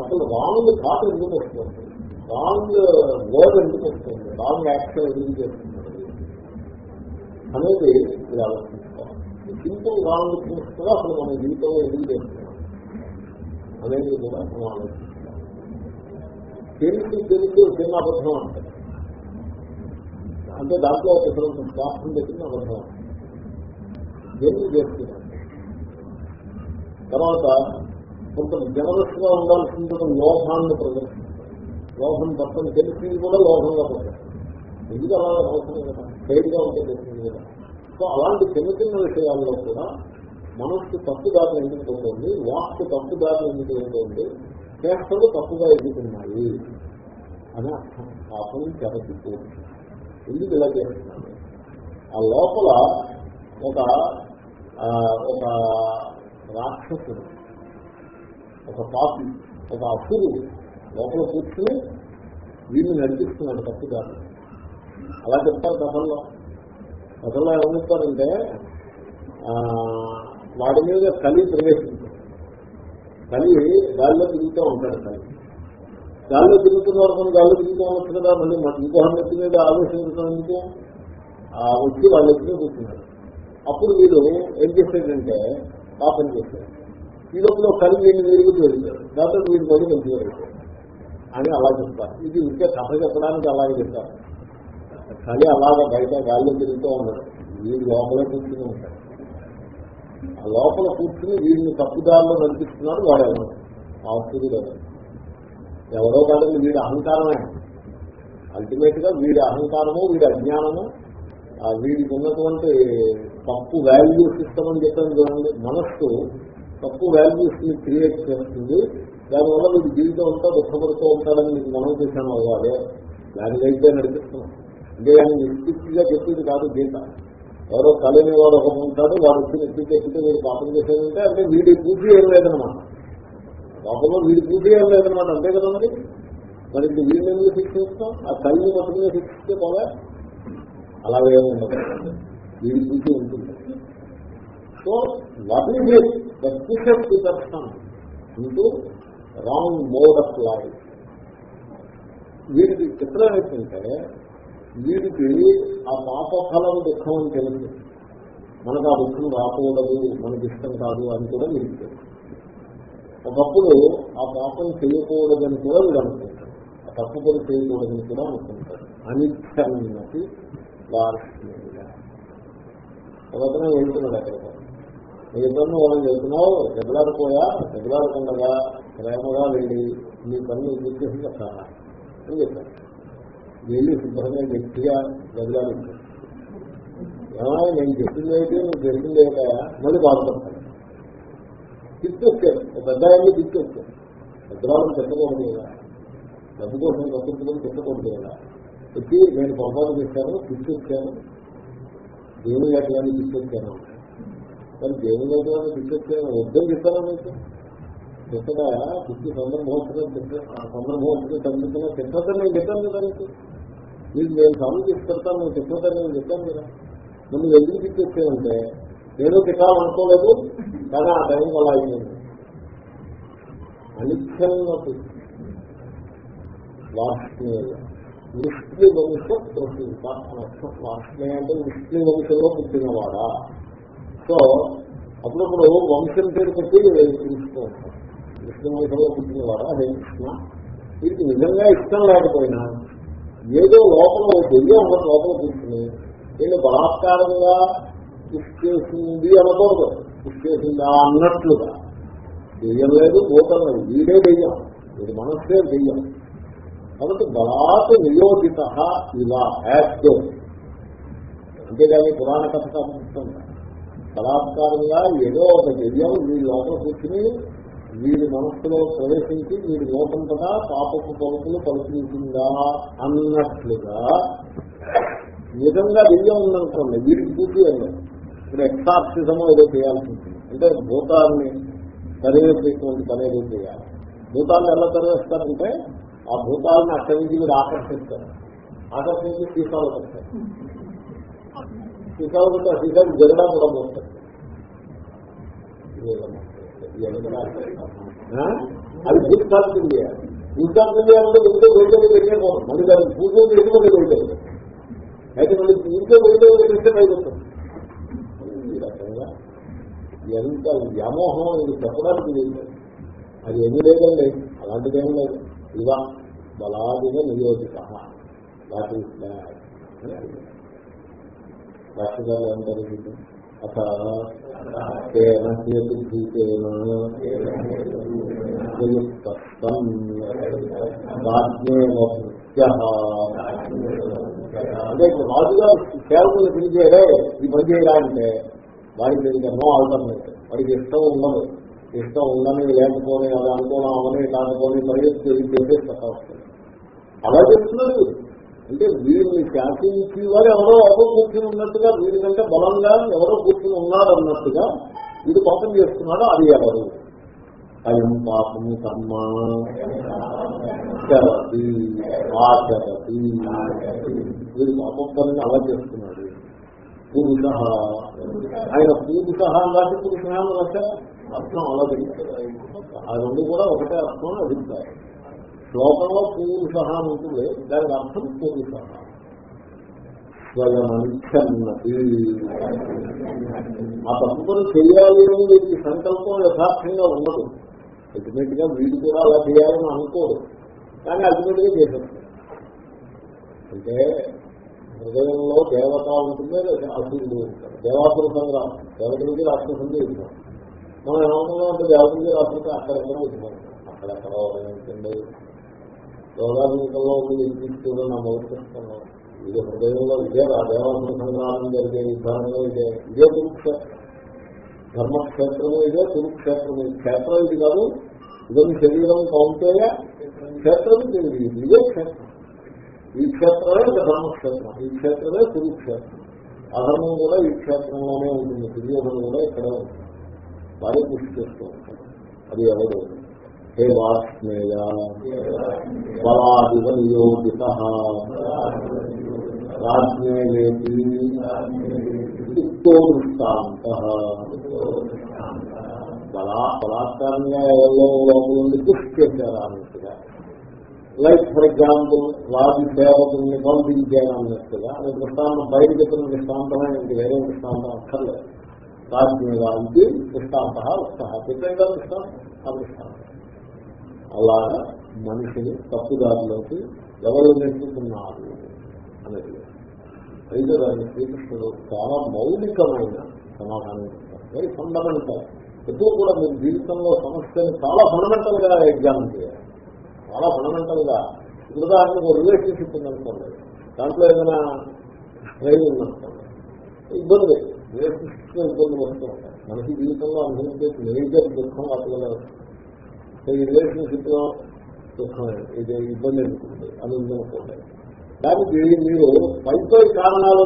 అసలు రాంగ్ థాట్ ఎందుకు వస్తుంది? రాంగ్ వర్డ్ ఎందుకు వస్తుంది? రాంగ్ యాక్షన్ ఎందుకు చేస్తుంది అనేది ఇది ఆలోచించుకోవాలి. సింపుల్ రాంగ్ థింగ్స్ కూడా అసలు మన జీవితంలో ఎందుకు చేస్తున్నాం అనేది కూడా మనం ఆలోచించుకోవాలి. తెలుసు తెలుసు చిన్న అబద్ధం అంటే అంటే దాంట్లో ఒక ఇతరులకు శాస్త్రం పెట్టిన అబద్ధం ఎందుకు చేస్తున్నాం తర్వాత కొంత జనరస్గా ఉండాల్సిన లోభాన్ని ప్రదర్శిస్తారు. లోభం తప్పని తెలిసింది కూడా లోభంగా ప్రదర్శిస్తారు. ఎందుకు అలా అవసరం కదా. సైడ్గా ఉంటే తెలిసింది కదా. సో అలాంటి చిన్న చిన్న విషయాల్లో కూడా మనస్సు తప్పుదారి ఎందుకు ఉంటుంది వాస్తు తప్పుదారి ఎందుకు ఉంటుంది చేష్టలు తప్పుగా ఎదుగుతున్నాయి అని అర్థం పాపం చెరపిస్తూ ఎందుకు ఇలా చేస్తున్నాడు ఆ లోపల ఒక ఒక రాక్షసుడు ఒక పాపి ఒక అసురు లోపల కూర్చుని వీళ్ళు నడిపిస్తున్నాడు తప్పుదారు అలా చెప్తారు కథల్లో. కథల్లో ఏమవుతారంటే వాడి మీద కలి ప్రవేశించారు కలి గాలిలో తిరుగుతూ ఉంటాడు కలి. గాలిలో తిరుగుతున్న వరకు గాలిలో తిరుగుతూ ఉండొచ్చు కదా మళ్ళీ ఇంకో నెత్తి మీద ఆలోచించడానికి వచ్చి వాళ్ళ ఎత్తున కూర్చున్నాడు. అప్పుడు వీడు ఏం చేశాడంటే పాపం చేశాడు. ఈ లోపల కలిగి వీడిని తిరుగుతూ వెళ్తాడు దాంతో వీడి మళ్ళీ మంచిగా అని అలా చెప్తారు. ఇది ఇంకా కథ చెప్పడానికి అలాగే చెప్తారు. కలి అలాగా బయట గాలిలో తిరుగుతూ ఉన్నారు. వీడు లోపల కూర్చుని ఉంటాడు. ఆ లోపల కూర్చుని వీడిని తప్పుదారిలో నడిపిస్తున్నాడు వాడు ఎవరు ఆస్తుడు కదా ఎవరో కాదండి వీడి అహంకారమే. అల్టిమేట్గా వీడి అహంకారము వీడి అజ్ఞానము ఆ వీడికి ఉన్నటువంటి తప్పు వాల్యూ సిస్టమ్ అని చెప్పాను చూడండి మనస్సు తప్పు వాల్యూస్ని క్రియేట్ చేస్తుంది. దానివల్ల మీరు జీవితం అంతా దుఃఖపడుతూ ఉంటాడని మీకు మనం చేశాను అవ్వాలి దానికైతే నడిపిస్తున్నాం. అంటే ఆయన నిశ్చితిగా చెప్పేది కాదు గీత. ఎవరో కలిని వాడు ఒక ఉంటాడు వాడు వచ్చి నెత్తి చెప్పితే వీడు పాపం చేసేదంటే అంటే వీడి పూజ ఏం లేదనమాట పాపంలో వీడి పూజ ఏం లేదనమాట అంతే కదా మరి? మరి ఇప్పుడు వీడిని ఎందుకు శిక్షిస్తాం ఆ తల్లిని మొత్తమే శిక్షిస్తే పోగా అలాగే ఉండదు వీడి ఉంటుంది. So what is it the push up దర్శనం into wrong mode of life వీడికి చిత్రం ఏంటంటే వీడికి ఆ పాప ఫలం దుఃఖం అని తెలుసు మనకు ఆ దుఃఖం రాకూడదు మనకి ఇష్టం కాదు అని కూడా వీడికి తెలుసు ఒకప్పుడు ఆ పాపం చేయకూడదని కూడా వీడు అనుకుంటాడు. ఆ తప్పు చేయకూడదని కూడా అనుకుంటాడు. అనిచ్చన్నది వారి ఎవరికైనా వెళ్తున్నాడు అక్కడికి. నీ ఇద్దరు వాళ్ళని వెళ్తున్నావు దెబ్బలాడిపోయా దెబ్బలాడకుండా ప్రేమగా వెళ్ళి నీ పని ఎందుకు చేసి అని చెప్పాను వెళ్ళి శుభ్రంగా గట్టిగా దెబ్బలాడించాడు. ఏమైనా నేను చెప్పింది అయితే నువ్వు జరిగింది అయితే మళ్ళీ బాధపడతాను తిట్టొచ్చాను పెద్ద అయ్యి తిట్టొచ్చాను పెద్దవాళ్ళని తిట్టకూడదు కదా. డబ్బు కోసం కట్టుకుని తిట్టకూడదు కదా. వచ్చి నేను పొరపాటు చేశాను తిట్టొచ్చాను. దేవుని లేకపోతే తిట్టొచ్చాను కానీ దేవుని లేకపోతే తిట్టొచ్చాను వద్దని చెప్పాను మీకు? తిట్టగా తిట్టి సందర్భం వచ్చిన తిట్ట సందర్భం నేను చెప్పాను కదా మీకు. మీకు నేను సాగు చేసి పెడతాను నువ్వు తిట్టదని నేను చెప్పాను కదా. నన్ను ఎందుకు తిట్టొచ్చావంటే నేను తిట్టాలనుకోలేదు కానీ ఆ టైం అలా అయింది అనిత్యంగా వాష్ణేయ. విష్ణు వంశ ప్రసీత వాష్ణేయ అంటే విష్ణు వంశంలో పుట్టినవాడా? సో అప్పుడప్పుడు వంశం పేరు పెట్టి పిలుస్తూ ఉంటాం విష్ణు వంశంలో పుట్టినవాడా? హే కృష్ణ వీరికి నిజంగా ఇష్టం లేకపోయినా ఏదో లోపల తెలియ ఒక లోపల కూర్చుని నేను బలాత్కారంగా పుష్ చేసింది అనకూడదు. పుష్ చేసిందా అన్నట్లుగా. దెయ్యం లేదు భూతం లేదు వీడే దెయ్యం. వీడి మనస్సే దెయ్యం. కాబట్టి బలాత్ నియోజిత ఇలా యాక్ట్ అంతేగాని పురాణ కథ కాకుండా బలాత్కారంగా ఏదో ఒక దెయ్యం వీడి లోపల కూర్చుని వీడి మనస్సులో ప్రవేశించి వీడి లోపంతగా పాపపు పలుకులు పలుకుతుందా అన్నట్లుగా నిజంగా దెయ్యం ఉందనుకోండి వీడికి పూర్తి అన్నారు ఇప్పుడు ఎక్సార్సిజం ఏదో చేయాల్సి ఉంటుంది. అంటే భూతాన్ని తరివేసేటువంటి పని ఏదో చేయాలి. భూతాన్ని ఎలా తరివేస్తారంటే ఆ భూతాలను అక్కడి నుంచి మీరు ఆకర్షిస్తారు. ఆకర్షించి సీసాలు వస్తారు సీసాలు పెట్టి ఆ సీసాలు జరడా కూడా పోతారు. అది gift of India gift of India అంటే వెళ్తే వెళ్ళేది వెళ్ళేపోతాం మళ్ళీ దాన్ని పూజ చేసి వెళ్ళేది అయితే మళ్ళీ ఇంట్లో వెళ్ళేది వెళ్ళిస్తే బయలుదేరుతాం ఈ రకంగా ఎంత వ్యామోహం ఇది చెప్పడానికి లేదు. అది ఎన్ని లేదండి. అలాంటిదేం లేదు. ఇవా బలాదిగా నియోజిత. వాట్ ఈస్ రాష్ట్రాలు ఏమంటారు వీళ్ళు? అథ కేన హేతుభూతేన అంటే ఇప్పుడు రాజుగా సేవకులు పిలిచేరే ఈ పని చేయరా అంటే వాడికి దీనికి నో ఆల్టర్నేట్. వాడికి ఇష్టం ఉండదు. ఇష్టం ఉండని లేకపోని అది అనుకోవడం అవని ఇలా పరిగెత్తి చేసేసి అలా చెప్తున్నారు. అంటే వీరిని శాసించి వారు ఎవరో ఎవరో కూర్చుని ఉన్నట్టుగా వీరికంటే బలంగా ఎవరో కూర్చుని ఉన్నారు అన్నట్టుగా వీడు పాపం చేస్తున్నాడు అది ఎవరు? అయం పాపం కర్మ. చరతి ఆచరతి. వీడు పాపం పనిని అలా చేస్తున్నాడు. పురుష. ఆయన పురుష అన్నది పురుష అని అర్థం అలా తెలుస్తారు ఆ రెండు కూడా ఒకటే అర్థం అడుగుతారు శ్లోకంలో పూరుష అని ఉంటుంది. దానికి అర్థం పూరుష. స్వయమనిచ్చన్నది ఆ తప్పుకొని చేయాలి అని వీరికి సంకల్పం యథార్థంగా ఉండదు. అల్టిమేట్గా వీడు కూడా అలా చేయాలని అనుకోరు. కానీ అల్టిమేట్గా చేసేస్తారు అంటే హృదయంలో దేవత ఉంటుందే అసురుడు ఉంటాడు. దేవాసుర సంగ్రామం దేవతలకి రాష్ట్రసంగా సందేశం మనం ఏమవుతుందో అంటే దేవతలకి రాష్ట్రకి అక్కడెక్కడ వచ్చినాం అక్కడెక్కడ ఉంటుంది యోగాధికంలో ఉంది వినిపిస్తుందో నా మొదటి పుస్తకంలో ఇది హృదయంలో ఇదే ఆ దేవాసుర సంగ్రామం జరిగే విధానంలో ఇదే ఇదే కురుక్షేత్రం. ధర్మక్షేత్రము ఇదే కురుక్షేత్రము. ఈ క్షేత్రం ఇది కాదు ఇదని శరీరం కౌంటేయ క్షేత్రం తెలియదు. ఇదే క్షేత్రం. ఈ క్షేత్రమే ఒక ధర్మక్షేత్రం ఈ క్షేత్రమే కురుక్షేత్రం. అధర్మం కూడా ఈ క్షేత్రంలోనే ఉంటుంది దుర్యోధనం కూడా ఇక్కడే ఉంటుంది వారే కృషి చేస్తూ ఉంటారు అది ఎవరు? హే వాష్ణేయ బలాదివ నియోజిత రాజ్ఞేతి ఉక్తో దృష్టాంత బలా బలాత్కారంగా ఎవరో లోపల చేశారా అన్నట్టుగా లైక్ ఫర్ ఎగ్జాంపుల్ రాజు సేవకుల్ని పంపించాను అన్నట్టుగా అది దృష్టాంతం బయట చెప్పిన దృష్టాంతమే ఇంక వేరే దృష్టాంతం అక్కర్లేదు. రాజ్ఞవానికి దృష్టాంత వస్తా. చెప్పేగా దృష్టాంతం ఆ దృష్టాంతం. అలాగా మనిషిని తప్పుదారిలోకి ఎవరు నెట్టుకున్నారు అనేది. అయితే దాన్ని శ్రీకృష్ణుడు చాలా మౌలికమైన సమాధానం చెప్తారు వెరీ ఫండమెంటల్ ఎప్పుడు కూడా మీరు జీవితంలో సమస్యని చాలా ఫండమెంటల్గా ఎగ్జామిన్ చేయాలి. చాలా ఫండమెంటల్గా ఉదాహరణకు రిలేషన్షిప్ ఉందనుకోండి. దాంట్లో ఏదైనా ట్రైన్ ఉందనుకోండి. ఇబ్బంది. రిలేషన్షిప్ ఇబ్బంది వస్తూ ఉంటాయి. మనిషి జీవితంలో అనుభవించే మేజర్ దుఃఖం వాటిలో ఈ రిలేషన్షిప్లో ఇది ఇబ్బంది ఎందుకుంది అని ఉందనుకోండి దానికి మీరు పై పై కారణాలు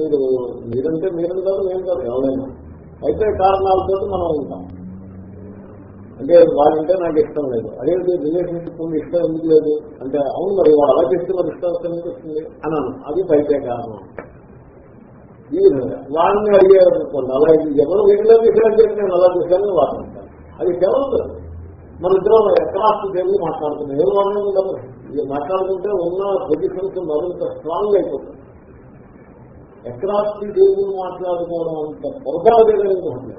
మీరు మీరంటే మీరని కాదు నేను కాదు ఎవరైనా. పై పై కారణాలతో మనం ఉంటాం. అంటే వాళ్ళంటే నాకు ఇష్టం లేదు. అదే రిలేషన్షిప్ ఉంది ఇష్టం ఎందుకు లేదు? అంటే అవును మరి వాడు అలా చేస్తే మరి ఇష్టం ఎందుకు వస్తుంది? అన్నాను. అది పై కారణం. ఈ విధంగా వాడిని అడిగారు అనుకోండి అలా ఎవరు వీటిలో విషయాలు చేసి నేను అలా చేశాను వాళ్ళు అది కేవలం మన ఇద్దరం ఎకరాస్తు తెలివి మాట్లాడుతున్నాం ఏదో అనేది ఉండదు ఇక మాట్లాడుకుంటే ఉన్న పొజిషన్స్ మరింత స్ట్రాంగ్ అయిపోతుంది ఎకరాస్తి దేవుని మాట్లాడుకోవడం అంత పొరపాటు లేదనుకోండి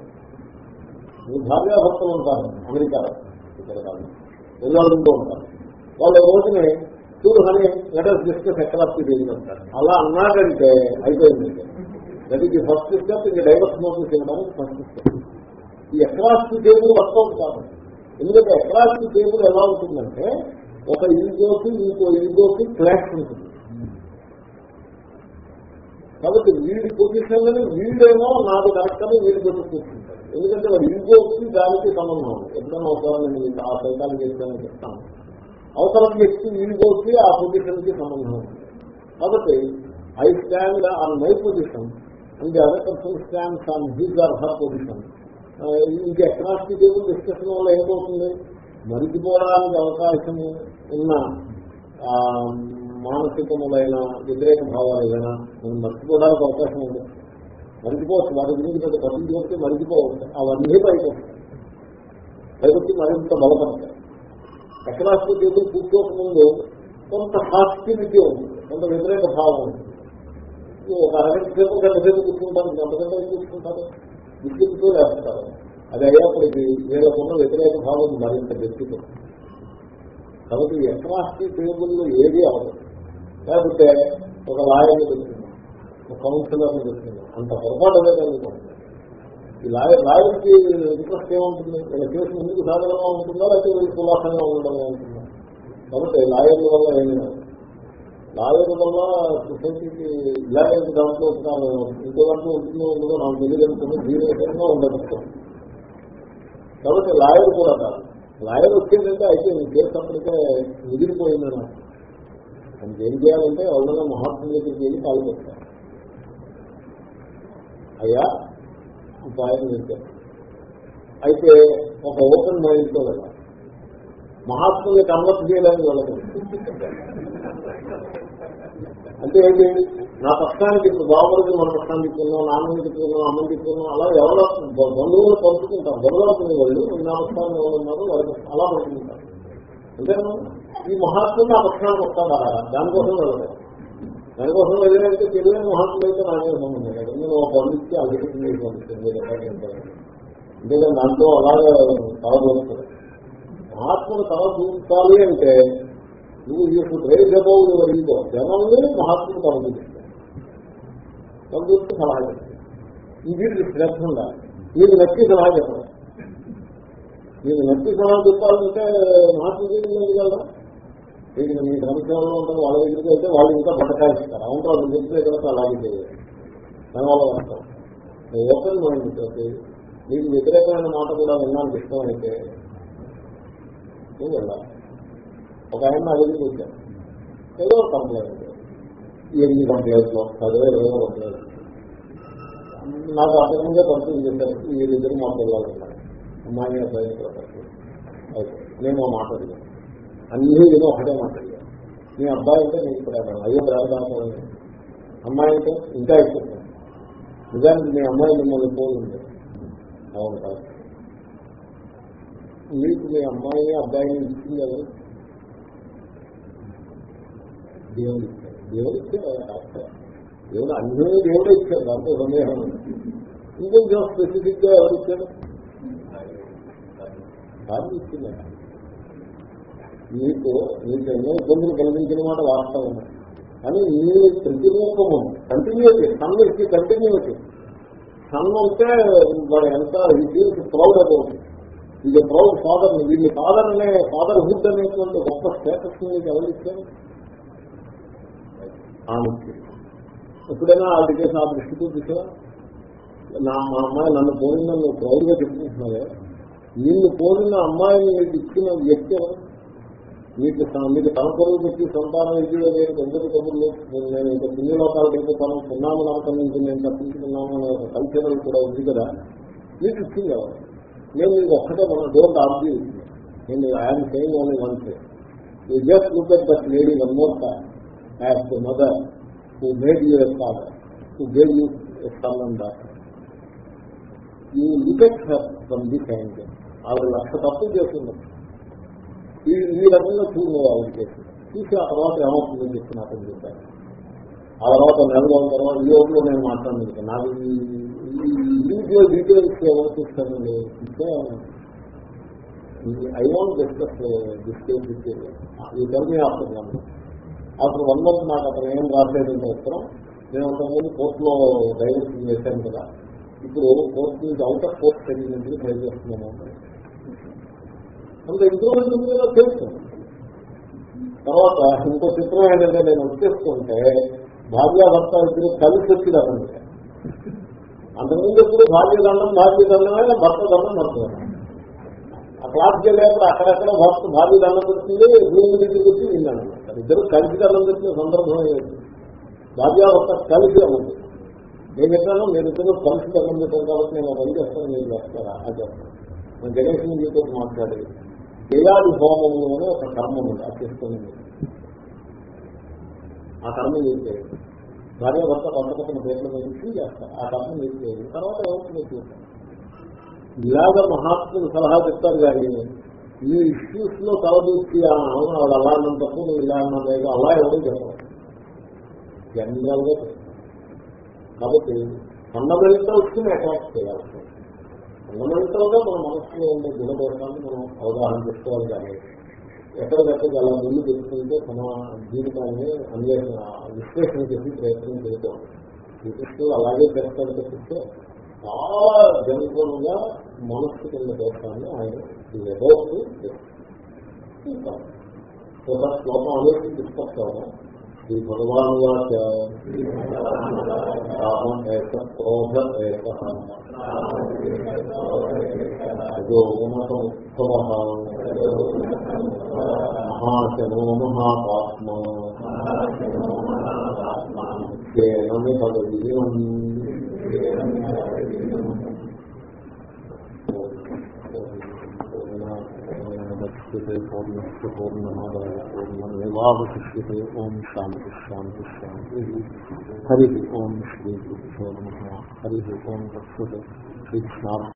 మీ భార్యాభర్తలు ఉంటారు అమెరికాలో ఇక్కడ కాదు. వెళ్ళాడుతూ ఉంటారు. వాళ్ళ రోజునే చూడు హని లెటర్స్ డిస్కస్ ఎకరాస్తి దేవుని అంటారు. అలా అన్నాడంటే అయిపోయింది దట్ ఈస్ ఫస్ట్ స్టెప్ ఇంకా డైవర్స్ నోటీస్ ఇవ్వడానికి ఫస్ట్ స్టెప్ ఈ ఎకరాస్తి టేబుల్ వర్కౌట్ కాదు. ఎందుకంటే ఎకరాస్తి టేబుల్ ఎలా ఉంటుందంటే ఒక ఈగోకి ఇంకో ఈగోకి క్లాష్ ఉంటుంది. కాబట్టి వీడి పొజిషన్లని వీడేమో నాకు కరెక్ట్ అని వీడి పెట్టి ఎందుకంటే వాడు ఈగోకి దానికి సంబంధం ఉంది. ఎప్పుడైనా అవసరం నేను మీకు ఆ సైతాన్ని చేస్తానని చెప్తాను. అవసరం వ్యక్తి ఈగోకి ఆ పొజిషన్కి సంబంధం కాబట్టి I stand on my position and other person stands on his or her position ఇంకా ఎకనామిక్ టేబుల్ డిస్కషన్ వల్ల ఏమవుతుంది? మరిచిపోవడానికి అవకాశం ఉన్న మానసికములైన వ్యతిరేక భావాలు ఏదైనా మనం మర్చిపోవడానికి అవకాశం ఉంది. మరిచిపోవచ్చు వాటి గురించి పెద్ద పట్టించుకొస్తే మరిచిపోవచ్చు అవన్నీ పైకి వస్తాయి పైకొచ్చి మరింత బలపడతాయి. ఎకనామిక్ టేబుల్ కూర్చోక ముందు కొంత హాస్టిలిటీ ఉంది కొంత వ్యతిరేక భావం ఉంది. ఒక అరగంట సేపు గంట సేపు కూర్చుంటారు గంట గంట కూర్చుంటారు. విద్యుత్తో వేస్తారు. అది అయ్యేప్పటికీ వీళ్ళకున్న వ్యతిరేక భావం మరింత వ్యక్తితో. కాబట్టి ఎకనాస్టీ టేబుల్లో ఏది అవ్వదు లేకపోతే ఒక లాయర్ని పెడుతున్నాం ఒక కౌన్సిలర్ని పెడుతున్నాం అంత పొరపాటు అనేది ఈ లాయర్ లాయర్కి ఇంట్రెస్ట్ ఏముంటుంది? వీళ్ళ కేసు ముందుకు సాగడంగా ఉంటుందా? లేకపోతే వీళ్ళు కులాసంగా ఉండడంగా ఉంటుందా? కాబట్టి లాయర్ల వల్ల ఏమైనా లాయర్ వల్ల సొసైటీకి ఇలాంటి దాంట్లో ఇంకో దాంట్లో ఉంటుందో ఉండదో నాకు తెలియదు జీవితంగా ఉండదు కాబట్టి లాయర్ కూడా కాదు. లాయర్ వచ్చిందంటే అయితే నీ కేసు అప్పటికే ముదిరిపోయిందని దానికి ఏం చేయాలంటే ఎవరైనా మహాత్ముల దగ్గరికి వెళ్ళి కాలు పెట్టారు అయ్యా ఉపాయం చేశారు అయితే ఒక ఓపెన్ మైండ్తో వెళ్ళాలి మహాత్ముల్ని కన్వర్ట్ చేయడానికి వెళ్ళదు అంటే ఏంటి? నా పక్షానికి ఇప్పుడు బాబుడికి మన పక్షాన్ని తిప్పుకున్నాం నాన్నని తిప్పుకున్నాం అమ్మని తిప్పుకున్నాం అలా ఎవరో బంధువులు పంపుకుంటాం బంధువులు వాళ్ళు నా పక్షాన్ని ఎవరు ఉన్నారు వాళ్ళు అలా పంపుకుంటారు అంతేనా ఈ మహాత్ములు నా పక్షానికి వస్తాడా? దానికోసం వెళ్ళదు దానికోసం వెళ్ళాలంటే తెలియని మహాత్ములు అయితే నాకే సంబంధం లేదు నేను ఒక పండిస్తే అభివృద్ధి పంపిస్తుంది అంతేగాని దాంట్లో అలాగే తల దూరుతుంది మహాత్ముడు తల చూపించాలి అంటే నువ్వు ఈ రైజ్ అబౌవ్ యువర్ ఈగో జనంలో మహాత్ముడు తల చూపిస్తాడు సలహా చెప్తాడు ఈ వీరికి శ్రద్ధ ఉండాలి. నీకు నచ్చి సలహా చెప్పడం నీకు నచ్చి సలహా చెప్పాలంటే మహాత్ముడు కదా వీటికి మీ సంవత్సరంలో ఉంటారు వాళ్ళ దగ్గరికి అయితే వాళ్ళు ఇంకా బతకాయిస్తారు అవును వాళ్ళు చెప్తే కదా అలాగే చేయాలి. దానివల్ల వస్తాం ఓపెన్ మైండ్ తోటి మీకు వ్యతిరేకమైన మాట కూడా వినడానికి ఇష్టం అయితే వెళ్ళాలి ఒక ఆయన అడిగి వచ్చాను ఏదో కంప్లైంట్ ఎన్ని కంప్లైంట్లు వస్తారో ఏదో కంప్లైంట్ నాకు అర్థంగా పరిస్థితి చేశారు. వీళ్ళిద్దరు ఇద్దరు మా పిల్లలు అమ్మాయి అబ్బాయి అయితే నేను మాట అడిగాను. అన్నీ ఏదో ఒకటే మాట్లాడాను మీ అబ్బాయి అంటే నేను ప్రేమ అయ్యో ప్రేమ అమ్మాయి అంటే ఇంకా ఎక్కువ. నిజానికి మీ అమ్మాయి మిమ్మల్ని పోతుంది అవును కాదు మీకు మీ అమ్మాయి అబ్బాయిని ఇచ్చింది కదా దేవుడు ఇచ్చాడు. దేవుడు ఇచ్చాడు దేవుడు అన్నీ దేవుడే ఇచ్చాడు దాంతో సందేహం ఇంకొంచెం స్పెసిఫిక్గా ఎవరు ఇచ్చాడు భార్య ఇచ్చిందా? మీకు మీకు ఎన్నో ఇబ్బందులు కలిగించిన మాట వాస్తవం. కానీ మీ ప్రతిరూపము కంటిన్యూటీ సన్ ఇచ్చి కంటిన్యూటీ సన్ అంటే వాడు ఎంత ఇది ప్రౌడ్ అబౌట్ ఇది ప్రౌడ్ ఫాదర్ వీళ్ళ ఫాదర్ అనే ఫాదర్ హుడ్ అనేటువంటి గొప్ప స్టేటస్ మీకు ఎవరు ఇచ్చారు? ఆమెకి ఎప్పుడైనా ఆ చేసిన ఆ దృష్టితో చూపించా నా మా అమ్మాయి నన్ను పోయిందని నువ్వు ప్రౌడ్గా చెప్పుకుంటున్నావే. నిన్ను పోలిన అమ్మాయిని నీకు ఇచ్చిన వ్యక్తి మీకు మీకు తన కొడుకు పెట్టి సంతానం ఇది నేను ఎందుకు కబుర్లు నేను ఇంకా పుణ్య లోకాలకు వెళ్ళిపోతాను సున్నాము నమ్మకం నుంచి నేను తప్పించుకున్నాను అనే ఒక కల్చరల్ కూడా ఉంది కదా. మీకు ఇచ్చింది ఎవరు? నేను మీకు ఒక్కటే మన డోంట్ ఆర్గ్యూ నేను I'm saying only one say you just look at that lady one more time as the mother who made you a father, who gave you a son and daughter. You look at her from this angle. ఆవిడ లక్ష తప్పు చేస్తుంది ఈ రకంగా చూడు ఆవిడ చేసింది. చూసి ఆ తర్వాత ఏమవుతుందని చెప్పి నాకు చెప్పారు. ఆ తర్వాత నెల రోజుల తర్వాత ఈ రోజులో నేను మాట్లాడింది నాకు. ఇండివిజువల్ డీటెయిల్స్ ఎవరు చూస్తానండి ఇంకా ఐ వాంట్ డిస్కస్ డిస్కస్ ఈ tell me after one one month నాకు అతను ఏం రాసేదంటే ఉత్తరం. నేను అంతకుముందు కోర్టులో డైరెక్షన్ చేశాను కదా. ఇప్పుడు కోర్టు నుంచి అవుట్ ఆఫ్ కోర్ట్ సెటిల్మెంట్కి ట్రై చేస్తున్నాను. అంత ఇంప్రూవ్మెంట్ ఉంది కదా తెలుసు. తర్వాత ఇంకో చిత్రం ఏంటంటే నేను వచ్చేస్తుంటే భార్యాభర్త ఇద్దరు కలిసి వచ్చి రకండి అంతకుముందు ఎప్పుడు భార్య దండం భార్య దండమే భర్త దండం భర్త దండం? ఆ క్లాస్కి వెళ్ళేప్పుడు అక్కడక్కడ భక్తు భావి దానం పెడుతుంది భూమి దగ్గరికి వచ్చి విన్నాను. ఇద్దరు కలిసి దానం పెట్టిన సందర్భం ఏంటి భార్య ఒక కలిసి అవ్వదు నేను చెప్పాను మీరు ఇద్దరు కలిసి దానం పెట్టాను కాబట్టి నేను పని చేస్తాను నేను చేస్తారా? అది చేస్తాను నేను గణేష్ మీతో మాట్లాడి జయాది హోమము అనే ఒక కర్మ ఉంది అది చేస్తుంది ఆ కర్మ మీరు చేయండి భార్య భర్త కొత్త కొత్త పేర్లు చేస్తారు ఆ కర్మ ఏం చేయండి తర్వాత ఎవరు మీరు ఇలాగ మహాత్ములు సలహా చెప్తారు కానీ ఈ ఇష్యూస్లో తలదూర్చి అవును వాడు అలా అన్నం తప్పు నువ్వు ఇలా అన్నా లేదు అలా ఎవరు చెప్పరు. జనరల్గా కాబట్టి ఫండమెంటల్స్ని అటాక్ చేయాలి. ఫండమెంటల్గా మన మనసులో ఉండే గుణదోషాన్ని మనం అవగాహన చేసుకోవాలి కానీ ఎక్కడికక్కడికి అలా ముందు తెలుసుకుంటే తన జీవితాన్ని అన్వేషణ విశ్లేషణ చేసి ప్రయత్నం చేయటం శ్రీకృష్ణుడు అలాగే చేస్తాడు తప్పిస్తే చాలా జనరల్గా మనస్సు కింద దోషాన్ని ఆయన ఎదోస్తూ ఒక శ్లోకం అనేది తీసుకొస్తాము శ్రీ భగవాన్ వాచ. ఏక క్రోధ ఏక. ఉత్తమ. మహాశనో మహాపాత్మ కేనమి పదవీయం పూర్ణస్ పూర్ణమాదాయ పూర్ణమేవాశిష్యతే ఓం శాంతి శాంతి శాంతి హరి ఓం శ్రీ గురుభ్యో నమ హరి ఓం శ్రీకృష్ణ